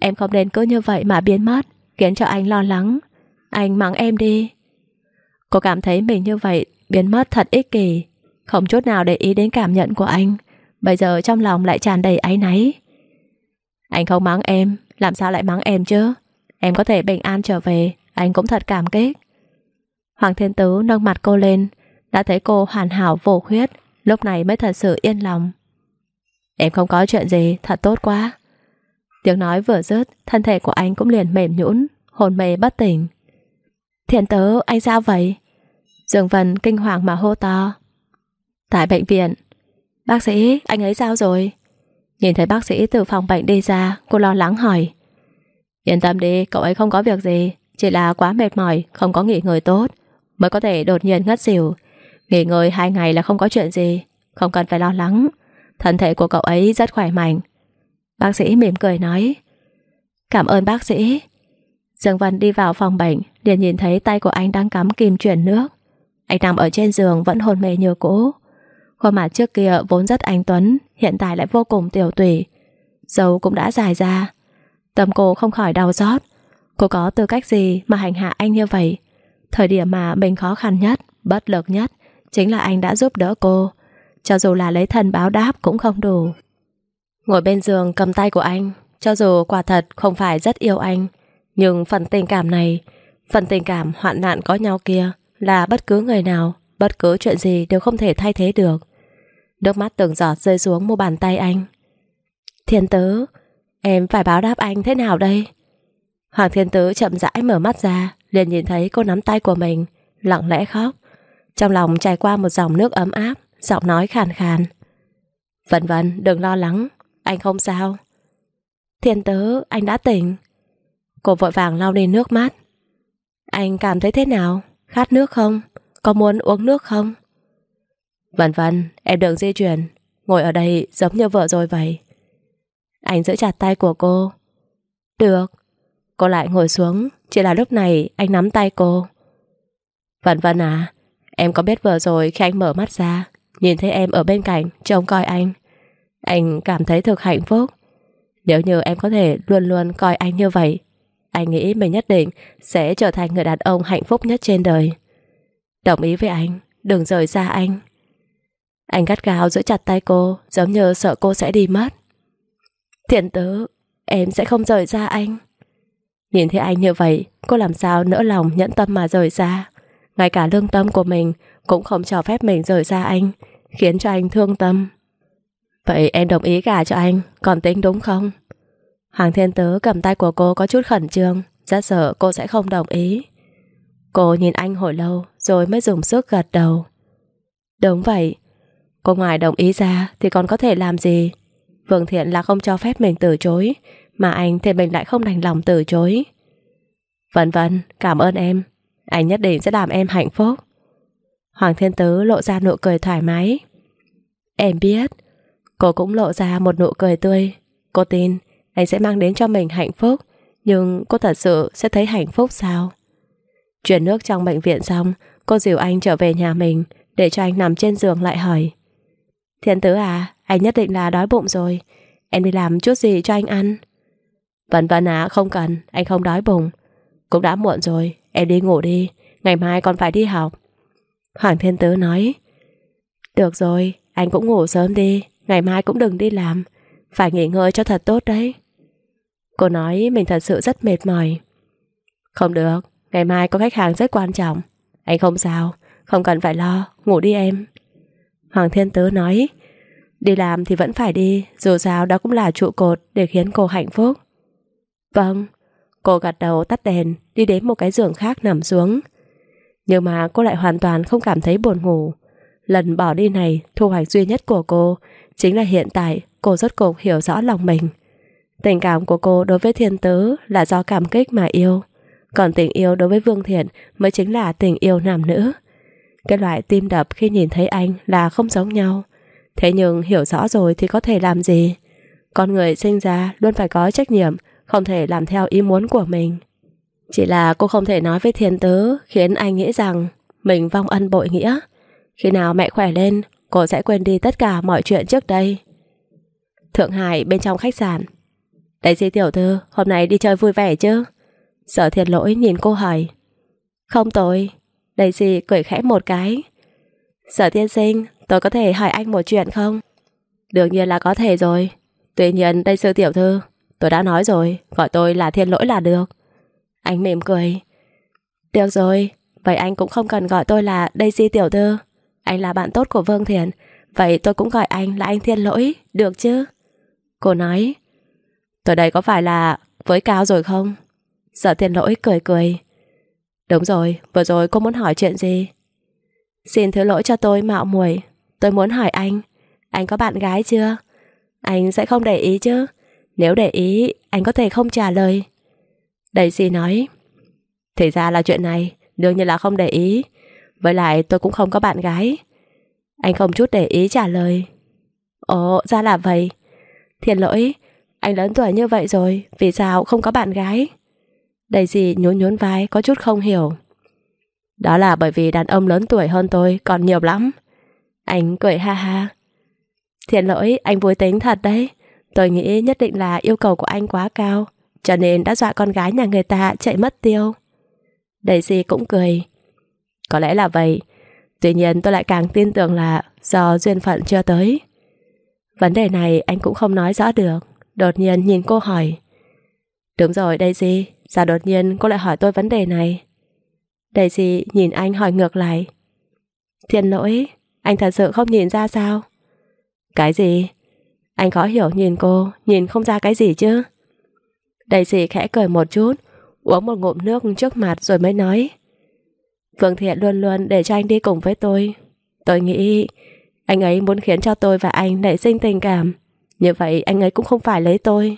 Em không nên cứ như vậy mà biến mất, khiến cho anh lo lắng. Anh mắng em đi. Cô cảm thấy mình như vậy biến mất thật ích kỷ, không chút nào để ý đến cảm nhận của anh. Bây giờ trong lòng lại tràn đầy áy náy. Anh không mắng em, làm sao lại mắng em chứ? Em có thể bình an trở về, anh cũng thật cảm kích. Hoàng Thiên Tứ nâng mặt cô lên, đã thấy cô hoàn hảo vô khuyết, lúc này mới thật sự yên lòng. Em không có chuyện gì, thật tốt quá. Tiếng nói vừa dứt, thân thể của anh cũng liền mềm nhũn, hồn mê bất tỉnh. Thiện Tớ, anh sao vậy? Dương Vân kinh hoàng mà hô to. Tại bệnh viện, bác sĩ, anh ấy sao rồi? Nhìn thấy bác sĩ từ phòng bệnh đi ra, cô lo lắng hỏi. Yên tâm đi, cậu ấy không có việc gì, chỉ là quá mệt mỏi, không có nghỉ ngơi tốt, mới có thể đột nhiên ngất xỉu. Nghỉ ngơi hai ngày là không có chuyện gì, không cần phải lo lắng. Thân thể của cậu ấy rất khỏe mạnh. Bác sĩ mỉm cười nói. Cảm ơn bác sĩ. Dương văn đi vào phòng bệnh, liền nhìn thấy tay của anh đang cắm kim chuyển nước. Anh nằm ở trên giường vẫn hôn mê như cũ. Khuôn mặt trước kia vốn rất anh tuấn, hiện tại lại vô cùng tiểu tụy. Dầu cũng đã dài ra. Tâm cô không khỏi đau xót. Cô có tư cách gì mà hành hạ anh như vậy? Thời điểm mà mình khó khăn nhất, bất lực nhất, chính là anh đã giúp đỡ cô. Cho dù là lấy thân báo đáp cũng không đủ. Ngồi bên giường cầm tay của anh, cho dù quả thật không phải rất yêu anh, nhưng phần tình cảm này, phần tình cảm hoạn nạn có nhau kia là bất cứ người nào, bất cứ chuyện gì đều không thể thay thế được. Nước mắt từng giọt rơi xuống mu bàn tay anh. Thiên tứ, em phải báo đáp anh thế nào đây? Hoàng thiên tứ chậm rãi mở mắt ra, liền nhìn thấy cô nắm tay của mình, lặng lẽ khóc. Trong lòng trải qua một dòng nước ấm áp, giọng nói khàn khàn. Vân vân, đừng lo lắng, anh không sao. Thiên tớ, anh đã tỉnh. Cô vội vàng lau đi nước mắt. Anh cảm thấy thế nào? Khát nước không? Có muốn uống nước không? Vân vân, em đừng di chuyển. Ngồi ở đây giống như vợ rồi vậy. Anh giữ chặt tay của cô. Được. Cô lại ngồi xuống. Chỉ là lúc này anh nắm tay cô. Vân vân à, em có biết vừa rồi khi anh mở mắt ra, nhìn thấy em ở bên cạnh, trông coi anh. Anh cảm thấy thực hạnh phúc. Nếu như em có thể luôn luôn coi anh như vậy, anh nghĩ mình nhất định sẽ trở thành người đàn ông hạnh phúc nhất trên đời. Đồng ý với anh, đừng rời xa anh. Anh gắt gao giữ chặt tay cô, giống như sợ cô sẽ đi mất. Thiện tứ, em sẽ không rời xa anh. Nhìn thấy anh như vậy, cô làm sao nỡ lòng nhẫn tâm mà rời xa. Ngay cả lương tâm của mình cũng không cho phép mình rời xa anh, khiến cho anh thương tâm. Vậy em đồng ý cả cho anh, còn tính đúng không? Hoàng Thiên Tứ cầm tay của cô có chút khẩn trương, rất sợ cô sẽ không đồng ý. Cô nhìn anh hồi lâu rồi mới dùng sức gật đầu. Đúng vậy, cô ngoài đồng ý ra thì còn có thể làm gì? Vương Thiện là không cho phép mình từ chối, mà anh thì mình lại không đành lòng từ chối. Vân vân, cảm ơn em. Anh nhất định sẽ làm em hạnh phúc. Hoàng Thiên Tứ lộ ra nụ cười thoải mái. Em biết, Cô cũng lộ ra một nụ cười tươi. Cô tin anh sẽ mang đến cho mình hạnh phúc, nhưng cô thật sự sẽ thấy hạnh phúc sao? Chuyển nước trong bệnh viện xong, cô dìu anh trở về nhà mình để cho anh nằm trên giường lại hỏi. Thiên tứ à, anh nhất định là đói bụng rồi. Em đi làm chút gì cho anh ăn? Vân vân à, không cần, anh không đói bụng. Cũng đã muộn rồi, em đi ngủ đi, ngày mai còn phải đi học. Hoàng Thiên Tứ nói, được rồi, anh cũng ngủ sớm đi, Ngày mai cũng đừng đi làm Phải nghỉ ngơi cho thật tốt đấy. Cô nói mình thật sự rất mệt mỏi. Không được Ngày mai có khách hàng rất quan trọng. Anh không sao Không cần phải lo Ngủ đi em. Hoàng Thiên Tứ nói Đi làm thì vẫn phải đi Dù sao đó cũng là trụ cột Để khiến cô hạnh phúc. Vâng. Cô gật đầu tắt đèn Đi đến một cái giường khác nằm xuống. Nhưng mà cô lại hoàn toàn không cảm thấy buồn ngủ Lần bỏ đi này Thu hoạch duy nhất của cô Chính là hiện tại cô rất cục hiểu rõ lòng mình. Tình cảm của cô đối với thiên tứ là do cảm kích mà yêu. Còn tình yêu đối với Vương Thiện mới chính là tình yêu nam nữ. Cái loại tim đập khi nhìn thấy anh là không giống nhau. Thế nhưng hiểu rõ rồi thì có thể làm gì? Con người sinh ra luôn phải có trách nhiệm, không thể làm theo ý muốn của mình. Chỉ là cô không thể nói với thiên tứ khiến anh nghĩ rằng mình vong ân bội nghĩa. Khi nào mẹ khỏe lên, cô sẽ quên đi tất cả mọi chuyện trước đây. Thượng Hải bên trong khách sạn. Đại sĩ tiểu thư, hôm nay đi chơi vui vẻ chứ? Sở thiệt lỗi nhìn cô hỏi. Không tôi. Daisy cười khẽ một cái. Sở tiên sinh, tôi có thể hỏi anh một chuyện không? Đương nhiên là có thể rồi. Tuy nhiên đây sư tiểu thư, tôi đã nói rồi, gọi tôi là thiên lỗi là được. Anh mỉm cười. Được rồi, vậy anh cũng không cần gọi tôi là Daisy tiểu thư. Anh là bạn tốt của Vương Thiền, vậy tôi cũng gọi anh là anh thiên lỗi, được chứ? Cô nói, tôi đây có phải là với cao rồi không? Sở thiên lỗi cười cười. Đúng rồi, vừa rồi cô muốn hỏi chuyện gì? Xin thứ lỗi cho tôi mạo muội Tôi muốn hỏi anh Anh có bạn gái chưa? Anh sẽ không để ý chứ Nếu để ý anh có thể không trả lời Daisy nói Thì ra là chuyện này Đương nhiên là không để ý. Với lại tôi cũng không có bạn gái. Anh không chút để ý trả lời. Ồ ra là vậy. Thiền lỗi Anh lớn tuổi như vậy rồi Vì sao không có bạn gái? Daisy nhún nhún vai có chút không hiểu. Đó là bởi vì đàn ông lớn tuổi hơn tôi còn nhiều lắm. Anh cười ha ha. Thiện lỗi, anh vui tính thật đấy. Tôi nghĩ nhất định là yêu cầu của anh quá cao, cho nên đã dọa con gái nhà người ta chạy mất tiêu. Daisy cũng cười. Có lẽ là vậy. Tuy nhiên tôi lại càng tin tưởng là do duyên phận chưa tới. Vấn đề này anh cũng không nói rõ được. Đột nhiên nhìn cô hỏi. Đúng rồi Daisy, sao đột nhiên cô lại hỏi tôi vấn đề này? Daisy nhìn anh hỏi ngược lại. Thiên lỗi, anh thật sự không nhìn ra sao? Cái gì? Anh khó hiểu nhìn cô, nhìn không ra cái gì chứ? Daisy khẽ cười một chút, uống một ngụm nước trước mặt rồi mới nói. Phương Thiện luôn luôn để cho anh đi cùng với tôi. Tôi nghĩ anh ấy muốn khiến cho tôi và anh nảy sinh tình cảm. Như vậy anh ấy cũng không phải lấy tôi.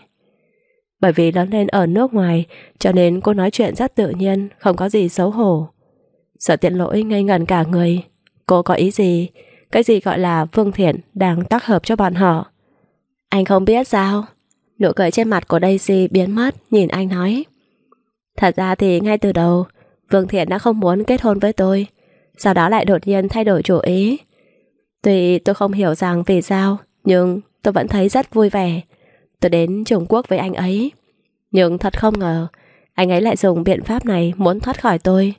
Bởi vì lớn lên ở nước ngoài cho nên cô nói chuyện rất tự nhiên, không có gì xấu hổ. Sợ tiện lỗi ngây ngần cả người. Cô có ý gì? Cái gì gọi là Phương Thiện đang tác hợp cho bọn họ? Anh không biết sao? Nụ cười trên mặt của Daisy biến mất, nhìn anh nói. Thật ra thì ngay từ đầu, Vương Thiện đã không muốn kết hôn với tôi. Sau đó lại đột nhiên thay đổi chủ ý. Tuy tôi không hiểu rằng vì sao, nhưng tôi vẫn thấy rất vui vẻ. Tôi đến Trung Quốc với anh ấy. Nhưng thật không ngờ, anh ấy lại dùng biện pháp này muốn thoát khỏi tôi.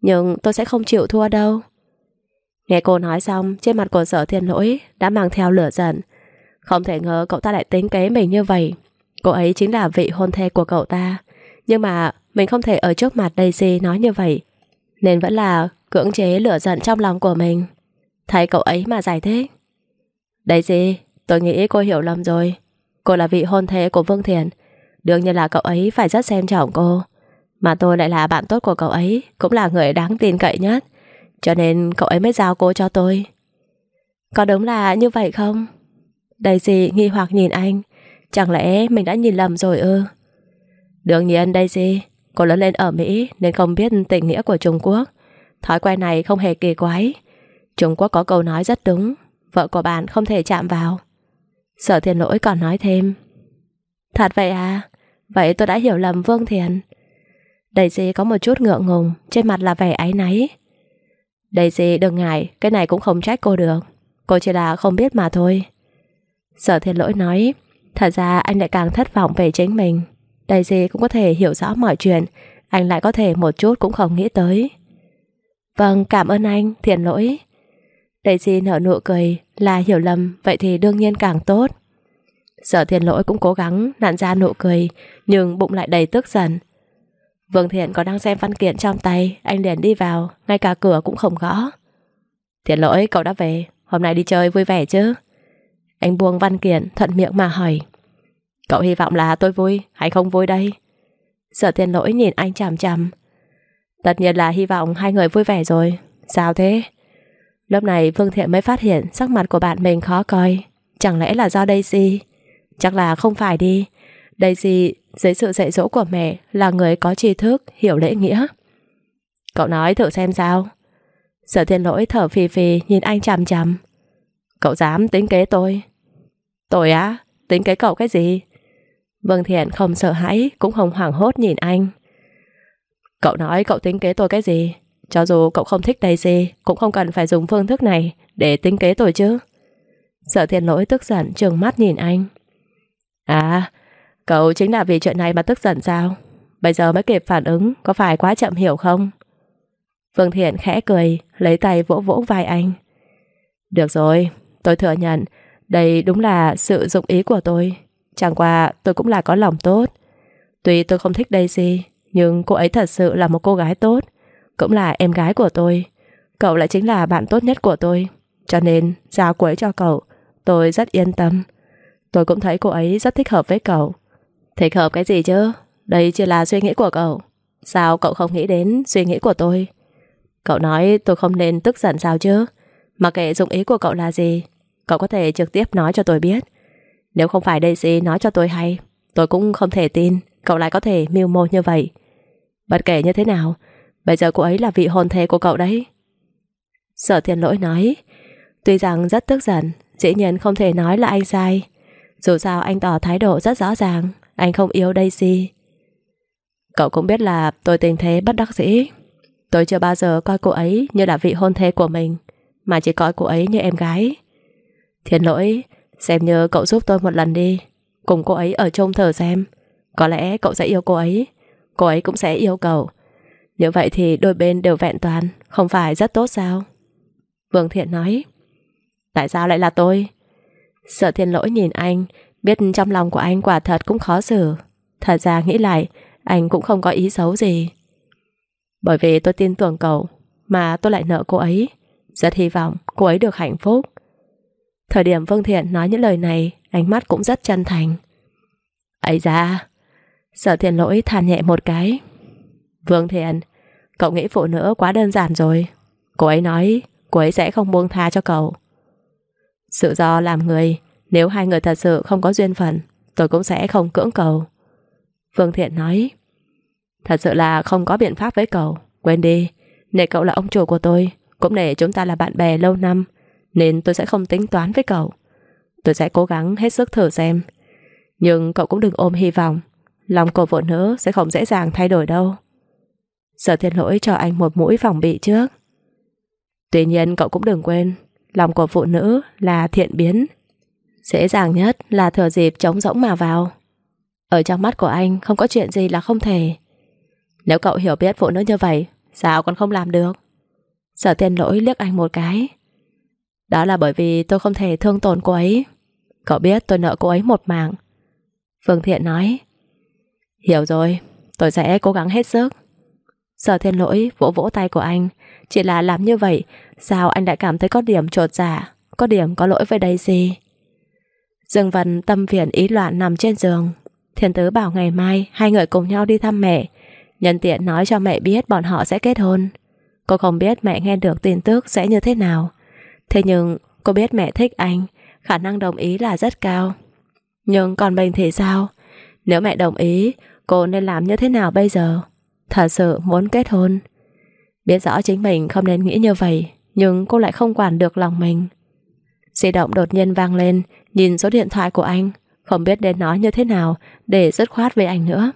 Nhưng tôi sẽ không chịu thua đâu. Nghe cô nói xong, trên mặt của sở thiên lỗi đã mang theo lửa giận. Không thể ngờ cậu ta lại tính kế mình như vậy. Cô ấy chính là vị hôn thê của cậu ta. Nhưng mà mình không thể ở trước mặt Daisy nói như vậy. Nên vẫn là cưỡng chế lửa giận trong lòng của mình. Thấy cậu ấy mà giải thích. Daisy, tôi nghĩ cô hiểu lầm rồi. Cô là vị hôn thê của Vương Thiền Đương nhiên là cậu ấy phải rất xem trọng cô Mà tôi lại là bạn tốt của cậu ấy Cũng là người đáng tin cậy nhất Cho nên cậu ấy mới giao cô cho tôi Có đúng là như vậy không? Daisy nghi hoặc nhìn anh. Chẳng lẽ mình đã nhìn lầm rồi ư? Đương nhiên Daisy Cô lớn lên ở Mỹ Nên không biết tình nghĩa của Trung Quốc. Thói quen này không hề kỳ quái. Trung Quốc có câu nói rất đúng. Vợ của bạn không thể chạm vào. Sở thiên lỗi còn nói thêm. Thật vậy à? Vậy tôi đã hiểu lầm Vương Thiền Daisy có một chút ngượng ngùng, Trên mặt là vẻ áy náy. Daisy đừng ngại, Cái này cũng không trách cô được. Cô chỉ là không biết mà thôi. Sở thiên lỗi nói, Thật ra anh lại càng thất vọng về chính mình Daisy cũng có thể hiểu rõ mọi chuyện, Anh lại có thể một chút cũng không nghĩ tới Vâng cảm ơn anh, thiện lỗi Daisy nở nụ cười, là hiểu lầm, vậy thì đương nhiên càng tốt. Sở thiên lỗi cũng cố gắng nặn ra nụ cười, nhưng bụng lại đầy tức giận. Vương Thiện còn đang xem văn kiện trong tay, anh liền đi vào, ngay cả cửa cũng không gõ. Thiện lỗi, cậu đã về, hôm nay đi chơi vui vẻ chứ? Anh buông văn kiện thuận miệng mà hỏi. Cậu hy vọng là tôi vui hay không vui đây? Sở thiên lỗi nhìn anh chằm chằm. Tất nhiên là hy vọng hai người vui vẻ rồi. Sao thế? Lúc này Vương Thiện mới phát hiện sắc mặt của bạn mình khó coi. Chẳng lẽ là do Daisy? Chắc là không phải đi. Daisy dưới sự dạy dỗ của mẹ là người có tri thức, hiểu lễ nghĩa. Cậu nói thử xem sao. Sở thiên lỗi thở phì phì nhìn anh chằm chằm. Cậu dám tính kế tôi. Tôi á? Tính kế cậu cái gì? Vương Thiện không sợ hãi cũng không hoảng hốt nhìn anh. Cậu nói cậu tính kế tôi cái gì? Cho dù cậu không thích Daisy Cũng không cần phải dùng phương thức này Để tính kế tôi chứ Sở thiên lỗi tức giận trừng mắt nhìn anh À Cậu chính là vì chuyện này mà tức giận sao Bây giờ mới kịp phản ứng Có phải quá chậm hiểu không Vương Thiện khẽ cười, lấy tay vỗ vỗ vai anh. Được rồi, tôi thừa nhận, đây đúng là sự dụng ý của tôi. Chẳng qua tôi cũng là có lòng tốt. Tuy tôi không thích Daisy, nhưng cô ấy thật sự là một cô gái tốt, cũng là em gái của tôi. Cậu lại chính là bạn tốt nhất của tôi, cho nên giao cô ấy cho cậu, tôi rất yên tâm. Tôi cũng thấy cô ấy rất thích hợp với cậu. Thích hợp cái gì chứ? Đây chỉ là suy nghĩ của cậu. Sao cậu không nghĩ đến suy nghĩ của tôi? Cậu nói tôi không nên tức giận sao chứ? Mà kệ dụng ý của cậu là gì, cậu có thể trực tiếp nói cho tôi biết. Nếu không phải Daisy nói cho tôi hay, tôi cũng không thể tin cậu lại có thể mưu mô như vậy. Bất kể như thế nào, bây giờ cô ấy là vị hôn thê của cậu đấy. Sở thiên lỗi nói, tuy rằng rất tức giận, dĩ nhiên không thể nói là anh sai. Dù sao anh tỏ thái độ rất rõ ràng, anh không yêu Daisy. Cậu cũng biết là tôi tình thế bất đắc dĩ. Tôi chưa bao giờ coi cô ấy như là vị hôn thê của mình, mà chỉ coi cô ấy như em gái. Thiên lỗi, xem như cậu giúp tôi một lần đi, cùng cô ấy ở chung thở xem. Có lẽ cậu sẽ yêu cô ấy, cô ấy cũng sẽ yêu cậu. Như vậy thì đôi bên đều vẹn toàn, không phải rất tốt sao? Vương Thiện nói, tại sao lại là tôi? Sợ thiên lỗi nhìn anh, biết trong lòng của anh quả thật cũng khó xử. Thật ra nghĩ lại, anh cũng không có ý xấu gì. Bởi vì tôi tin tưởng cậu, mà tôi lại nợ cô ấy. Rất hy vọng cô ấy được hạnh phúc. Thời điểm Vương Thiện nói những lời này, ánh mắt cũng rất chân thành. ấy ra, Sở thiện lỗi than nhẹ một cái. Vương Thiện, cậu nghĩ phụ nữ quá đơn giản rồi. Cô ấy nói cô ấy sẽ không buông tha cho cậu. Sự do làm người, nếu hai người thật sự không có duyên phận, tôi cũng sẽ không cưỡng cầu. Vương Thiện nói, thật sự là không có biện pháp với cậu. Quên đi, nể cậu là ông chủ của tôi, cũng để chúng ta là bạn bè lâu năm, nên tôi sẽ không tính toán với cậu. Tôi sẽ cố gắng hết sức thử xem. Nhưng cậu cũng đừng ôm hy vọng Lòng của phụ nữ sẽ không dễ dàng thay đổi đâu. Sở thiên lỗi cho anh một mũi phòng bị trước. Tuy nhiên cậu cũng đừng quên, lòng của phụ nữ là thiện biến. Dễ dàng nhất là thừa dịp trống rỗng mà vào. Ở trong mắt của anh không có chuyện gì là không thể. Nếu cậu hiểu biết phụ nữ như vậy, sao còn không làm được? Sở thiên lỗi liếc anh một cái. Đó là bởi vì tôi không thể thương tổn cô ấy. Cậu biết tôi nợ cô ấy một mạng. Phương Thiện nói, Hiểu rồi, tôi sẽ cố gắng hết sức. Sở thiên lỗi vỗ vỗ tay của anh. Chỉ là làm như vậy, sao anh lại cảm thấy có điểm trột dạ, có điểm có lỗi với đây gì? Dương Vân tâm phiền ý loạn nằm trên giường. Thiên tứ bảo ngày mai hai người cùng nhau đi thăm mẹ. Nhân tiện nói cho mẹ biết bọn họ sẽ kết hôn. Cô không biết mẹ nghe được tin tức sẽ như thế nào. Thế nhưng cô biết mẹ thích anh, khả năng đồng ý là rất cao. Nhưng còn mình thì sao? Nếu mẹ đồng ý, cô nên làm như thế nào bây giờ? Thật sự muốn kết hôn. Biết rõ chính mình không nên nghĩ như vậy, nhưng cô lại không quản được lòng mình. Di động đột nhiên vang lên, nhìn số điện thoại của anh, không biết nên nói như thế nào để dứt khoát với anh nữa.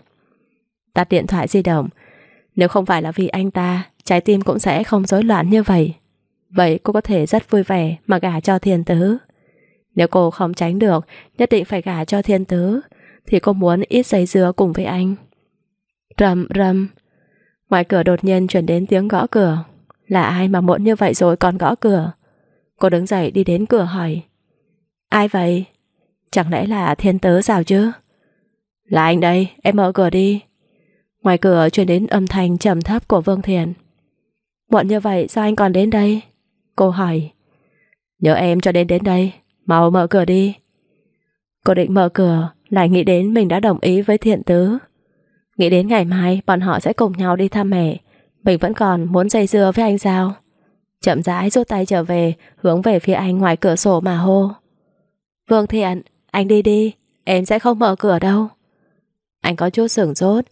Tắt điện thoại di động, nếu không phải là vì anh ta, trái tim cũng sẽ không rối loạn như vậy. Vậy cô có thể rất vui vẻ mà gả cho thiên tứ. Nếu cô không tránh được, nhất định phải gả cho thiên tứ, thì cô muốn ít giấy dưa cùng với anh. Rầm rầm. Ngoài cửa đột nhiên chuyển đến tiếng gõ cửa. Là ai mà muộn như vậy rồi còn gõ cửa? Cô đứng dậy đi đến cửa hỏi. Ai vậy? Chẳng lẽ là thiên tứ sao chứ? Là anh đây, em mở cửa đi. Ngoài cửa truyền đến âm thanh trầm thấp của Vương Thiền. Muộn như vậy sao anh còn đến đây? Cô hỏi. Nhớ em cho đến đến đây, mau mở cửa đi. Cô định mở cửa lại nghĩ đến mình đã đồng ý với thiện tứ. Nghĩ đến ngày mai bọn họ sẽ cùng nhau đi thăm mẹ. Mình vẫn còn muốn dây dưa với anh sao? Chậm rãi rút tay trở về, hướng về phía anh ngoài cửa sổ mà hô. Vương Thiện, anh đi đi, em sẽ không mở cửa đâu. Anh có chút sửng rốt,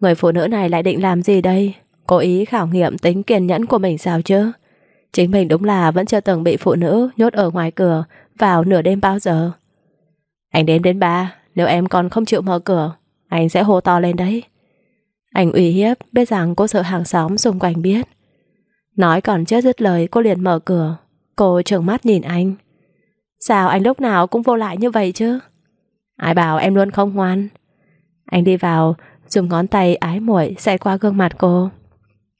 người phụ nữ này lại định làm gì đây? Cố ý khảo nghiệm tính kiên nhẫn của mình sao chứ? Chính mình đúng là vẫn chưa từng bị phụ nữ nhốt ở ngoài cửa vào nửa đêm bao giờ. Anh đếm đến ba, nếu em còn không chịu mở cửa Anh sẽ hô to lên đấy. Anh ủy hiếp biết rằng cô sợ hàng xóm xung quanh biết. Nói còn chưa dứt lời cô liền mở cửa. Cô trợn mắt nhìn anh. Sao anh lúc nào cũng vô lại như vậy chứ? Ai bảo em luôn không ngoan? Anh đi vào Dùng ngón tay ái muội xẹt qua gương mặt cô.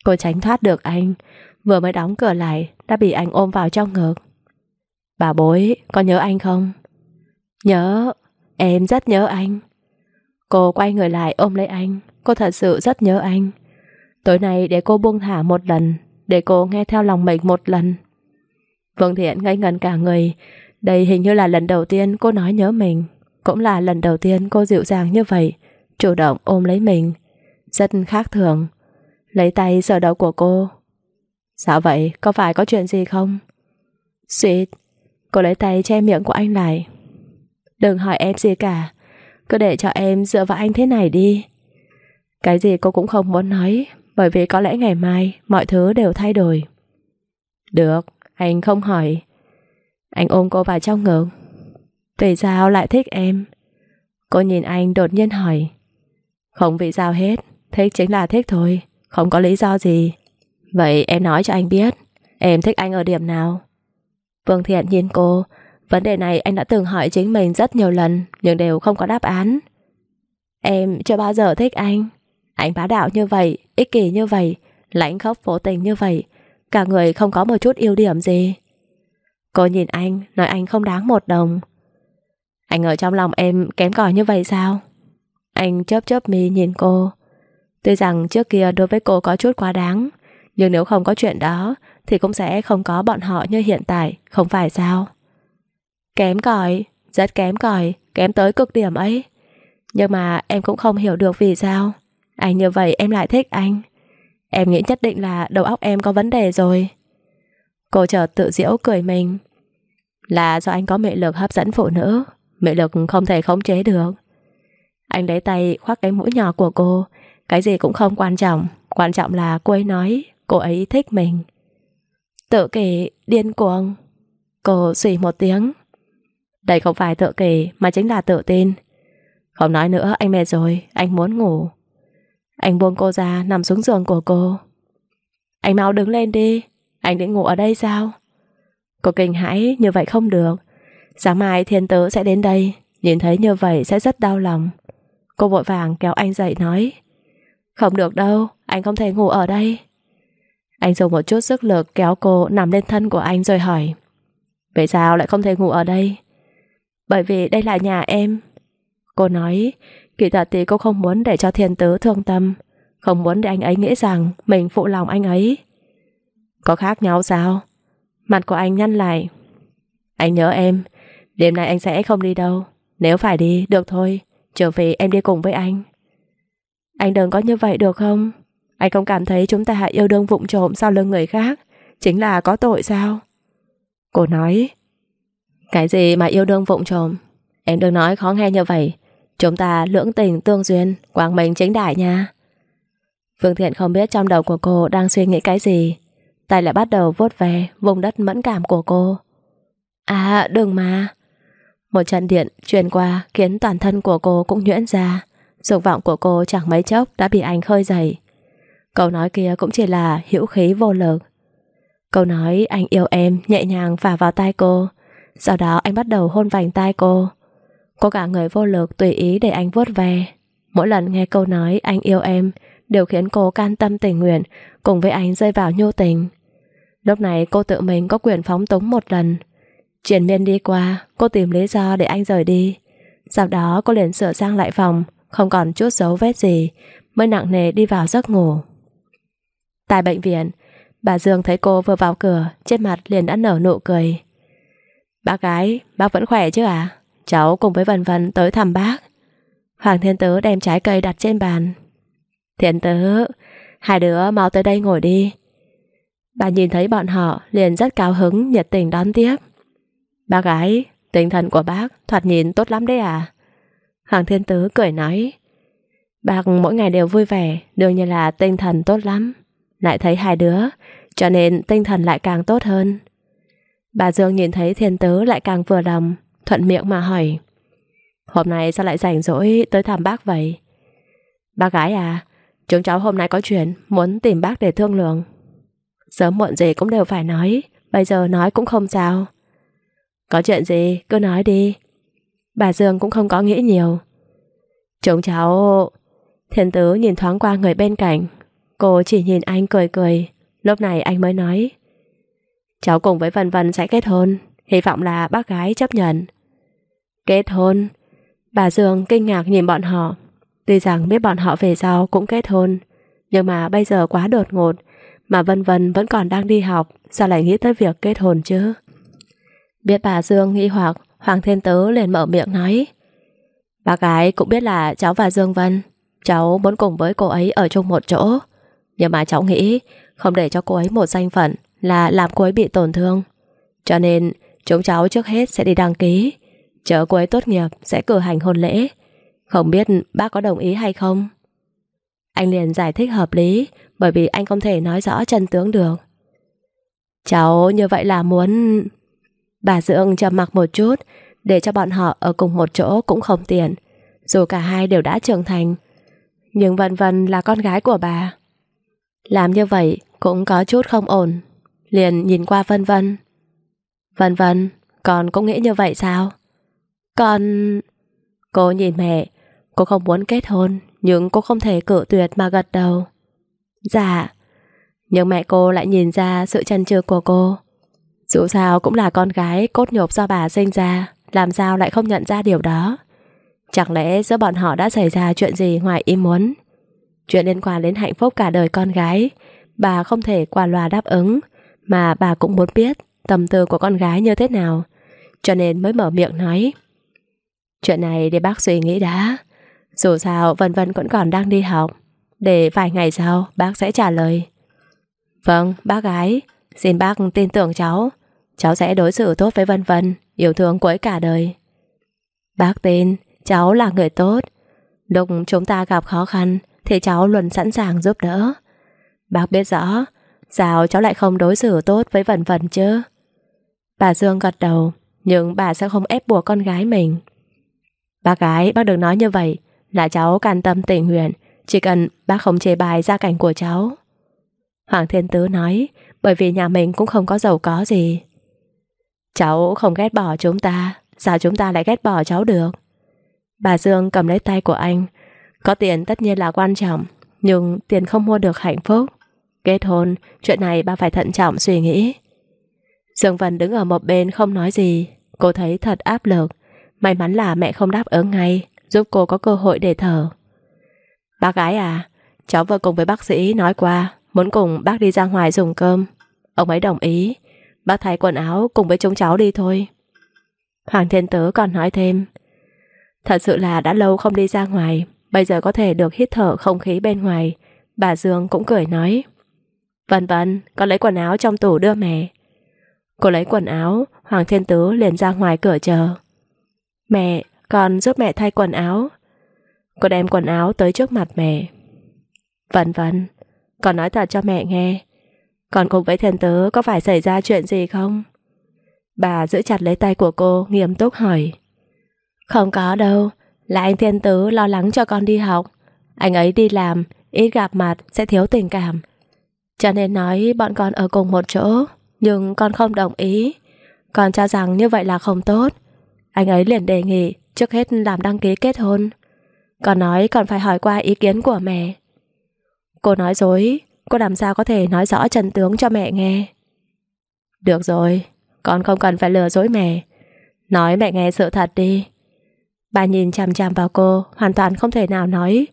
Cô tránh thoát được anh, vừa mới đóng cửa lại đã bị anh ôm vào trong ngực. Bà bối, có nhớ anh không? Nhớ, em rất nhớ anh. Cô quay người lại ôm lấy anh, cô thật sự rất nhớ anh. Tối nay để cô buông thả một lần, để cô nghe theo lòng mình một lần. Vương Thiện ngây ngần cả người, đây hình như là lần đầu tiên cô nói nhớ mình, cũng là lần đầu tiên cô dịu dàng như vậy, chủ động ôm lấy mình. Rất khác thường. Lấy tay sờ đầu của cô. Sao vậy? Có phải có chuyện gì không? Sweet. Cô lấy tay che miệng của anh lại. Đừng hỏi em gì cả. Cứ để cho em dựa vào anh thế này đi. Cái gì cô cũng không muốn nói bởi vì có lẽ ngày mai mọi thứ đều thay đổi. Được, anh không hỏi. Anh ôm cô vào trong ngực. Vì sao lại thích em? Cô nhìn anh đột nhiên hỏi. Không vì sao hết, thích chính là thích thôi, không có lý do gì. Vậy em nói cho anh biết, em thích anh ở điểm nào? Vương Thiện nhìn cô, vấn đề này anh đã từng hỏi chính mình rất nhiều lần, nhưng đều không có đáp án. Em chưa bao giờ thích anh. Anh bá đạo như vậy, ích kỷ như vậy, lãnh khóc vô tình như vậy, cả người không có một chút ưu điểm gì. Cô nhìn anh, nói anh không đáng một đồng. Anh ở trong lòng em kém cỏi như vậy sao? Anh chớp chớp mi nhìn cô. Tuy rằng trước kia đối với cô có chút quá đáng, nhưng nếu không có chuyện đó thì cũng sẽ không có bọn họ như hiện tại, không phải sao? Kém cỏi, rất kém cỏi, kém tới cực điểm ấy. Nhưng mà em cũng không hiểu được vì sao. Anh như vậy em lại thích anh. Em nghĩ nhất định là đầu óc em có vấn đề rồi. Cô chợt tự diễu cười mình. Là do anh có mị lực hấp dẫn phụ nữ, mị lực không thể khống chế được. Anh lấy tay khoác cái mũi nhỏ của cô, cái gì cũng không quan trọng, quan trọng là cô ấy nói cô ấy thích mình. Tự kỷ, điên cuồng. Cô xùy một tiếng. Đây không phải tự kỷ mà chính là tự tin. Không nói nữa, anh mệt rồi, anh muốn ngủ. Anh buông cô ra nằm xuống giường của cô. Anh mau đứng lên đi, anh định ngủ ở đây sao? Cô kinh hãi như vậy không được. Sáng mai thiên tử sẽ đến đây, nhìn thấy như vậy sẽ rất đau lòng. Cô vội vàng kéo anh dậy nói không được đâu, anh không thể ngủ ở đây. Anh dùng một chút sức lực kéo cô nằm lên thân của anh rồi hỏi Vậy sao lại không thể ngủ ở đây? Bởi vì đây là nhà em. Cô nói Kỳ thật thì cô không muốn để cho thiên tứ thương tâm Không muốn để anh ấy nghĩ rằng Mình phụ lòng anh ấy Có khác nhau sao Mặt của anh nhăn lại Anh nhớ em Đêm nay anh sẽ không đi đâu Nếu phải đi, được thôi Trở về em đi cùng với anh anh đừng có như vậy được không? Anh không cảm thấy chúng ta yêu đương vụng trộm Sau lưng người khác. Chính là có tội sao? Cô nói. Cái gì mà yêu đương vụng trộm? Em đừng nói khó nghe như vậy. Chúng ta lưỡng tình tương duyên, Quang minh chính đại nha. Phương Thiện không biết trong đầu của cô đang suy nghĩ cái gì. Tay lại bắt đầu vuốt về Vùng đất mẫn cảm của cô. À đừng mà. Một trận điện truyền qua Khiến toàn thân của cô cũng nhuyễn ra. Dục vọng của cô chẳng mấy chốc Đã bị anh khơi dậy Câu nói kia cũng chỉ là hữu khí vô lực Câu nói anh yêu em Nhẹ nhàng phả vào tai cô Sau đó anh bắt đầu hôn vành tai cô Cô cả người vô lực tùy ý để anh vuốt ve. Mỗi lần nghe câu nói anh yêu em đều khiến cô can tâm tình nguyện cùng với anh rơi vào nhu tình. Lúc này cô tự mình có quyền phóng túng một lần. Triển miên đi qua, cô tìm lý do để anh rời đi. Sau đó cô liền sửa sang lại phòng, không còn chút dấu vết gì, mới nặng nề đi vào giấc ngủ. Tại bệnh viện, bà Dương thấy cô vừa vào cửa, trên mặt liền đã nở nụ cười. Bác gái, bác vẫn khỏe chứ à? Cháu cùng với Vân Vân tới thăm bác. Hoàng Thiên Tứ đem trái cây đặt trên bàn. Thiên Tứ, hai đứa mau tới đây ngồi đi. Bà nhìn thấy bọn họ liền rất cao hứng, nhiệt tình đón tiếp. Bác gái, tinh thần của bác thoạt nhìn tốt lắm đấy à? Hoàng Thiên Tứ cười nói. Bác mỗi ngày đều vui vẻ, đương nhiên là tinh thần tốt lắm. Lại thấy hai đứa, cho nên tinh thần lại càng tốt hơn. Bà Dương nhìn thấy Thiên Tứ lại càng vừa lòng, thuận miệng mà hỏi. Hôm nay sao lại rảnh rỗi tới thăm bác vậy? Bác gái à, chúng cháu hôm nay có chuyện muốn tìm bác để thương lượng. Sớm muộn gì cũng đều phải nói, bây giờ nói cũng không sao. Có chuyện gì, cứ nói đi. Bà Dương cũng không có nghĩ nhiều. Chúng cháu... Thiên tứ nhìn thoáng qua người bên cạnh. Cô chỉ nhìn anh cười cười, lúc này anh mới nói. Cháu cùng với Vân Vân sẽ kết hôn, hy vọng là bác gái chấp nhận. Kết hôn? Bà Dương kinh ngạc nhìn bọn họ. Tuy rằng biết bọn họ về sau cũng kết hôn, nhưng mà bây giờ quá đột ngột, mà Vân Vân vẫn còn đang đi học, sao lại nghĩ tới việc kết hôn chứ? Biết bà Dương nghi hoặc, Hoàng Thiên Tứ liền mở miệng nói. Bác gái cũng biết là cháu và Dương Vân, cháu muốn cùng với cô ấy ở chung một chỗ. Nhưng mà cháu nghĩ không để cho cô ấy một danh phận là làm cô ấy bị tổn thương. Cho nên chúng cháu trước hết sẽ đi đăng ký, chờ cô ấy tốt nghiệp sẽ cử hành hôn lễ. Không biết bác có đồng ý hay không? Anh liền giải thích hợp lý bởi vì anh không thể nói rõ chân tướng được. Cháu như vậy là muốn... Bà Dương trầm mặc một chút để cho bọn họ ở cùng một chỗ cũng không tiện. Dù cả hai đều đã trưởng thành. Nhưng Vân Vân là con gái của bà. Làm như vậy cũng có chút không ổn. Liền nhìn qua Vân Vân. Vân Vân, con cũng nghĩ như vậy sao? Con... Cô nhìn mẹ, cô không muốn kết hôn, nhưng cô không thể cự tuyệt mà gật đầu. Dạ. Nhưng mẹ cô lại nhìn ra sự chần chừ của cô. Dù sao cũng là con gái cốt nhục do bà sinh ra, làm sao lại không nhận ra điều đó. Chẳng lẽ giữa bọn họ đã xảy ra chuyện gì ngoài ý muốn? Chuyện liên quan đến hạnh phúc cả đời con gái, bà không thể qua loa đáp ứng, mà bà cũng muốn biết tâm tư của con gái như thế nào, cho nên mới mở miệng nói. Chuyện này để bác suy nghĩ đã, dù sao Vân Vân vẫn còn đang đi học, để vài ngày sau bác sẽ trả lời. Vâng, bác gái, xin bác tin tưởng cháu, cháu sẽ đối xử tốt với Vân Vân, yêu thương cuối cả đời. Bác tên cháu là người tốt, lúc chúng ta gặp khó khăn thì cháu luôn sẵn sàng giúp đỡ. Bác biết rõ, sao cháu lại không đối xử tốt với Vân Vân chứ? Bà Dương gật đầu, nhưng bà sẽ không ép buộc con gái mình. Bác gái, bác đừng nói như vậy, là cháu can tâm tình nguyện, chỉ cần bác không chê bài gia cảnh của cháu. Hoàng Thiên Tứ nói, bởi vì nhà mình cũng không có giàu có gì. Cháu không ghét bỏ chúng ta, sao chúng ta lại ghét bỏ cháu được? Bà Dương cầm lấy tay của anh, có tiền tất nhiên là quan trọng, nhưng tiền không mua được hạnh phúc. Kết hôn, chuyện này bà phải thận trọng suy nghĩ. Dương Vân đứng ở một bên không nói gì, cô thấy thật áp lực. May mắn là mẹ không đáp ứng ngay, giúp cô có cơ hội để thở. Bác gái à, cháu vừa cùng với bác sĩ nói qua, muốn cùng bác đi ra ngoài dùng cơm. Ông ấy đồng ý, bác thay quần áo cùng với chúng cháu đi thôi. Hoàng Thiên Tứ còn nói thêm, thật sự là đã lâu không đi ra ngoài, bây giờ có thể được hít thở không khí bên ngoài. Bà Dương cũng cười nói, Vân vân, con lấy quần áo trong tủ đưa mẹ. Cô lấy quần áo, Hoàng Thiên Tứ liền ra ngoài cửa chờ. Mẹ, con giúp mẹ thay quần áo. Cô đem quần áo tới trước mặt mẹ. Vân vân, con nói thật cho mẹ nghe. Còn cùng với thần tứ có phải xảy ra chuyện gì không? Bà giữ chặt lấy tay của cô, nghiêm túc hỏi. Không có đâu, là anh thiên tứ lo lắng cho con đi học. Anh ấy đi làm, ít gặp mặt sẽ thiếu tình cảm. Cho nên nói bọn con ở cùng một chỗ, nhưng con không đồng ý. Con cho rằng như vậy là không tốt. Anh ấy liền đề nghị trước hết làm đăng ký kết hôn. Còn nói còn phải hỏi qua ý kiến của mẹ. Cô nói dối, cô làm sao có thể nói rõ trần tướng cho mẹ nghe. Được rồi, con không cần phải lừa dối mẹ. Nói mẹ nghe sự thật đi. Bà nhìn chằm chằm vào cô, hoàn toàn không thể nào nói.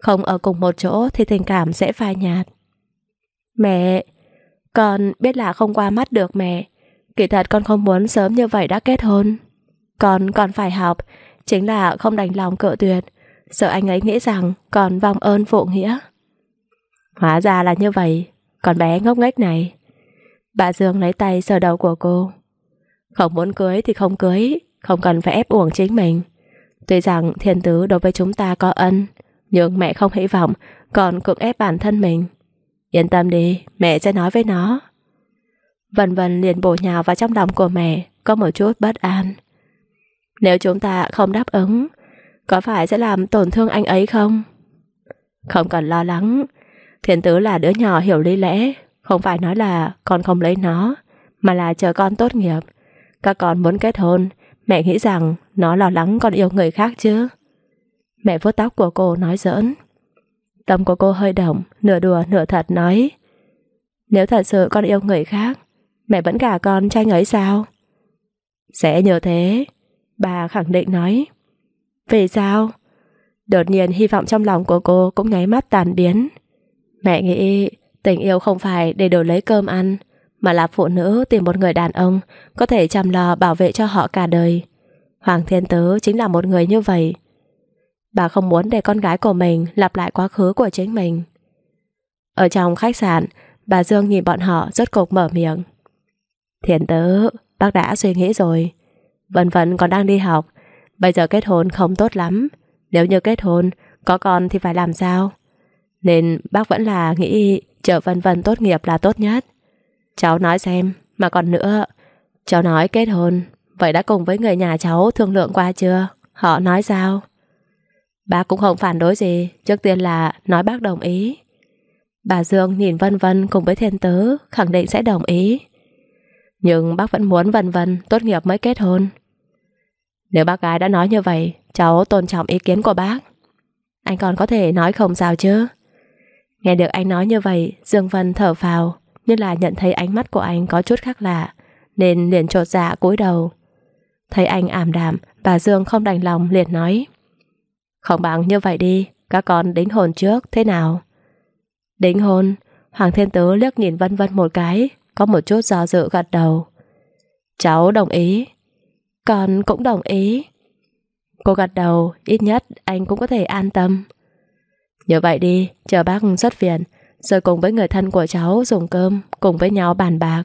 Không ở cùng một chỗ thì tình cảm sẽ phai nhạt. Mẹ, con biết là không qua mắt được mẹ. Kỳ thật con không muốn sớm như vậy đã kết hôn. Con còn phải học, chính là không đành lòng cự tuyệt, sợ anh ấy nghĩ rằng còn vong ơn phụ nghĩa. Hóa ra là như vậy, con bé ngốc nghếch này. Bà Dương lấy tay sờ đầu của cô. Không muốn cưới thì không cưới, không cần phải ép uổng chính mình. Tuy rằng thiên tứ đối với chúng ta có ân, nhưng mẹ không hy vọng còn cưỡng ép bản thân mình. Yên tâm đi, mẹ sẽ nói với nó. Vân Vân liền bổ nhào vào trong lòng của mẹ, có một chút bất an. Nếu chúng ta không đáp ứng, có phải sẽ làm tổn thương anh ấy không? Không cần lo lắng, Thiên tứ là đứa nhỏ hiểu lý lẽ, không phải nói là con không lấy nó, mà là chờ con tốt nghiệp. Các con muốn kết hôn, mẹ nghĩ rằng nó lo lắng con yêu người khác chứ. Mẹ vuốt tóc của cô nói giỡn. Tâm của cô hơi động, nửa đùa nửa thật nói Nếu thật sự con yêu người khác Mẹ vẫn gả con trai ấy sao? Sẽ như thế Bà khẳng định nói Vì sao? Đột nhiên hy vọng trong lòng của cô cũng nháy mắt tàn biến Mẹ nghĩ tình yêu không phải để đổi lấy cơm ăn Mà là phụ nữ tìm một người đàn ông Có thể chăm lo bảo vệ cho họ cả đời Hoàng Thiên Tứ chính là một người như vậy Bà không muốn để con gái của mình lặp lại quá khứ của chính mình. Ở trong khách sạn, bà Dương nhìn bọn họ rốt cục mở miệng. thiên tứ, bác đã suy nghĩ rồi. Vân Vân còn đang đi học, bây giờ kết hôn không tốt lắm. Nếu như kết hôn, có con thì phải làm sao? Nên bác vẫn là nghĩ chờ Vân Vân tốt nghiệp là tốt nhất. Cháu nói xem, mà còn nữa, cháu nói kết hôn, vậy đã cùng với người nhà cháu thương lượng qua chưa? Họ nói sao? Bác cũng không phản đối gì, trước tiên là nói bác đồng ý. Bà Dương nhìn Vân Vân cùng với thiên tứ, khẳng định sẽ đồng ý. Nhưng bác vẫn muốn Vân Vân tốt nghiệp mới kết hôn. Nếu bác gái đã nói như vậy, cháu tôn trọng ý kiến của bác. Anh còn có thể nói không sao chứ? Nghe được anh nói như vậy, Dương Vân thở phào, như là nhận thấy ánh mắt của anh có chút khác lạ, nên liền trột dạ cúi đầu. Thấy anh ảm đạm, bà Dương không đành lòng liền nói. Không bằng như vậy đi, các con đính hôn trước, thế nào? Đính hôn, Hoàng Thiên Tứ liếc nhìn Vân Vân một cái, có một chút do dự gật đầu. Cháu đồng ý. Con cũng đồng ý. Cô gật đầu, ít nhất anh cũng có thể an tâm. Như vậy đi, chờ bác xuất viện, rồi cùng với người thân của cháu dùng cơm, cùng với nhau bàn bạc.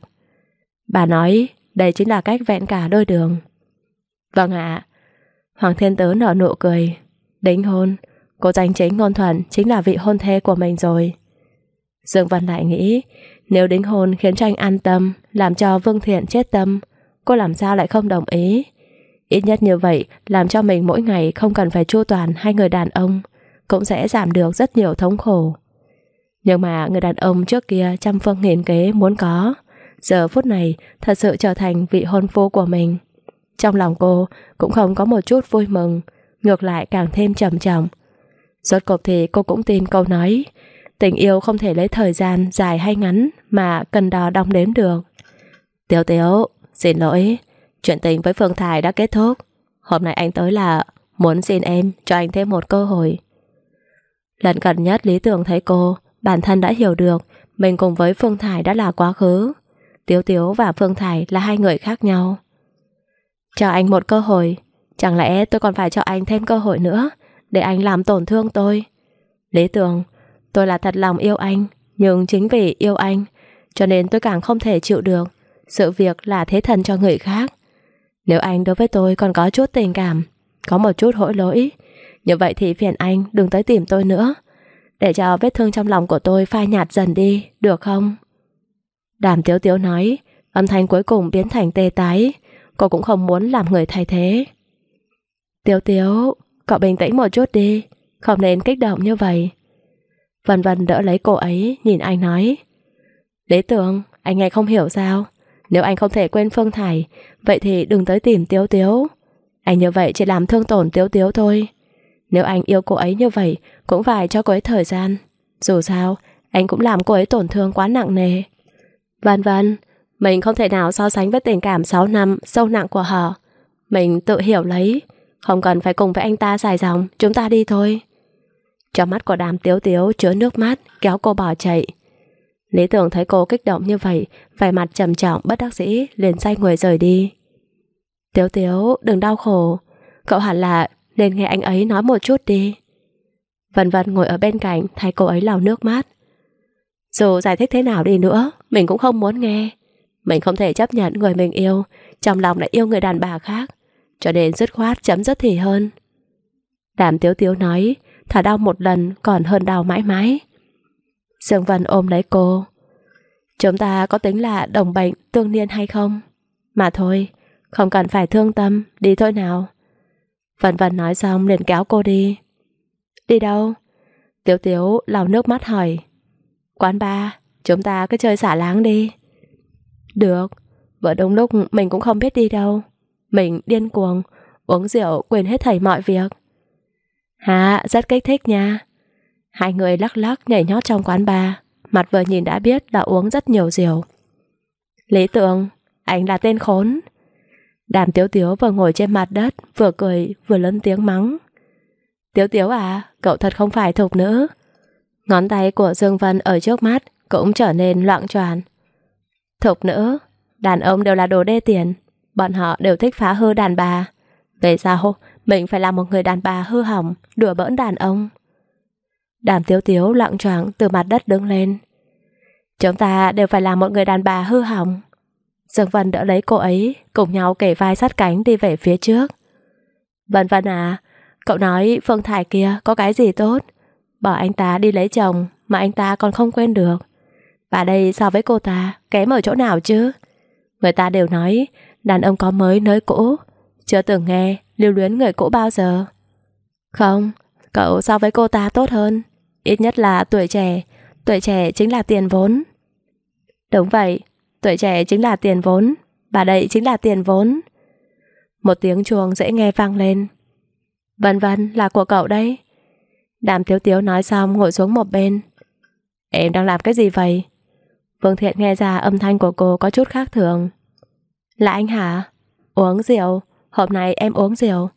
Bà nói, đây chính là cách vẹn cả đôi đường. Vâng ạ. Hoàng Thiên Tứ nở nụ cười, Đính hôn, cô danh chính ngôn thuận chính là vị hôn thê của mình rồi. Dương Văn lại nghĩ, nếu đính hôn khiến cho anh an tâm, làm cho Vương Thiện chết tâm, cô làm sao lại không đồng ý? Ít nhất như vậy, làm cho mình mỗi ngày không cần phải chu toàn hai người đàn ông, cũng sẽ giảm được rất nhiều thống khổ. Nhưng mà người đàn ông trước kia trăm phương nghìn kế muốn có, giờ phút này thật sự trở thành vị hôn phu của mình. Trong lòng cô cũng không có một chút vui mừng, ngược lại càng thêm trầm trọng. Rốt cuộc thì cô cũng tin câu nói, tình yêu không thể lấy thời gian dài hay ngắn mà cần đo đong đếm được. Tiểu Tiếu, xin lỗi, chuyện tình với Phương Thái đã kết thúc. Hôm nay anh tới là muốn xin em cho anh thêm một cơ hội. Lần gần nhất Lý Tưởng thấy cô, bản thân đã hiểu được mình cùng với Phương Thải đã là quá khứ. Tiếu Tiếu và Phương Thải là hai người khác nhau. Cho anh một cơ hội, Chẳng lẽ tôi còn phải cho anh thêm cơ hội nữa để anh làm tổn thương tôi? Lý tưởng, tôi là thật lòng yêu anh, nhưng chính vì yêu anh, cho nên tôi càng không thể chịu được sự việc là thế thần cho người khác. Nếu anh đối với tôi còn có chút tình cảm, có một chút hỗi lỗi, như vậy thì phiền anh đừng tới tìm tôi nữa, để cho vết thương trong lòng của tôi phai nhạt dần đi, được không? Đàm Tiếu Tiếu nói, âm thanh cuối cùng biến thành tê tái, cô cũng không muốn làm người thay thế. Tiếu tiếu, cậu bình tĩnh một chút đi, không nên kích động như vậy. Vân Vân đỡ lấy cô ấy, nhìn anh nói. Lý tưởng, anh nghe không hiểu sao. Nếu anh không thể quên Phương Thải, vậy thì đừng tới tìm Tiếu Tiếu. Anh như vậy chỉ làm thương tổn Tiếu Tiếu thôi. Nếu anh yêu cô ấy như vậy, cũng phải cho cô ấy thời gian. Dù sao, anh cũng làm cô ấy tổn thương quá nặng nề. Vân Vân, mình không thể nào so sánh với tình cảm 6 năm sâu nặng của họ. Mình tự hiểu lấy, không cần phải cùng với anh ta dài dòng Chúng ta đi thôi Trong mắt của đàm tiếu tiếu chứa nước mắt Kéo cô bỏ chạy Lý tưởng thấy cô kích động như vậy Vẻ mặt trầm trọng bất đắc dĩ liền say người rời đi Tiếu tiếu đừng đau khổ Cậu hẳn là nên nghe anh ấy nói một chút đi Vân vân ngồi ở bên cạnh Thấy cô ấy lau nước mắt Dù giải thích thế nào đi nữa Mình cũng không muốn nghe Mình không thể chấp nhận người mình yêu Trong lòng lại yêu người đàn bà khác cho nên dứt khoát chấm dứt thì hơn. Đàm Tiếu Tiếu nói, thả đau một lần còn hơn đau mãi mãi. Dương Vân ôm lấy cô. Chúng ta có tính là đồng bệnh tương niên hay không? Mà thôi, không cần phải thương tâm, đi thôi nào. Vân Vân nói xong liền kéo cô đi. Đi đâu? Tiếu Tiếu lau nước mắt hỏi. Quán ba, chúng ta cứ chơi xả láng đi. Được, vừa đúng lúc mình cũng không biết đi đâu. Mình điên cuồng, uống rượu quên hết thảy mọi việc. Hả, rất kích thích nha. Hai người lắc lắc nhảy nhót trong quán bar, mặt vừa nhìn đã biết là uống rất nhiều rượu. Lý tưởng, anh là tên khốn. Đàm Tiếu Tiếu vừa ngồi trên mặt đất, vừa cười, vừa lớn tiếng mắng. Tiếu Tiếu à, cậu thật không phải thục nữ. Ngón tay của Dương Vân ở trước mắt cũng trở nên loạn choạng. Thục nữ, đàn ông đều là đồ đê tiền, bọn họ đều thích phá hư đàn bà. Về sao mình phải là một người đàn bà hư hỏng, đùa bỡn đàn ông? Đàm Tiếu Tiếu loạn choạng từ mặt đất đứng lên. Chúng ta đều phải là một người đàn bà hư hỏng. Dương Vân đỡ lấy cô ấy, cùng nhau kể vai sát cánh đi về phía trước. Vân Vân à, cậu nói Phương Thải kia có cái gì tốt? Bỏ anh ta đi lấy chồng mà anh ta còn không quên được. Và đây so với cô ta, kém ở chỗ nào chứ? Người ta đều nói, đàn ông có mới nới cũ. Chưa từng nghe, lưu luyến người cũ bao giờ. Không, cậu so với cô ta tốt hơn. Ít nhất là tuổi trẻ, tuổi trẻ chính là tiền vốn. Đúng vậy, tuổi trẻ chính là tiền vốn, bà đây chính là tiền vốn. Một tiếng chuông dễ nghe vang lên. Vân vân là của cậu đấy. Đàm Tiếu Tiếu nói xong ngồi xuống một bên. Em đang làm cái gì vậy? Vương Thiện nghe ra âm thanh của cô có chút khác thường. Là anh hả? Uống rượu, hôm nay em uống rượu.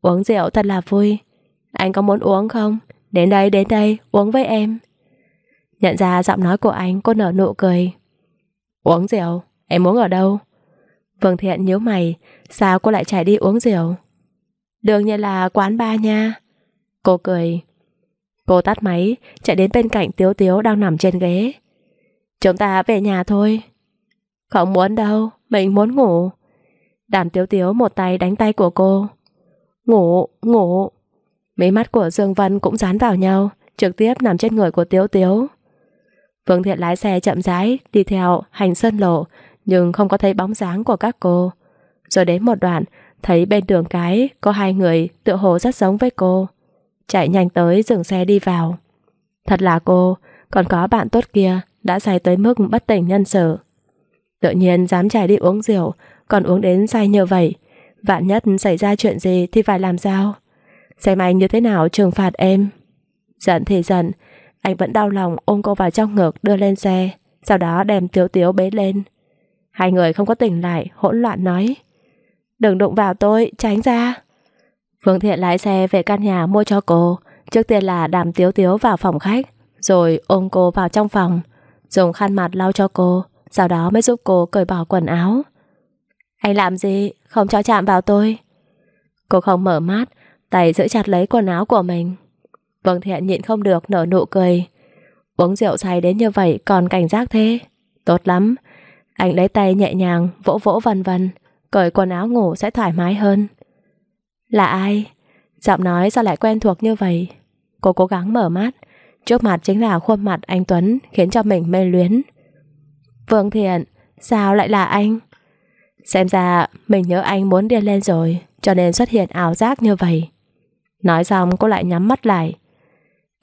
Uống rượu thật là vui. Anh có muốn uống không? Đến đây, đến đây, uống với em. Nhận ra giọng nói của anh, cô nở nụ cười. Uống rượu, em uống ở đâu? Vương Thiện nhíu mày, sao cô lại chạy đi uống rượu? Đương nhiên là quán ba nha. Cô cười. Cô tắt máy, chạy đến bên cạnh Tiếu Tiếu đang nằm trên ghế. Chúng ta về nhà thôi. Không muốn đâu, mình muốn ngủ. Đàm Tiếu Tiếu một tay đánh tay của cô. Ngủ, ngủ. Mấy mắt của Dương Vân cũng dán vào nhau, trực tiếp nằm trên người của Tiếu Tiếu. Vương Thiện lái xe chậm rãi đi theo hành sơn lộ, nhưng không có thấy bóng dáng của các cô. Rồi đến một đoạn, thấy bên đường cái có hai người tựa hồ rất giống với cô. Chạy nhanh tới dừng xe đi vào. Thật là cô, còn có bạn tốt kia đã say tới mức bất tỉnh nhân sự. Tự nhiên dám chạy đi uống rượu, còn uống đến say như vậy. Vạn nhất xảy ra chuyện gì thì phải làm sao? Xem anh như thế nào trừng phạt em. Giận thì giận, anh vẫn đau lòng ôm cô vào trong ngực đưa lên xe, sau đó đem Tiếu Tiếu bế lên. Hai người không có tỉnh lại, hỗn loạn nói. Đừng đụng vào tôi, tránh ra. Phương Thiện lái xe về căn nhà mua cho cô, trước tiên là đàm Tiếu Tiếu vào phòng khách, rồi ôm cô vào trong phòng, dùng khăn mặt lau cho cô, sau đó mới giúp cô cởi bỏ quần áo. Anh làm gì? Không cho chạm vào tôi. Cô không mở mắt, tay giữ chặt lấy quần áo của mình. Vương Thiện nhịn không được nở nụ cười. Uống rượu say đến như vậy còn cảnh giác thế. Tốt lắm. Anh lấy tay nhẹ nhàng, vỗ vỗ vần vần, cởi quần áo ngủ sẽ thoải mái hơn. Là ai? Giọng nói sao lại quen thuộc như vậy? Cô cố gắng mở mắt. Trước mặt chính là khuôn mặt anh Tuấn khiến cho mình mê luyến. Vương Thiện, sao lại là anh? Xem ra mình nhớ anh muốn điên lên rồi, cho nên xuất hiện ảo giác như vậy. Nói xong cô lại nhắm mắt lại.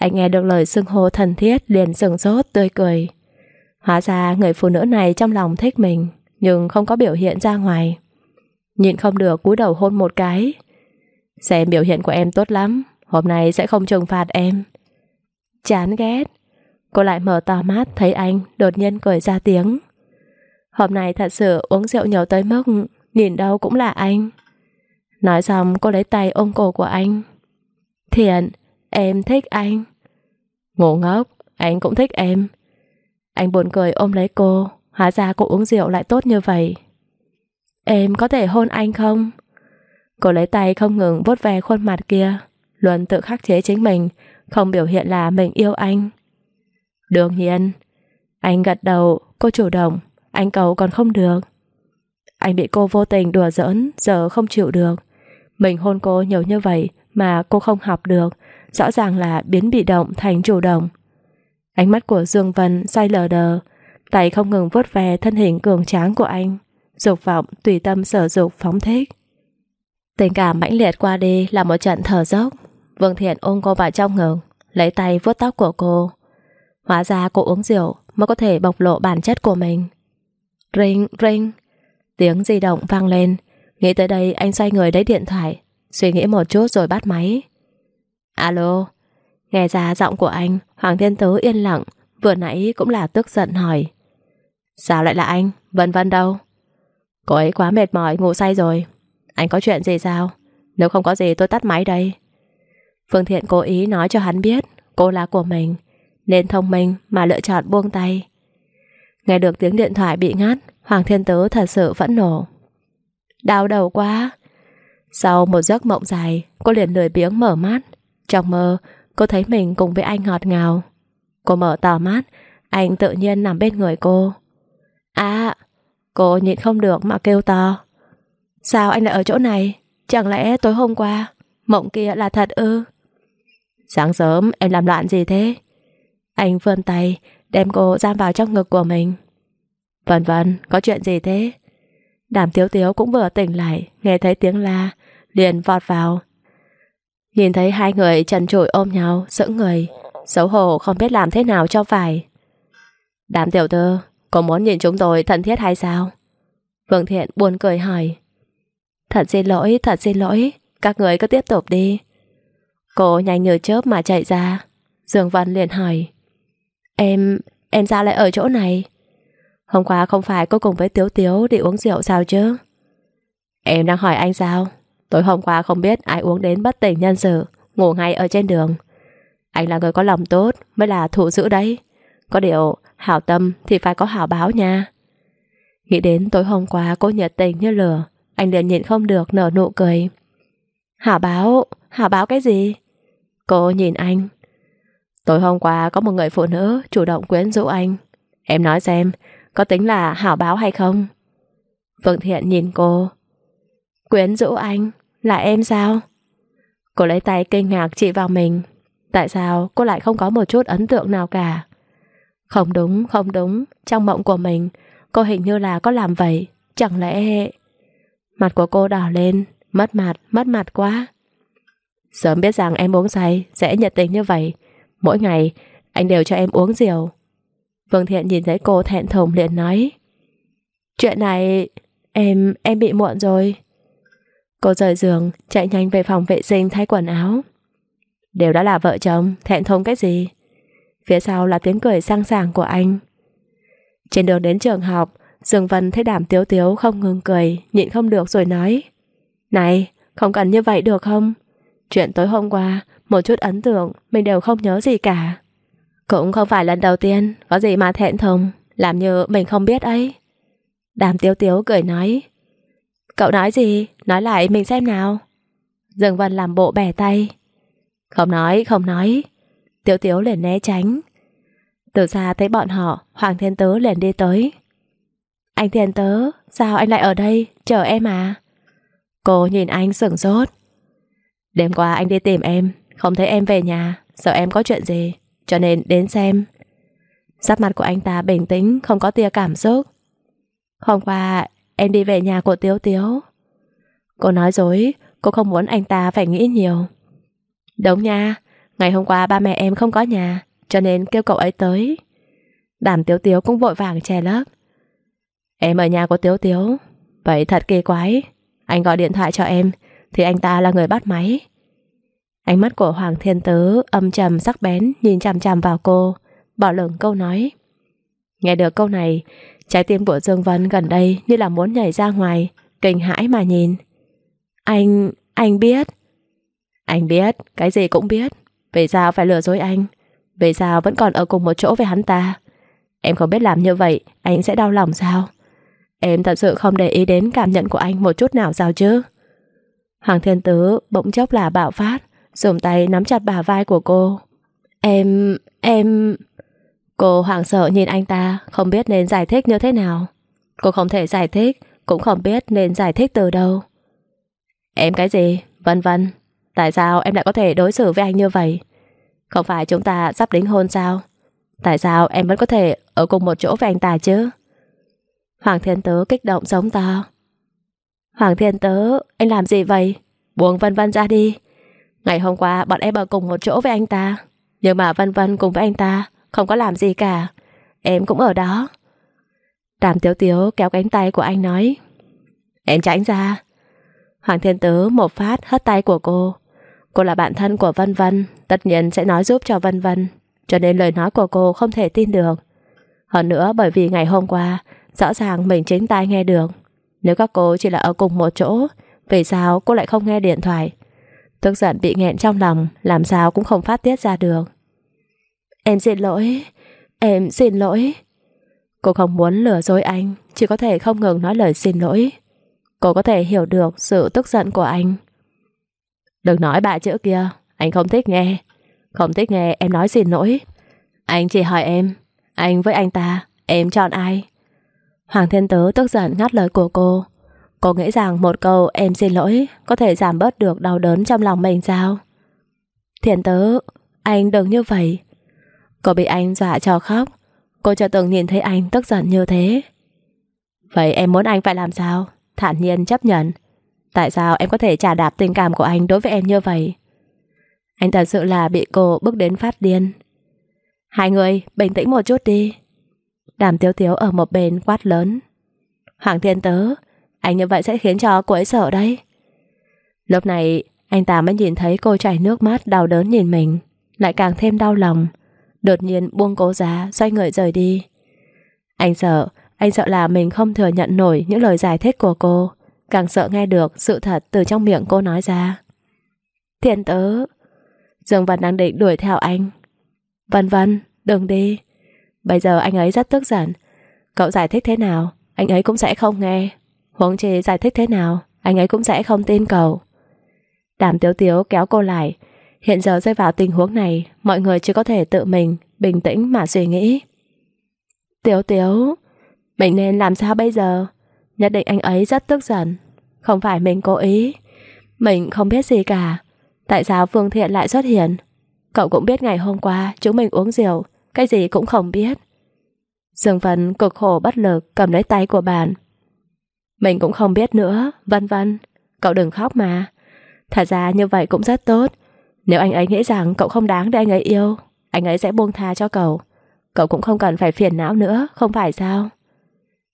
Anh nghe được lời xưng hô thân thiết liền sừng sốt tươi cười. Hóa ra người phụ nữ này trong lòng thích mình, nhưng không có biểu hiện ra ngoài. Nhìn không được cúi đầu hôn một cái. Xem biểu hiện của em tốt lắm, hôm nay sẽ không trừng phạt em. Chán ghét. Cô lại mở to mắt thấy anh đột nhiên cười ra tiếng. Hôm nay thật sự uống rượu nhiều tới mức nhìn đâu cũng là anh. Nói xong cô lấy tay ôm cổ của anh. Thiện, em thích anh. Ngủ ngốc, anh cũng thích em. Anh buồn cười ôm lấy cô, hóa ra cô uống rượu lại tốt như vậy. Em có thể hôn anh không? Cô lấy tay không ngừng vuốt ve khuôn mặt kia, luôn tự khắc chế chính mình, không biểu hiện là mình yêu anh. Đương nhiên, anh gật đầu, cô chủ động, anh cầu còn không được. Anh bị cô vô tình đùa giỡn, giờ không chịu được. Mình hôn cô nhiều như vậy mà cô không học được, rõ ràng là biến bị động thành chủ động. Ánh mắt của Dương Vân say lờ đờ, tay không ngừng vuốt ve thân hình cường tráng của anh, dục vọng tùy tâm sở dục phóng thích. Tình cảm mãnh liệt qua đi là một trận thở dốc. Vương Thiện ôm cô vào trong ngực, lấy tay vuốt tóc của cô. Hóa ra cô uống rượu mới có thể bộc lộ bản chất của mình. Ring, ring. Tiếng di động vang lên. Nghĩ tới đây anh xoay người lấy điện thoại, suy nghĩ một chút rồi bắt máy. Alo. Nghe ra giọng của anh, Hoàng Thiên Tứ yên lặng, vừa nãy cũng là tức giận hỏi. Sao lại là anh? Vân Vân đâu? Cô ấy quá mệt mỏi, ngủ say rồi. Anh có chuyện gì sao? Nếu không có gì tôi tắt máy đây. Phương Thiện cố ý nói cho hắn biết cô là của mình, nên thông minh mà lựa chọn buông tay. Nghe được tiếng điện thoại bị ngắt, Hoàng Thiên Tứ thật sự phẫn nộ. Đau đầu quá. Sau một giấc mộng dài, cô liền lười biếng mở mắt. Trong mơ, cô thấy mình cùng với anh ngọt ngào. Cô mở tò mắt, anh tự nhiên nằm bên người cô. À, cô nhịn không được mà kêu to. Sao anh lại ở chỗ này? Chẳng lẽ tối hôm qua, mộng kia là thật ư? Sáng sớm em làm loạn gì thế? Anh vươn tay, đem cô giam vào trong ngực của mình. Vân vân, có chuyện gì thế? Đàm tiếu tiếu cũng vừa tỉnh lại, nghe thấy tiếng la, liền vọt vào. Nhìn thấy hai người trần trụi ôm nhau, sững người, xấu hổ không biết làm thế nào cho phải. Đàm tiểu thư, có muốn nhìn chúng tôi thân thiết hay sao? Vương Thiện buồn cười hỏi. Thật xin lỗi, thật xin lỗi, các người cứ tiếp tục đi. Cô nhanh như chớp mà chạy ra. Dương Văn liền hỏi. Em, em sao lại ở chỗ này? Hôm qua không phải cô cùng với Tiếu Tiếu đi uống rượu sao chứ? Em đang hỏi anh sao? Tối hôm qua không biết ai uống đến bất tỉnh nhân sự, ngủ ngay ở trên đường. Anh là người có lòng tốt, mới là thủ giữ đấy. Có điều, hảo tâm thì phải có hảo báo nha. Nghĩ đến tối hôm qua cô nhiệt tình như lửa, anh liền nhịn không được nở nụ cười. Hảo báo, hảo báo cái gì? Cô nhìn anh. Tối hôm qua có một người phụ nữ chủ động quyến rũ anh. Em nói xem, có tính là hảo báo hay không? Phương Thiện nhìn cô. Quyến rũ anh, là em sao? Cô lấy tay kinh ngạc chỉ vào mình. Tại sao cô lại không có một chút ấn tượng nào cả? Không đúng, không đúng. Trong mộng của mình, cô hình như là có làm vậy. Chẳng lẽ... Mặt của cô đỏ lên, mất mặt, mất mặt quá. Sớm biết rằng em uống say sẽ nhiệt tình như vậy. Mỗi ngày anh đều cho em uống rượu. Vương Thiện nhìn thấy cô thẹn thùng liền nói. Chuyện này em em bị muộn rồi. Cô rời giường, chạy nhanh về phòng vệ sinh thay quần áo. Đều đã là vợ chồng, thẹn thùng cái gì? Phía sau là tiếng cười sang sàng của anh. Trên đường đến trường học, Dương Vân thấy đảm tiếu tiếu không ngừng cười, nhịn không được rồi nói. Này, không cần như vậy được không? Chuyện tối hôm qua, một chút ấn tượng, mình đều không nhớ gì cả. Cũng không phải lần đầu tiên, có gì mà thẹn thùng, làm như mình không biết ấy. Đàm tiếu tiếu cười nói. Cậu nói gì? Nói lại mình xem nào. Dương Vân làm bộ bẻ tay. Không nói, không nói. Tiếu tiếu liền né tránh. Từ xa thấy bọn họ, Hoàng Thiên Tứ liền đi tới. Anh Thiên Tứ, sao anh lại ở đây, chờ em à? Cô nhìn anh sửng sốt. Đêm qua anh đi tìm em, không thấy em về nhà, sợ em có chuyện gì, cho nên đến xem. Sắc mặt của anh ta bình tĩnh, không có tia cảm xúc. Hôm qua em đi về nhà của Tiếu Tiếu. Cô nói dối, cô không muốn anh ta phải nghĩ nhiều. Đúng nha, ngày hôm qua ba mẹ em không có nhà, cho nên kêu cậu ấy tới. Đàm Tiếu Tiếu cũng vội vàng che lấp. Em ở nhà của Tiếu Tiếu, vậy thật kỳ quái. Anh gọi điện thoại cho em, thì anh ta là người bắt máy. Ánh mắt của Hoàng Thiên Tứ âm trầm sắc bén nhìn chằm chằm vào cô, bỏ lửng câu nói. Nghe được câu này, trái tim của Dương Vân gần đây như là muốn nhảy ra ngoài, kinh hãi mà nhìn. Anh, anh biết. Anh biết, cái gì cũng biết. Vì sao phải lừa dối anh? Vì sao vẫn còn ở cùng một chỗ với hắn ta? Em không biết làm như vậy, anh sẽ đau lòng sao? Em thật sự không để ý đến cảm nhận của anh một chút nào sao chứ? Hoàng Thiên Tứ bỗng chốc là bạo phát, dùng tay nắm chặt bả vai của cô. Em, em... Cô hoảng sợ nhìn anh ta, không biết nên giải thích như thế nào. Cô không thể giải thích, cũng không biết nên giải thích từ đâu. Em cái gì? Vân vân. Tại sao em lại có thể đối xử với anh như vậy? Không phải chúng ta sắp đính hôn sao? Tại sao em vẫn có thể ở cùng một chỗ với anh ta chứ? Hoàng Thiên tớ kích động giống to. Hoàng Thiên tớ anh làm gì vậy? Buông Vân Vân ra đi. Ngày hôm qua bọn em ở cùng một chỗ với anh ta. Nhưng mà Vân Vân cùng với anh ta không có làm gì cả. Em cũng ở đó. Đàm Tiếu Tiếu kéo cánh tay của anh nói. Em tránh ra. Hoàng Thiên Tứ một phát hất tay của cô. Cô là bạn thân của Vân Vân, tất nhiên sẽ nói giúp cho Vân Vân, cho nên lời nói của cô không thể tin được. Hơn nữa bởi vì ngày hôm qua, rõ ràng mình chính tai nghe được. Nếu các cô chỉ là ở cùng một chỗ, vì sao cô lại không nghe điện thoại? Tức giận bị nghẹn trong lòng, làm sao cũng không phát tiết ra được. Em xin lỗi, em xin lỗi. Cô không muốn lừa dối anh, chỉ có thể không ngừng nói lời xin lỗi. Cô có thể hiểu được sự tức giận của anh. Đừng nói ba chữ kia, anh không thích nghe. Không thích nghe em nói xin lỗi. Anh chỉ hỏi em, anh với anh ta, em chọn ai? Hoàng Thiên Tứ tức giận ngắt lời của cô. Cô nghĩ rằng một câu em xin lỗi có thể giảm bớt được đau đớn trong lòng mình sao? Thiện tớ, anh đừng như vậy. Cô bị anh dọa cho khóc. Cô chưa từng nhìn thấy anh tức giận như thế. Vậy em muốn anh phải làm sao? Thản nhiên chấp nhận. Tại sao em có thể trả đạp tình cảm của anh đối với em như vậy? Anh thật sự là bị cô bước đến phát điên. Hai người, bình tĩnh một chút đi. Đàm tiếu tiếu ở một bên quát lớn. Hoàng thiên tớ, anh như vậy sẽ khiến cho cô ấy sợ đấy. Lúc này, anh ta mới nhìn thấy cô chảy nước mắt đau đớn nhìn mình, lại càng thêm đau lòng. Đột nhiên buông cố giá, xoay người rời đi. Anh sợ, anh sợ là mình không thừa nhận nổi những lời giải thích của cô, càng sợ nghe được sự thật từ trong miệng cô nói ra. Thiên tớ, Dương Văn đang định đuổi theo anh. Vân Vân, đừng đi. Bây giờ anh ấy rất tức giận. Cậu giải thích thế nào, anh ấy cũng sẽ không nghe. Huống chi giải thích thế nào, anh ấy cũng sẽ không tin cậu. Đàm Tiếu Tiếu kéo cô lại. Hiện giờ rơi vào tình huống này, mọi người chỉ có thể tự mình, bình tĩnh mà suy nghĩ. Tiếu Tiếu, mình nên làm sao bây giờ? Nhất định anh ấy rất tức giận. Không phải mình cố ý. Mình không biết gì cả. Tại sao Phương Thiện lại xuất hiện? Cậu cũng biết ngày hôm qua chúng mình uống rượu, cái gì cũng không biết. Dương Vân cực khổ bất lực cầm lấy tay của bạn. Mình cũng không biết nữa, vân vân. Cậu đừng khóc mà. Thật ra như vậy cũng rất tốt. Nếu anh ấy nghĩ rằng cậu không đáng để anh ấy yêu, anh ấy sẽ buông tha cho cậu. Cậu cũng không cần phải phiền não nữa, không phải sao?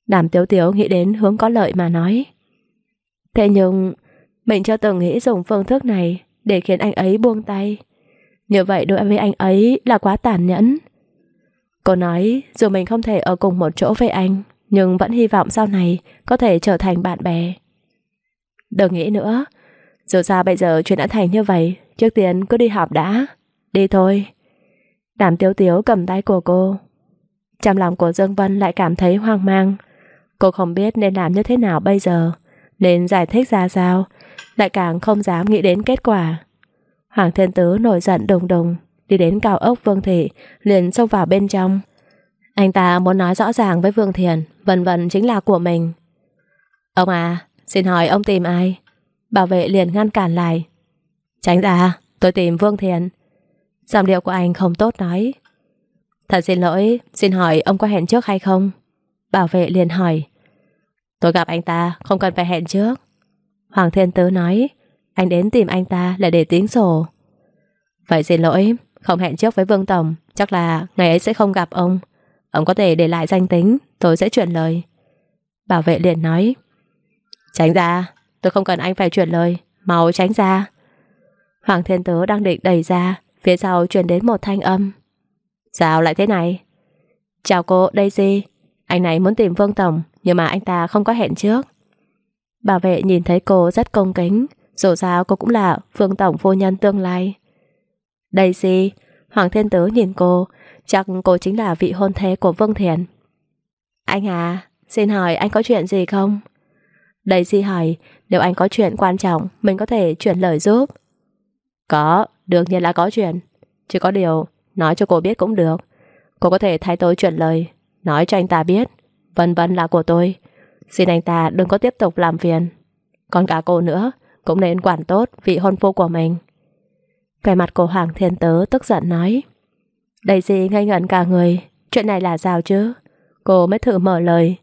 Đàm Tiếu Tiếu nghĩ đến hướng có lợi mà nói. Thế nhưng, mình chưa từng nghĩ dùng phương thức này để khiến anh ấy buông tay. Như vậy đối với anh ấy là quá tàn nhẫn. Cô nói dù mình không thể ở cùng một chỗ với anh, nhưng vẫn hy vọng sau này có thể trở thành bạn bè. Đừng nghĩ nữa, dù sao bây giờ chuyện đã thành như vậy, trước tiên cứ đi học đã. Đi thôi. Đàm Tiếu Tiếu cầm tay của cô. Trong lòng của Dương Vân lại cảm thấy hoang mang. Cô không biết nên làm như thế nào bây giờ, nên giải thích ra sao, lại càng không dám nghĩ đến kết quả. Hoàng Thiên Tứ nổi giận đùng đùng, đi đến cao ốc Vương Thị, liền xông vào bên trong. Anh ta muốn nói rõ ràng với Vương Thiền, vân vân chính là của mình. Ông à, xin hỏi ông tìm ai? Bảo vệ liền ngăn cản lại. Tránh ra, tôi tìm Vương Thiền. Giọng điệu của anh không tốt nói. Thật xin lỗi, xin hỏi ông có hẹn trước hay không? Bảo vệ liền hỏi. Tôi gặp anh ta, không cần phải hẹn trước. Hoàng Thiên Tứ nói, anh đến tìm anh ta là để tính sổ. Vậy xin lỗi, không hẹn trước với Vương Tổng, chắc là ngày ấy sẽ không gặp ông. Ông có thể để lại danh tính, tôi sẽ chuyển lời. Bảo vệ liền nói, tránh ra, tôi không cần anh phải chuyển lời, mau tránh ra. Hoàng Thiên Tứ đang định đẩy ra, phía sau truyền đến một thanh âm. Sao lại thế này? Chào cô, Daisy. Anh này muốn tìm Vương Tổng, nhưng mà anh ta không có hẹn trước. Bảo vệ nhìn thấy cô rất công kính, dù sao cô cũng là Vương Tổng phu nhân tương lai. Daisy, Hoàng Thiên Tứ nhìn cô, chắc cô chính là vị hôn thê của Vương Thiền. Anh à, xin hỏi anh có chuyện gì không? Daisy hỏi, nếu anh có chuyện quan trọng, mình có thể chuyển lời giúp. Có, đương nhiên là có chuyện. Chỉ có điều, nói cho cô biết cũng được. Cô có thể thay tôi chuyển lời, nói cho anh ta biết. Vân vân là của tôi. Xin anh ta đừng có tiếp tục làm phiền. Còn cả cô nữa, cũng nên quản tốt vị hôn phu của mình. Vẻ mặt của Hoàng Thiên Tớ tức giận nói. Đây gì ngây ngẩn cả người, chuyện này là sao chứ? Cô mới thử mở lời.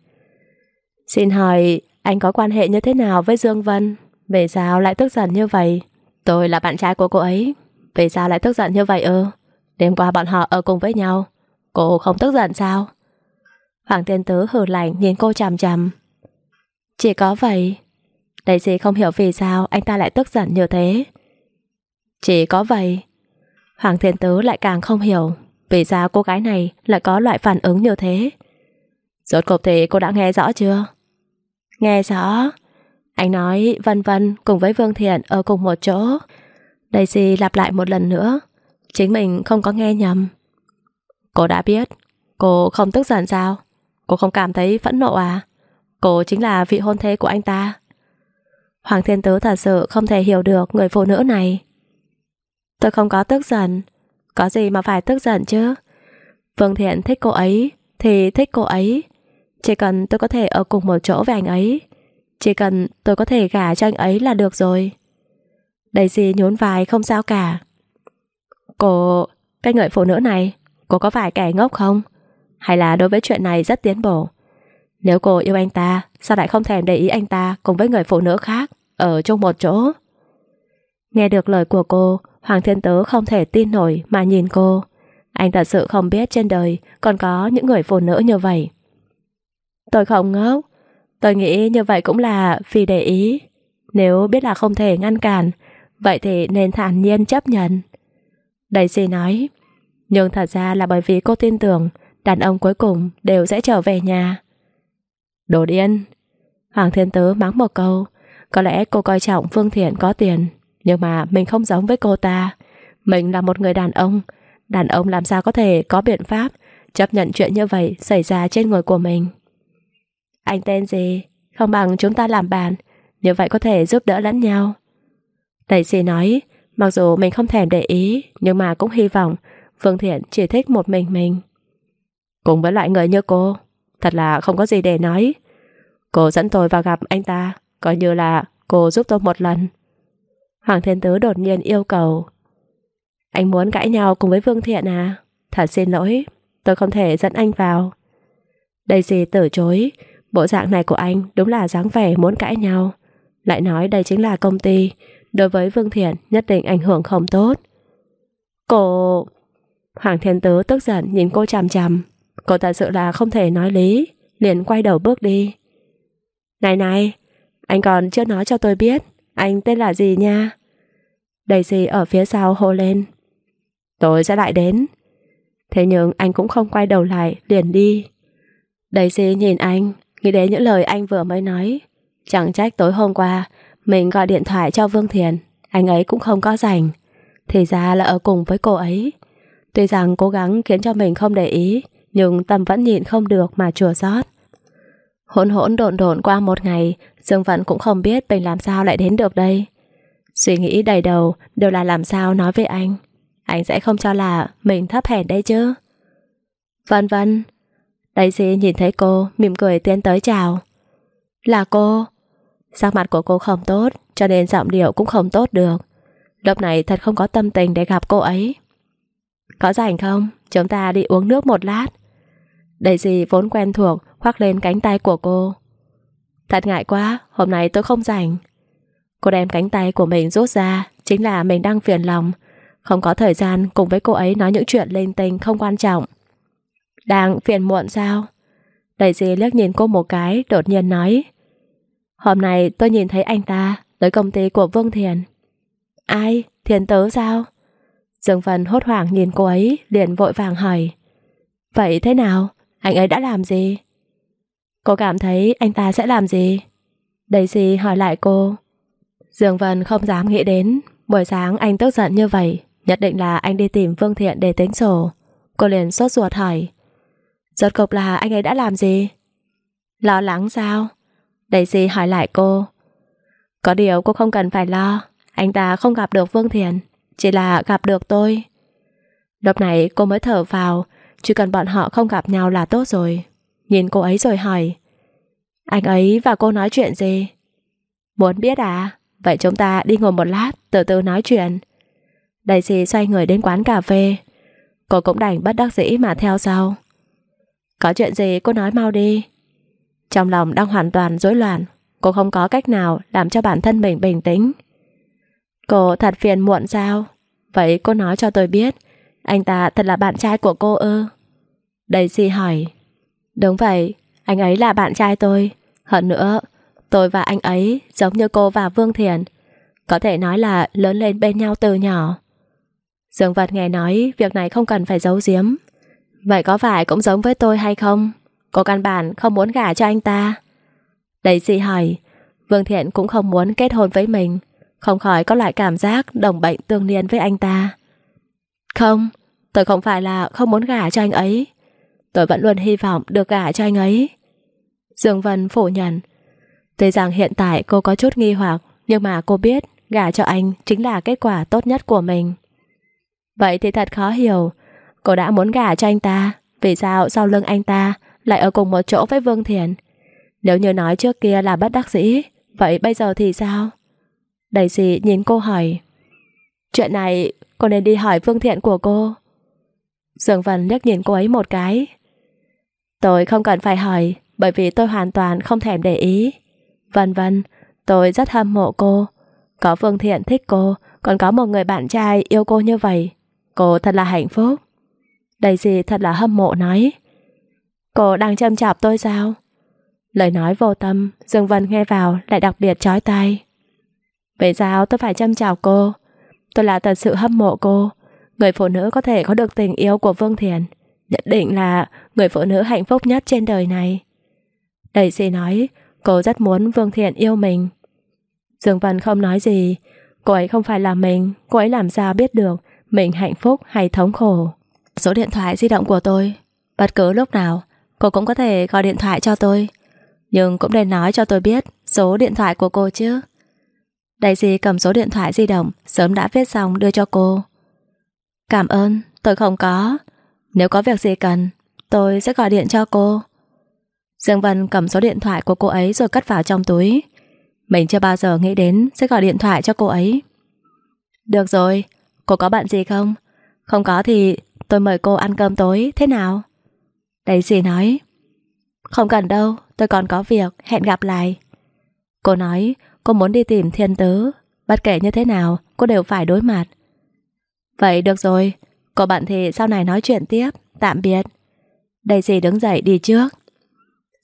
Xin hỏi, anh có quan hệ như thế nào với Dương Vân? Vì sao lại tức giận như vậy? Tôi là bạn trai của cô ấy. Vì sao lại tức giận như vậy ư? Đêm qua bọn họ ở cùng với nhau. Cô không tức giận sao? Hoàng Thiên Tứ hừ lạnh nhìn cô chằm chằm. Chỉ có vậy. Daisy không hiểu vì sao anh ta lại tức giận như thế. Chỉ có vậy. Hoàng Thiên Tứ lại càng không hiểu vì sao cô gái này lại có loại phản ứng như thế. Rốt cuộc thì cô đã nghe rõ chưa? Nghe rõ. Anh nói vân vân cùng với Vương Thiện ở cùng một chỗ. Daisy lặp lại một lần nữa. Chính mình không có nghe nhầm. Cô đã biết. Cô không tức giận sao? Cô không cảm thấy phẫn nộ à? Cô chính là vị hôn thê của anh ta. Hoàng Thiên Tứ thật sự không thể hiểu được người phụ nữ này. Tôi không có tức giận. Có gì mà phải tức giận chứ? Phương Thiện thích cô ấy thì thích cô ấy. Chỉ cần tôi có thể ở cùng một chỗ với anh ấy. Chỉ cần tôi có thể gả cho anh ấy là được rồi. Đầy gì nhún vai không sao cả. Cô, cái người phụ nữ này, cô có phải kẻ ngốc không? Hay là đối với chuyện này rất tiến bộ? Nếu cô yêu anh ta, sao lại không thèm để ý anh ta cùng với người phụ nữ khác ở chung một chỗ? Nghe được lời của cô, Hoàng Thiên Tứ không thể tin nổi mà nhìn cô. Anh thật sự không biết trên đời còn có những người phụ nữ như vậy. Tôi không ngốc. Tôi nghĩ như vậy cũng là vì để ý. Nếu biết là không thể ngăn cản, vậy thì nên thản nhiên chấp nhận. Daisy nói, nhưng thật ra là bởi vì cô tin tưởng đàn ông cuối cùng đều sẽ trở về nhà. Đồ điên! Hoàng Thiên Tứ mắng một câu, có lẽ cô coi trọng Phương Thiện có tiền, nhưng mà mình không giống với cô ta. Mình là một người đàn ông, đàn ông làm sao có thể có biện pháp chấp nhận chuyện như vậy xảy ra trên người của mình. Anh tên gì? Không bằng chúng ta làm bạn, như vậy có thể giúp đỡ lẫn nhau. Đại sĩ nói, mặc dù mình không thèm để ý, nhưng mà cũng hy vọng Phương Thiện chỉ thích một mình mình. Cùng với loại người như cô, thật là không có gì để nói. Cô dẫn tôi vào gặp anh ta, coi như là cô giúp tôi một lần. Hoàng Thiên Tứ đột nhiên yêu cầu. Anh muốn cãi nhau cùng với Vương Thiện à? Thật xin lỗi, tôi không thể dẫn anh vào. Đây gì từ chối, bộ dạng này của anh đúng là dáng vẻ muốn cãi nhau. Lại nói đây chính là công ty, đối với Vương Thiện nhất định ảnh hưởng không tốt. Cô... Hoàng Thiên Tứ tức giận nhìn cô chằm chằm. Cô thật sự là không thể nói lý, liền quay đầu bước đi. Này này, anh còn chưa nói cho tôi biết, anh tên là gì nha? Đầy gì ở phía sau hô lên. Tôi sẽ lại đến. Thế nhưng anh cũng không quay đầu lại, liền đi. Đầy gì nhìn anh, nghĩ đến những lời anh vừa mới nói. Chẳng trách tối hôm qua, mình gọi điện thoại cho Vương Thiền, anh ấy cũng không có rảnh. Thì ra là ở cùng với cô ấy. Tuy rằng cố gắng khiến cho mình không để ý, nhưng tâm vẫn nhịn không được mà chùa xót. Hỗn hỗn độn độn qua một ngày, Dương Vận cũng không biết mình làm sao lại đến được đây. Suy nghĩ đầy đầu đều là làm sao nói với anh. Anh sẽ không cho là mình thấp hèn đây chứ. Vân vân. Daisy nhìn thấy cô, mỉm cười tiến tới chào. Là cô. Sắc mặt của cô không tốt, cho nên giọng điệu cũng không tốt được. Lúc này thật không có tâm tình để gặp cô ấy. Có rảnh không? Chúng ta đi uống nước một lát. Daisy vốn quen thuộc, khoác lên cánh tay của cô. Thật ngại quá, hôm nay tôi không rảnh. Cô đem cánh tay của mình rút ra, chính là mình đang phiền lòng, không có thời gian cùng với cô ấy nói những chuyện linh tinh không quan trọng. Đang phiền muộn sao? Đầy gì liếc nhìn cô một cái, đột nhiên nói. Hôm nay tôi nhìn thấy anh ta tới công ty của Vương Thiền. Ai? Thiền tớ sao? Dương Vân hốt hoảng nhìn cô ấy, liền vội vàng hỏi. Vậy thế nào? Anh ấy đã làm gì? Cô cảm thấy anh ta sẽ làm gì? Daisy hỏi lại cô. Dương Vân không dám nghĩ đến buổi sáng anh tức giận như vậy, nhất định là anh đi tìm Vương Thiện để tính sổ. Cô liền sốt ruột hỏi. Rốt cục là anh ấy đã làm gì? Lo lắng sao? Daisy hỏi lại cô. Có điều cô không cần phải lo, anh ta không gặp được Vương Thiện, chỉ là gặp được tôi. Lúc này cô mới thở vào, chỉ cần bọn họ không gặp nhau là tốt rồi. Nhìn cô ấy rồi hỏi. Anh ấy và cô nói chuyện gì? Muốn biết à? Vậy chúng ta đi ngồi một lát, từ từ nói chuyện. Daisy xoay người đến quán cà phê. Cô cũng đành bất đắc dĩ mà theo sau. Có chuyện gì cô nói mau đi. Trong lòng đang hoàn toàn rối loạn, cô không có cách nào làm cho bản thân mình bình tĩnh. Cô thật phiền muộn sao? Vậy cô nói cho tôi biết, anh ta thật là bạn trai của cô ư? Daisy hỏi. Đúng vậy, anh ấy là bạn trai tôi. Hơn nữa, tôi và anh ấy giống như cô và Vương thiện Có thể nói là lớn lên bên nhau từ nhỏ. Dương Vật nghe nói việc này không cần phải giấu giếm. Vậy có phải cũng giống với tôi hay không? Cô căn bản không muốn gả cho anh ta. Đấy gì hỏi, Vương Thiện cũng không muốn kết hôn với mình, không khỏi có loại cảm giác đồng bệnh tương liên với anh ta. Không, tôi không phải là không muốn gả cho anh ấy. Tôi vẫn luôn hy vọng được gả cho anh ấy. Dương Vân phủ nhận. Tuy rằng hiện tại cô có chút nghi hoặc, nhưng mà cô biết gả cho anh chính là kết quả tốt nhất của mình. Vậy thì thật khó hiểu, cô đã muốn gả cho anh ta, vì sao sau lưng anh ta lại ở cùng một chỗ với Vương Thiện? Nếu như nói trước kia là bất đắc dĩ, vậy bây giờ thì sao? Đầy gì nhìn cô hỏi. Chuyện này cô nên đi hỏi Vương Thiện của cô. Dương Vân liếc nhìn cô ấy một cái. Tôi không cần phải hỏi, bởi vì tôi hoàn toàn không thèm để ý. Vân vân, tôi rất hâm mộ cô. Có Vương Thiện thích cô, còn có một người bạn trai yêu cô như vậy. Cô thật là hạnh phúc. đây gì thật là hâm mộ nói. Cô đang châm chọc tôi sao? Lời nói vô tâm, Dương Vân nghe vào lại đặc biệt chói tai. Vậy sao tôi phải châm chọc cô? Tôi là thật sự hâm mộ cô. Người phụ nữ có thể có được tình yêu của Vương Thiền. Nhất định là người phụ nữ hạnh phúc nhất trên đời này. Đầy sĩ nói, cô rất muốn Vương Thiện yêu mình. Dương Vân không nói gì. Cô ấy không phải là mình, cô ấy làm sao biết được mình hạnh phúc hay thống khổ. Số điện thoại di động của tôi, bất cứ lúc nào, cô cũng có thể gọi điện thoại cho tôi. Nhưng cũng nên nói cho tôi biết số điện thoại của cô chứ. Đại gì cầm số điện thoại di động sớm đã viết xong đưa cho cô. Cảm ơn, tôi không có. Nếu có việc gì cần, tôi sẽ gọi điện cho cô. Dương Vân cầm số điện thoại của cô ấy rồi cất vào trong túi. Mình chưa bao giờ nghĩ đến sẽ gọi điện thoại cho cô ấy. Được rồi, cô có bận gì không? Không có thì tôi mời cô ăn cơm tối, thế nào? Daisy nói. Không cần đâu, tôi còn có việc, hẹn gặp lại. Cô nói cô muốn đi tìm thiên tứ, bất kể như thế nào, cô đều phải đối mặt. Vậy được rồi, cô bận thì sau này nói chuyện tiếp, tạm biệt. Daisy đứng dậy đi trước.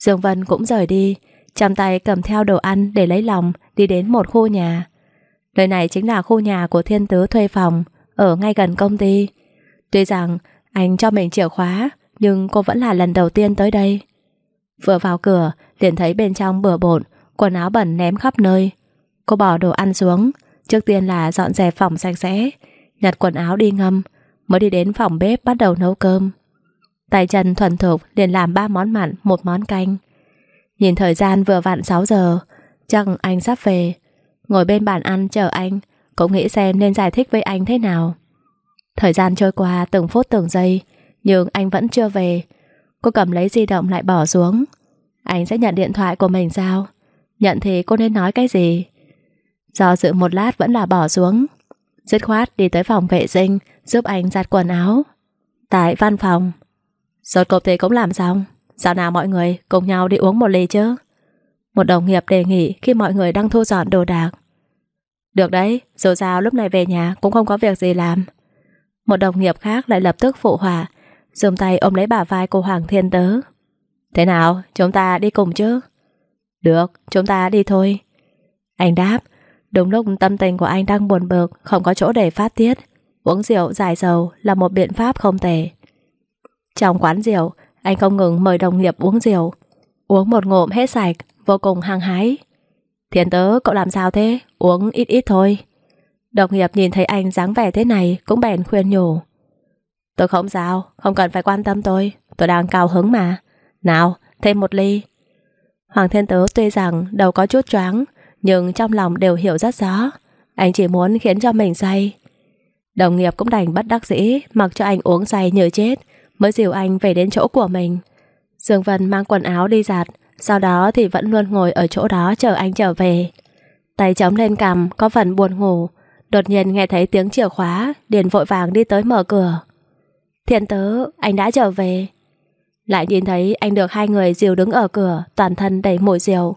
Dương Vân cũng rời đi, trong tay cầm theo đồ ăn để lấy lòng đi đến một khu nhà. Nơi này chính là khu nhà của thiên tứ thuê phòng, ở ngay gần công ty. Tuy rằng anh cho mình chìa khóa, nhưng cô vẫn là lần đầu tiên tới đây. Vừa vào cửa, liền thấy bên trong bừa bộn, quần áo bẩn ném khắp nơi. Cô bỏ đồ ăn xuống, trước tiên là dọn dẹp phòng sạch sẽ, nhặt quần áo đi ngâm, mới đi đến phòng bếp bắt đầu nấu cơm. Tay chân thuần thục liền làm ba món mặn, một món canh. Nhìn thời gian vừa vặn 6 giờ, chắc anh sắp về. Ngồi bên bàn ăn chờ anh, cũng nghĩ xem nên giải thích với anh thế nào. Thời gian trôi qua từng phút từng giây, nhưng anh vẫn chưa về. Cô cầm lấy di động lại bỏ xuống. Anh sẽ nhận điện thoại của mình sao? Nhận thì cô nên nói cái gì? Do dự một lát vẫn là bỏ xuống. Dứt khoát đi tới phòng vệ sinh giúp anh giặt quần áo. Tại văn phòng. Rốt cục thì cũng làm xong. Sao nào mọi người cùng nhau đi uống một ly chứ? Một đồng nghiệp đề nghị khi mọi người đang thu dọn đồ đạc. Được đấy, dù sao lúc này về nhà cũng không có việc gì làm. Một đồng nghiệp khác lại lập tức phụ họa, dùng tay ôm lấy bả vai cô Hoàng Thiên Tớ. Thế nào, chúng ta đi cùng chứ? Được, chúng ta đi thôi. Anh đáp, đúng lúc tâm tình của anh đang buồn bực, không có chỗ để phát tiết. Uống rượu giải dầu là một biện pháp không tệ. Trong quán rượu, anh không ngừng mời đồng nghiệp uống rượu. Uống một ngụm hết sạch, vô cùng hăng hái. Thiên tớ, cậu làm sao thế? Uống ít ít thôi. Đồng nghiệp nhìn thấy anh dáng vẻ thế này cũng bèn khuyên nhủ. Tôi không sao, không cần phải quan tâm tôi. Tôi đang cao hứng mà. Nào, thêm một ly. Hoàng Thiên Tớ tuy rằng đầu có chút choáng, nhưng trong lòng đều hiểu rất rõ. Anh chỉ muốn khiến cho mình say. Đồng nghiệp cũng đành bất đắc dĩ mặc cho anh uống say như chết mới dìu anh về đến chỗ của mình. Dương Vân mang quần áo đi giặt, sau đó thì vẫn luôn ngồi ở chỗ đó chờ anh trở về. Tay chống lên cằm, có phần buồn ngủ, đột nhiên nghe thấy tiếng chìa khóa, liền vội vàng đi tới mở cửa. Thiên tớ, anh đã trở về. Lại nhìn thấy anh được hai người dìu đứng ở cửa, toàn thân đầy mùi rượu.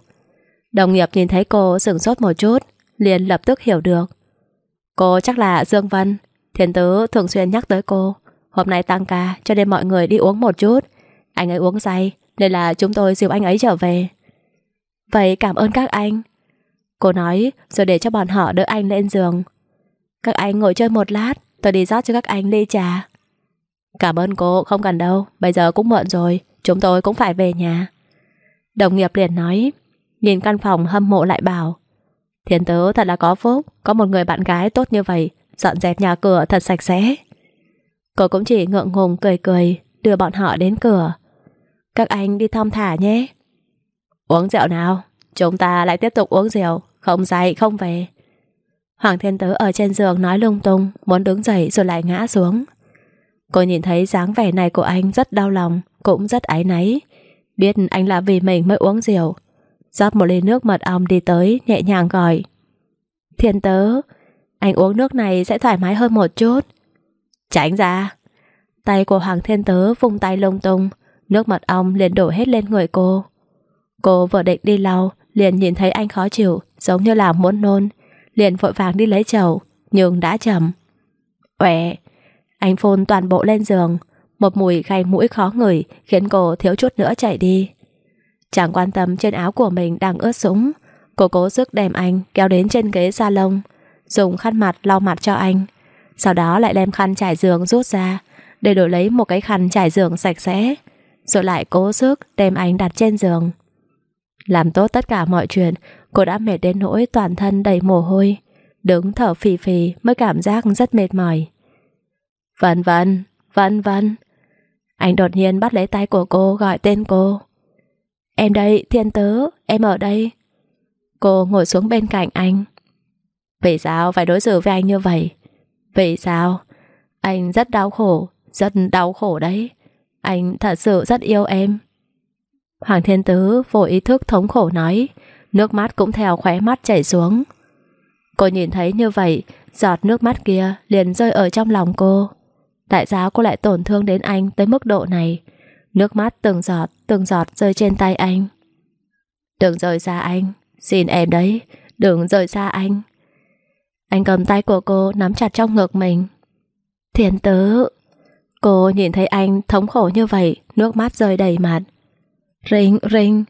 Đồng nghiệp nhìn thấy cô sửng sốt một chút, liền lập tức hiểu được. Cô chắc là Dương Vân, thiên Tứ thường xuyên nhắc tới cô. Hôm nay tăng ca cho nên mọi người đi uống một chút. Anh ấy uống say nên là chúng tôi dìu anh ấy trở về. Vậy cảm ơn các anh. Cô nói rồi để cho bọn họ đỡ anh lên giường. Các anh ngồi chơi một lát, tôi đi rót cho các anh ly trà. Cảm ơn cô, không cần đâu, bây giờ cũng muộn rồi, chúng tôi cũng phải về nhà. Đồng nghiệp liền nói, nhìn căn phòng hâm mộ lại bảo. Thiên tớ thật là có phúc, có một người bạn gái tốt như vậy, dọn dẹp nhà cửa thật sạch sẽ. Cô cũng chỉ ngượng ngùng cười cười, đưa bọn họ đến cửa. Các anh đi thong thả nhé. Uống rượu nào, chúng ta lại tiếp tục uống rượu, không dậy không về. Hoàng Thiên Tứ ở trên giường nói lung tung, muốn đứng dậy rồi lại ngã xuống. Cô nhìn thấy dáng vẻ này của anh rất đau lòng, cũng rất áy náy. Biết anh là vì mình mới uống rượu. rót một ly nước mật ong đi tới, nhẹ nhàng gọi. Thiên Tứ, anh uống nước này sẽ thoải mái hơn một chút. Tránh ra. Tay của Hoàng Thiên tớ vung tay lung tung, nước mật ong liền đổ hết lên người cô. Cô vừa định đi lau, liền nhìn thấy anh khó chịu, giống như là muốn nôn, liền vội vàng đi lấy chậu, nhưng đã chậm. Uệ anh phun toàn bộ lên giường, một mùi khay mũi khó ngửi khiến cô thiếu chút nữa chạy đi. Chẳng quan tâm trên áo của mình đang ướt sũng, cô cố sức đem anh kéo đến trên ghế salon, dùng khăn mặt lau mặt cho anh, sau đó lại đem khăn trải giường rút ra để đổi lấy một cái khăn trải giường sạch sẽ, rồi lại cố sức đem anh đặt trên giường. Làm tốt tất cả mọi chuyện, cô đã mệt đến nỗi toàn thân đầy mồ hôi, đứng thở phì phì mới cảm giác rất mệt mỏi. Vân vân, vân vân. Anh đột nhiên bắt lấy tay của cô gọi tên cô. Em đây, thiên tứ, em ở đây. Cô ngồi xuống bên cạnh anh. Vì sao phải đối xử với anh như vậy? Vì sao? Anh rất đau khổ, rất đau khổ đấy. Anh thật sự rất yêu em. Hoàng Thiên Tứ vô ý thức thống khổ nói, nước mắt cũng theo khóe mắt chảy xuống. Cô nhìn thấy như vậy, giọt nước mắt kia liền rơi ở trong lòng cô. Tại sao cô lại tổn thương đến anh tới mức độ này? Nước mắt từng giọt, từng giọt rơi trên tay anh. Đừng rời xa anh, xin em đấy, đừng rời xa anh. Anh cầm tay của cô nắm chặt trong ngực mình. Thiên tứ. Cô nhìn thấy anh thống khổ như vậy, nước mắt rơi đầy mặt. Rinh, rinh.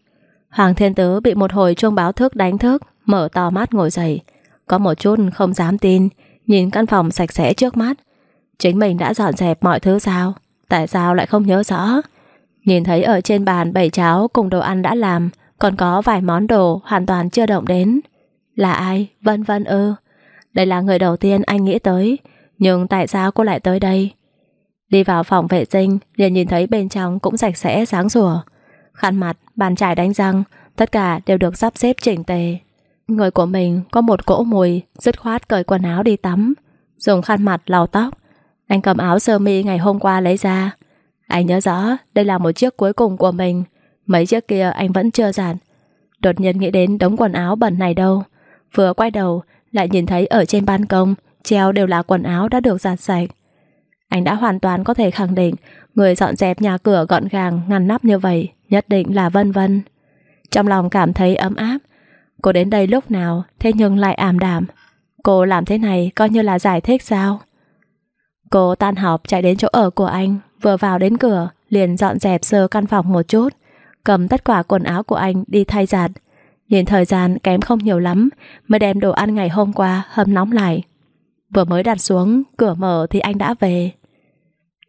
Hoàng thiên tứ bị một hồi chuông báo thức đánh thức, mở to mắt ngồi dậy. Có một chút không dám tin, nhìn căn phòng sạch sẽ trước mắt. Chính mình đã dọn dẹp mọi thứ sao? Tại sao lại không nhớ rõ? Nhìn thấy ở trên bàn bảy cháo cùng đồ ăn đã làm, còn có vài món đồ hoàn toàn chưa động đến. Là ai? Vân vân ư. Đây là người đầu tiên anh nghĩ tới, nhưng tại sao cô lại tới đây? Đi vào phòng vệ sinh, liền nhìn thấy bên trong cũng sạch sẽ sáng sủa. Khăn mặt, bàn chải đánh răng, tất cả đều được sắp xếp chỉnh tề. Người của mình có một cỗ mùi, dứt khoát cởi quần áo đi tắm, dùng khăn mặt lau tóc. Anh cầm áo sơ mi ngày hôm qua lấy ra. Anh nhớ rõ, đây là một chiếc cuối cùng của mình. Mấy chiếc kia anh vẫn chưa giặt. Đột nhiên nghĩ đến đống quần áo bẩn này đâu. Vừa quay đầu, lại nhìn thấy ở trên ban công, treo đều là quần áo đã được giặt sạch. Anh đã hoàn toàn có thể khẳng định người dọn dẹp nhà cửa gọn gàng, ngăn nắp như vậy nhất định là Vân Vân. Trong lòng cảm thấy ấm áp. Cô đến đây lúc nào, thế nhưng lại ảm đạm. Cô làm thế này coi như là giải thích sao? Cô tan học chạy đến chỗ ở của anh, vừa vào đến cửa, liền dọn dẹp sơ căn phòng một chút, cầm tất cả quần áo của anh đi thay giặt. Nhìn thời gian kém không nhiều lắm, mới đem đồ ăn ngày hôm qua hâm nóng lại. Vừa mới đặt xuống, cửa mở thì anh đã về.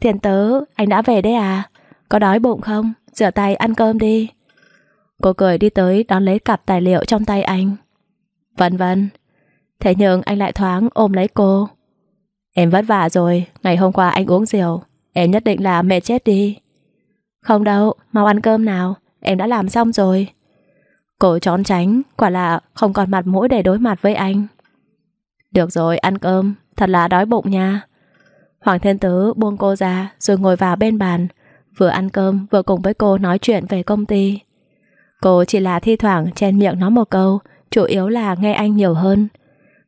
Thiền tớ, anh đã về đấy à? Có đói bụng không? Rửa tay ăn cơm đi. Cô cười đi tới đón lấy cặp tài liệu trong tay anh. Vân vân. Thế nhưng anh lại thoáng ôm lấy cô. Em vất vả rồi, ngày hôm qua anh uống rượu. Em nhất định là mệt chết đi. Không đâu, mau ăn cơm nào, em đã làm xong rồi. Cô trốn tránh, quả là không còn mặt mũi để đối mặt với anh. Được rồi, ăn cơm, thật là đói bụng nha. Hoàng Thiên Tứ buông cô ra rồi ngồi vào bên bàn, vừa ăn cơm vừa cùng với cô nói chuyện về công ty. Cô chỉ là thi thoảng chen miệng nói một câu, chủ yếu là nghe anh nhiều hơn.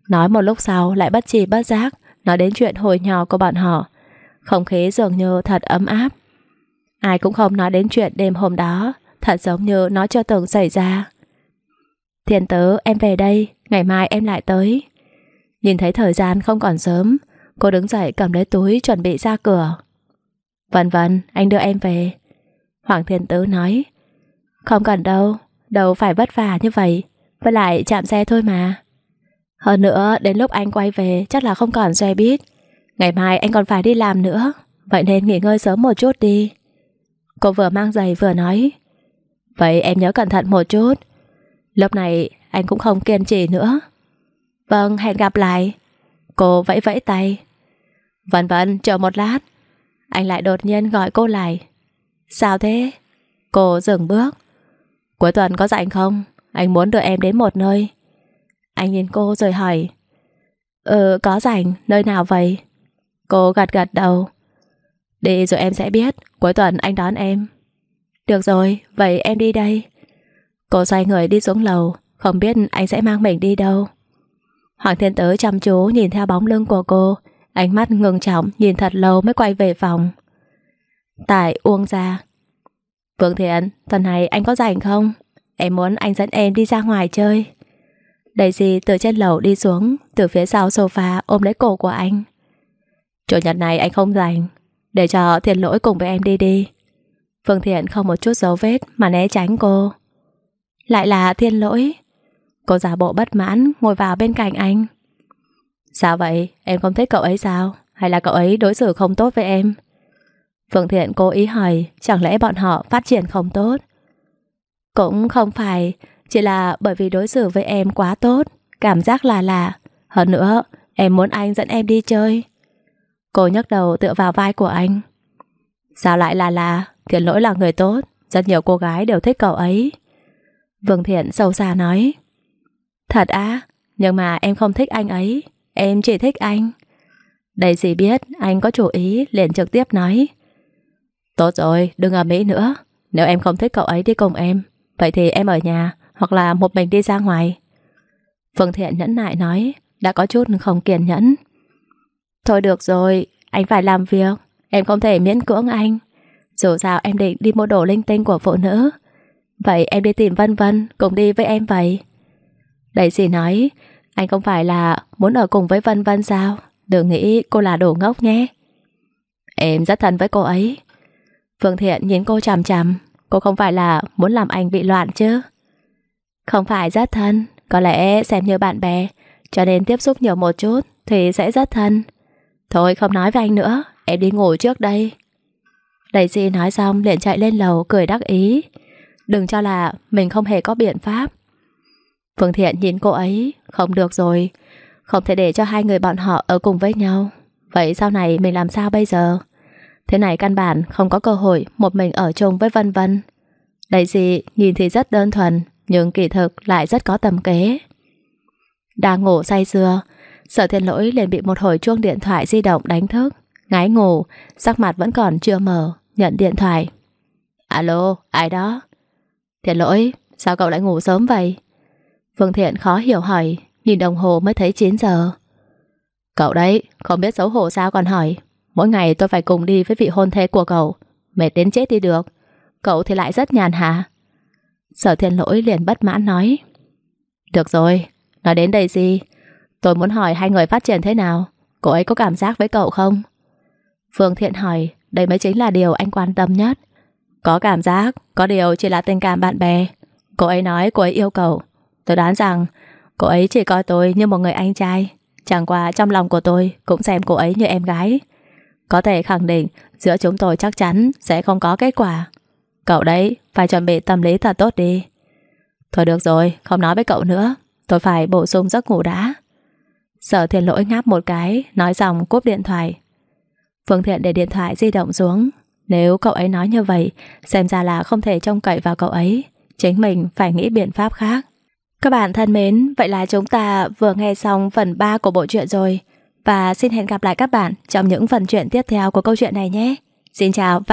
Nói một lúc sau lại bất trì bất giác, nói đến chuyện hồi nhỏ của bọn họ. Không khí dường như thật ấm áp. Ai cũng không nói đến chuyện đêm hôm đó, thật giống như nó chưa từng xảy ra. Thiên tớ em về đây, ngày mai em lại tới. Nhìn thấy thời gian không còn sớm, cô đứng dậy cầm lấy túi chuẩn bị ra cửa. Vân vân, anh đưa em về. Hoàng Thiên Tứ nói, không cần đâu, đâu phải vất vả như vậy. Với lại chạm xe thôi mà. Hơn nữa, đến lúc anh quay về chắc là không còn xe buýt. Ngày mai anh còn phải đi làm nữa, vậy nên nghỉ ngơi sớm một chút đi. Cô vừa mang giày vừa nói. Vậy em nhớ cẩn thận một chút. Lúc này anh cũng không kiên trì nữa. Vâng, hẹn gặp lại. Cô vẫy vẫy tay. Vân vân, chờ một lát. Anh lại đột nhiên gọi cô lại. Sao thế? Cô dừng bước. Cuối tuần có rảnh không? Anh muốn đưa em đến một nơi. Anh nhìn cô rồi hỏi. Ừ, có rảnh, nơi nào vậy? Cô gật gật đầu. Đi rồi em sẽ biết, cuối tuần anh đón em. Được rồi, vậy em đi đây. Cô xoay người đi xuống lầu, không biết anh sẽ mang mình đi đâu. Hoàng Thiên Tứ chăm chú nhìn theo bóng lưng của cô, ánh mắt ngừng trọng nhìn thật lâu mới quay về phòng. Tại Uông ra. Vương Thiện, tuần này anh có rảnh không? Em muốn anh dẫn em đi ra ngoài chơi. Daisy từ trên lầu đi xuống, từ phía sau sofa ôm lấy cổ của anh. Chủ nhật này anh không rảnh, để cho thiền lỗi cùng với em đi đi. Phương Thiện không một chút dấu vết mà né tránh cô. Lại là thiên lỗi. Cô giả bộ bất mãn ngồi vào bên cạnh anh. Sao vậy? Em không thích cậu ấy sao? Hay là cậu ấy đối xử không tốt với em? Phương Thiện cố ý hỏi chẳng lẽ bọn họ phát triển không tốt? Cũng không phải, chỉ là bởi vì đối xử với em quá tốt, cảm giác là lạ. Hơn nữa, em muốn anh dẫn em đi chơi. Cô nhấc đầu tựa vào vai của anh. Sao lại là là, Thiện lỗi là người tốt, rất nhiều cô gái đều thích cậu ấy. Vương Thiện sâu xa nói. Thật á, nhưng mà em không thích anh ấy, em chỉ thích anh. Đây gì biết anh có chủ ý liền trực tiếp nói. Tốt rồi, đừng ở Mỹ nữa. Nếu em không thích cậu ấy đi cùng em, vậy thì em ở nhà hoặc là một mình đi ra ngoài. Phương Thiện nhẫn nại nói, đã có chút không kiên nhẫn. Thôi được rồi, anh phải làm việc, em không thể miễn cưỡng anh. Dù sao em định đi mua đồ linh tinh của phụ nữ. Vậy em đi tìm Vân Vân, cùng đi với em vậy. Đại sĩ nói, anh không phải là muốn ở cùng với Vân Vân sao? Đừng nghĩ cô là đồ ngốc nhé. Em rất thân với cô ấy. Phương Thiện nhìn cô chằm chằm, cô không phải là muốn làm anh bị loạn chứ? Không phải rất thân, có lẽ xem như bạn bè, cho nên tiếp xúc nhiều một chút thì sẽ rất thân. Thôi không nói với anh nữa, em đi ngủ trước đây. Đại sĩ nói xong liền chạy lên lầu cười đắc ý. Đừng cho là mình không hề có biện pháp. Phương Thiện nhìn cô ấy, không được rồi. Không thể để cho hai người bọn họ ở cùng với nhau. Vậy sau này mình làm sao bây giờ? Thế này căn bản không có cơ hội một mình ở chung với Vân Vân. Daisy nhìn thì rất đơn thuần, nhưng kỳ thực lại rất có tầm kế. Đang ngủ say sưa, sở thiên lỗi liền bị một hồi chuông điện thoại di động đánh thức. Ngái ngủ, sắc mặt vẫn còn chưa mở, nhận điện thoại. Alo, ai đó? Thiện lỗi, sao cậu lại ngủ sớm vậy? Phương Thiện khó hiểu hỏi, nhìn đồng hồ mới thấy 9 giờ. Cậu đấy, không biết xấu hổ sao còn hỏi. Mỗi ngày tôi phải cùng đi với vị hôn thê của cậu. Mệt đến chết đi được. Cậu thì lại rất nhàn hả? Sở thiên lỗi liền bất mãn nói. Được rồi, nói đến đây gì? Tôi muốn hỏi hai người phát triển thế nào? Cô ấy có cảm giác với cậu không? Phương Thiện hỏi, đây mới chính là điều anh quan tâm nhất. Có cảm giác, có điều chỉ là tình cảm bạn bè. Cô ấy nói cô ấy yêu cầu. Tôi đoán rằng cô ấy chỉ coi tôi như một người anh trai. Chẳng qua trong lòng của tôi cũng xem cô ấy như em gái. Có thể khẳng định giữa chúng tôi chắc chắn sẽ không có kết quả. Cậu đấy, phải chuẩn bị tâm lý thật tốt đi. Thôi được rồi, không nói với cậu nữa. Tôi phải bổ sung giấc ngủ đã. Sở thiền lỗi ngáp một cái, nói xong cúp điện thoại. Phương Thiện để điện thoại di động xuống. Nếu cậu ấy nói như vậy, xem ra là không thể trông cậy vào cậu ấy. Chính mình phải nghĩ biện pháp khác. Các bạn thân mến, vậy là chúng ta vừa nghe xong phần 3 của bộ truyện rồi. Và xin hẹn gặp lại các bạn trong những phần truyện tiếp theo của câu chuyện này nhé. Xin chào và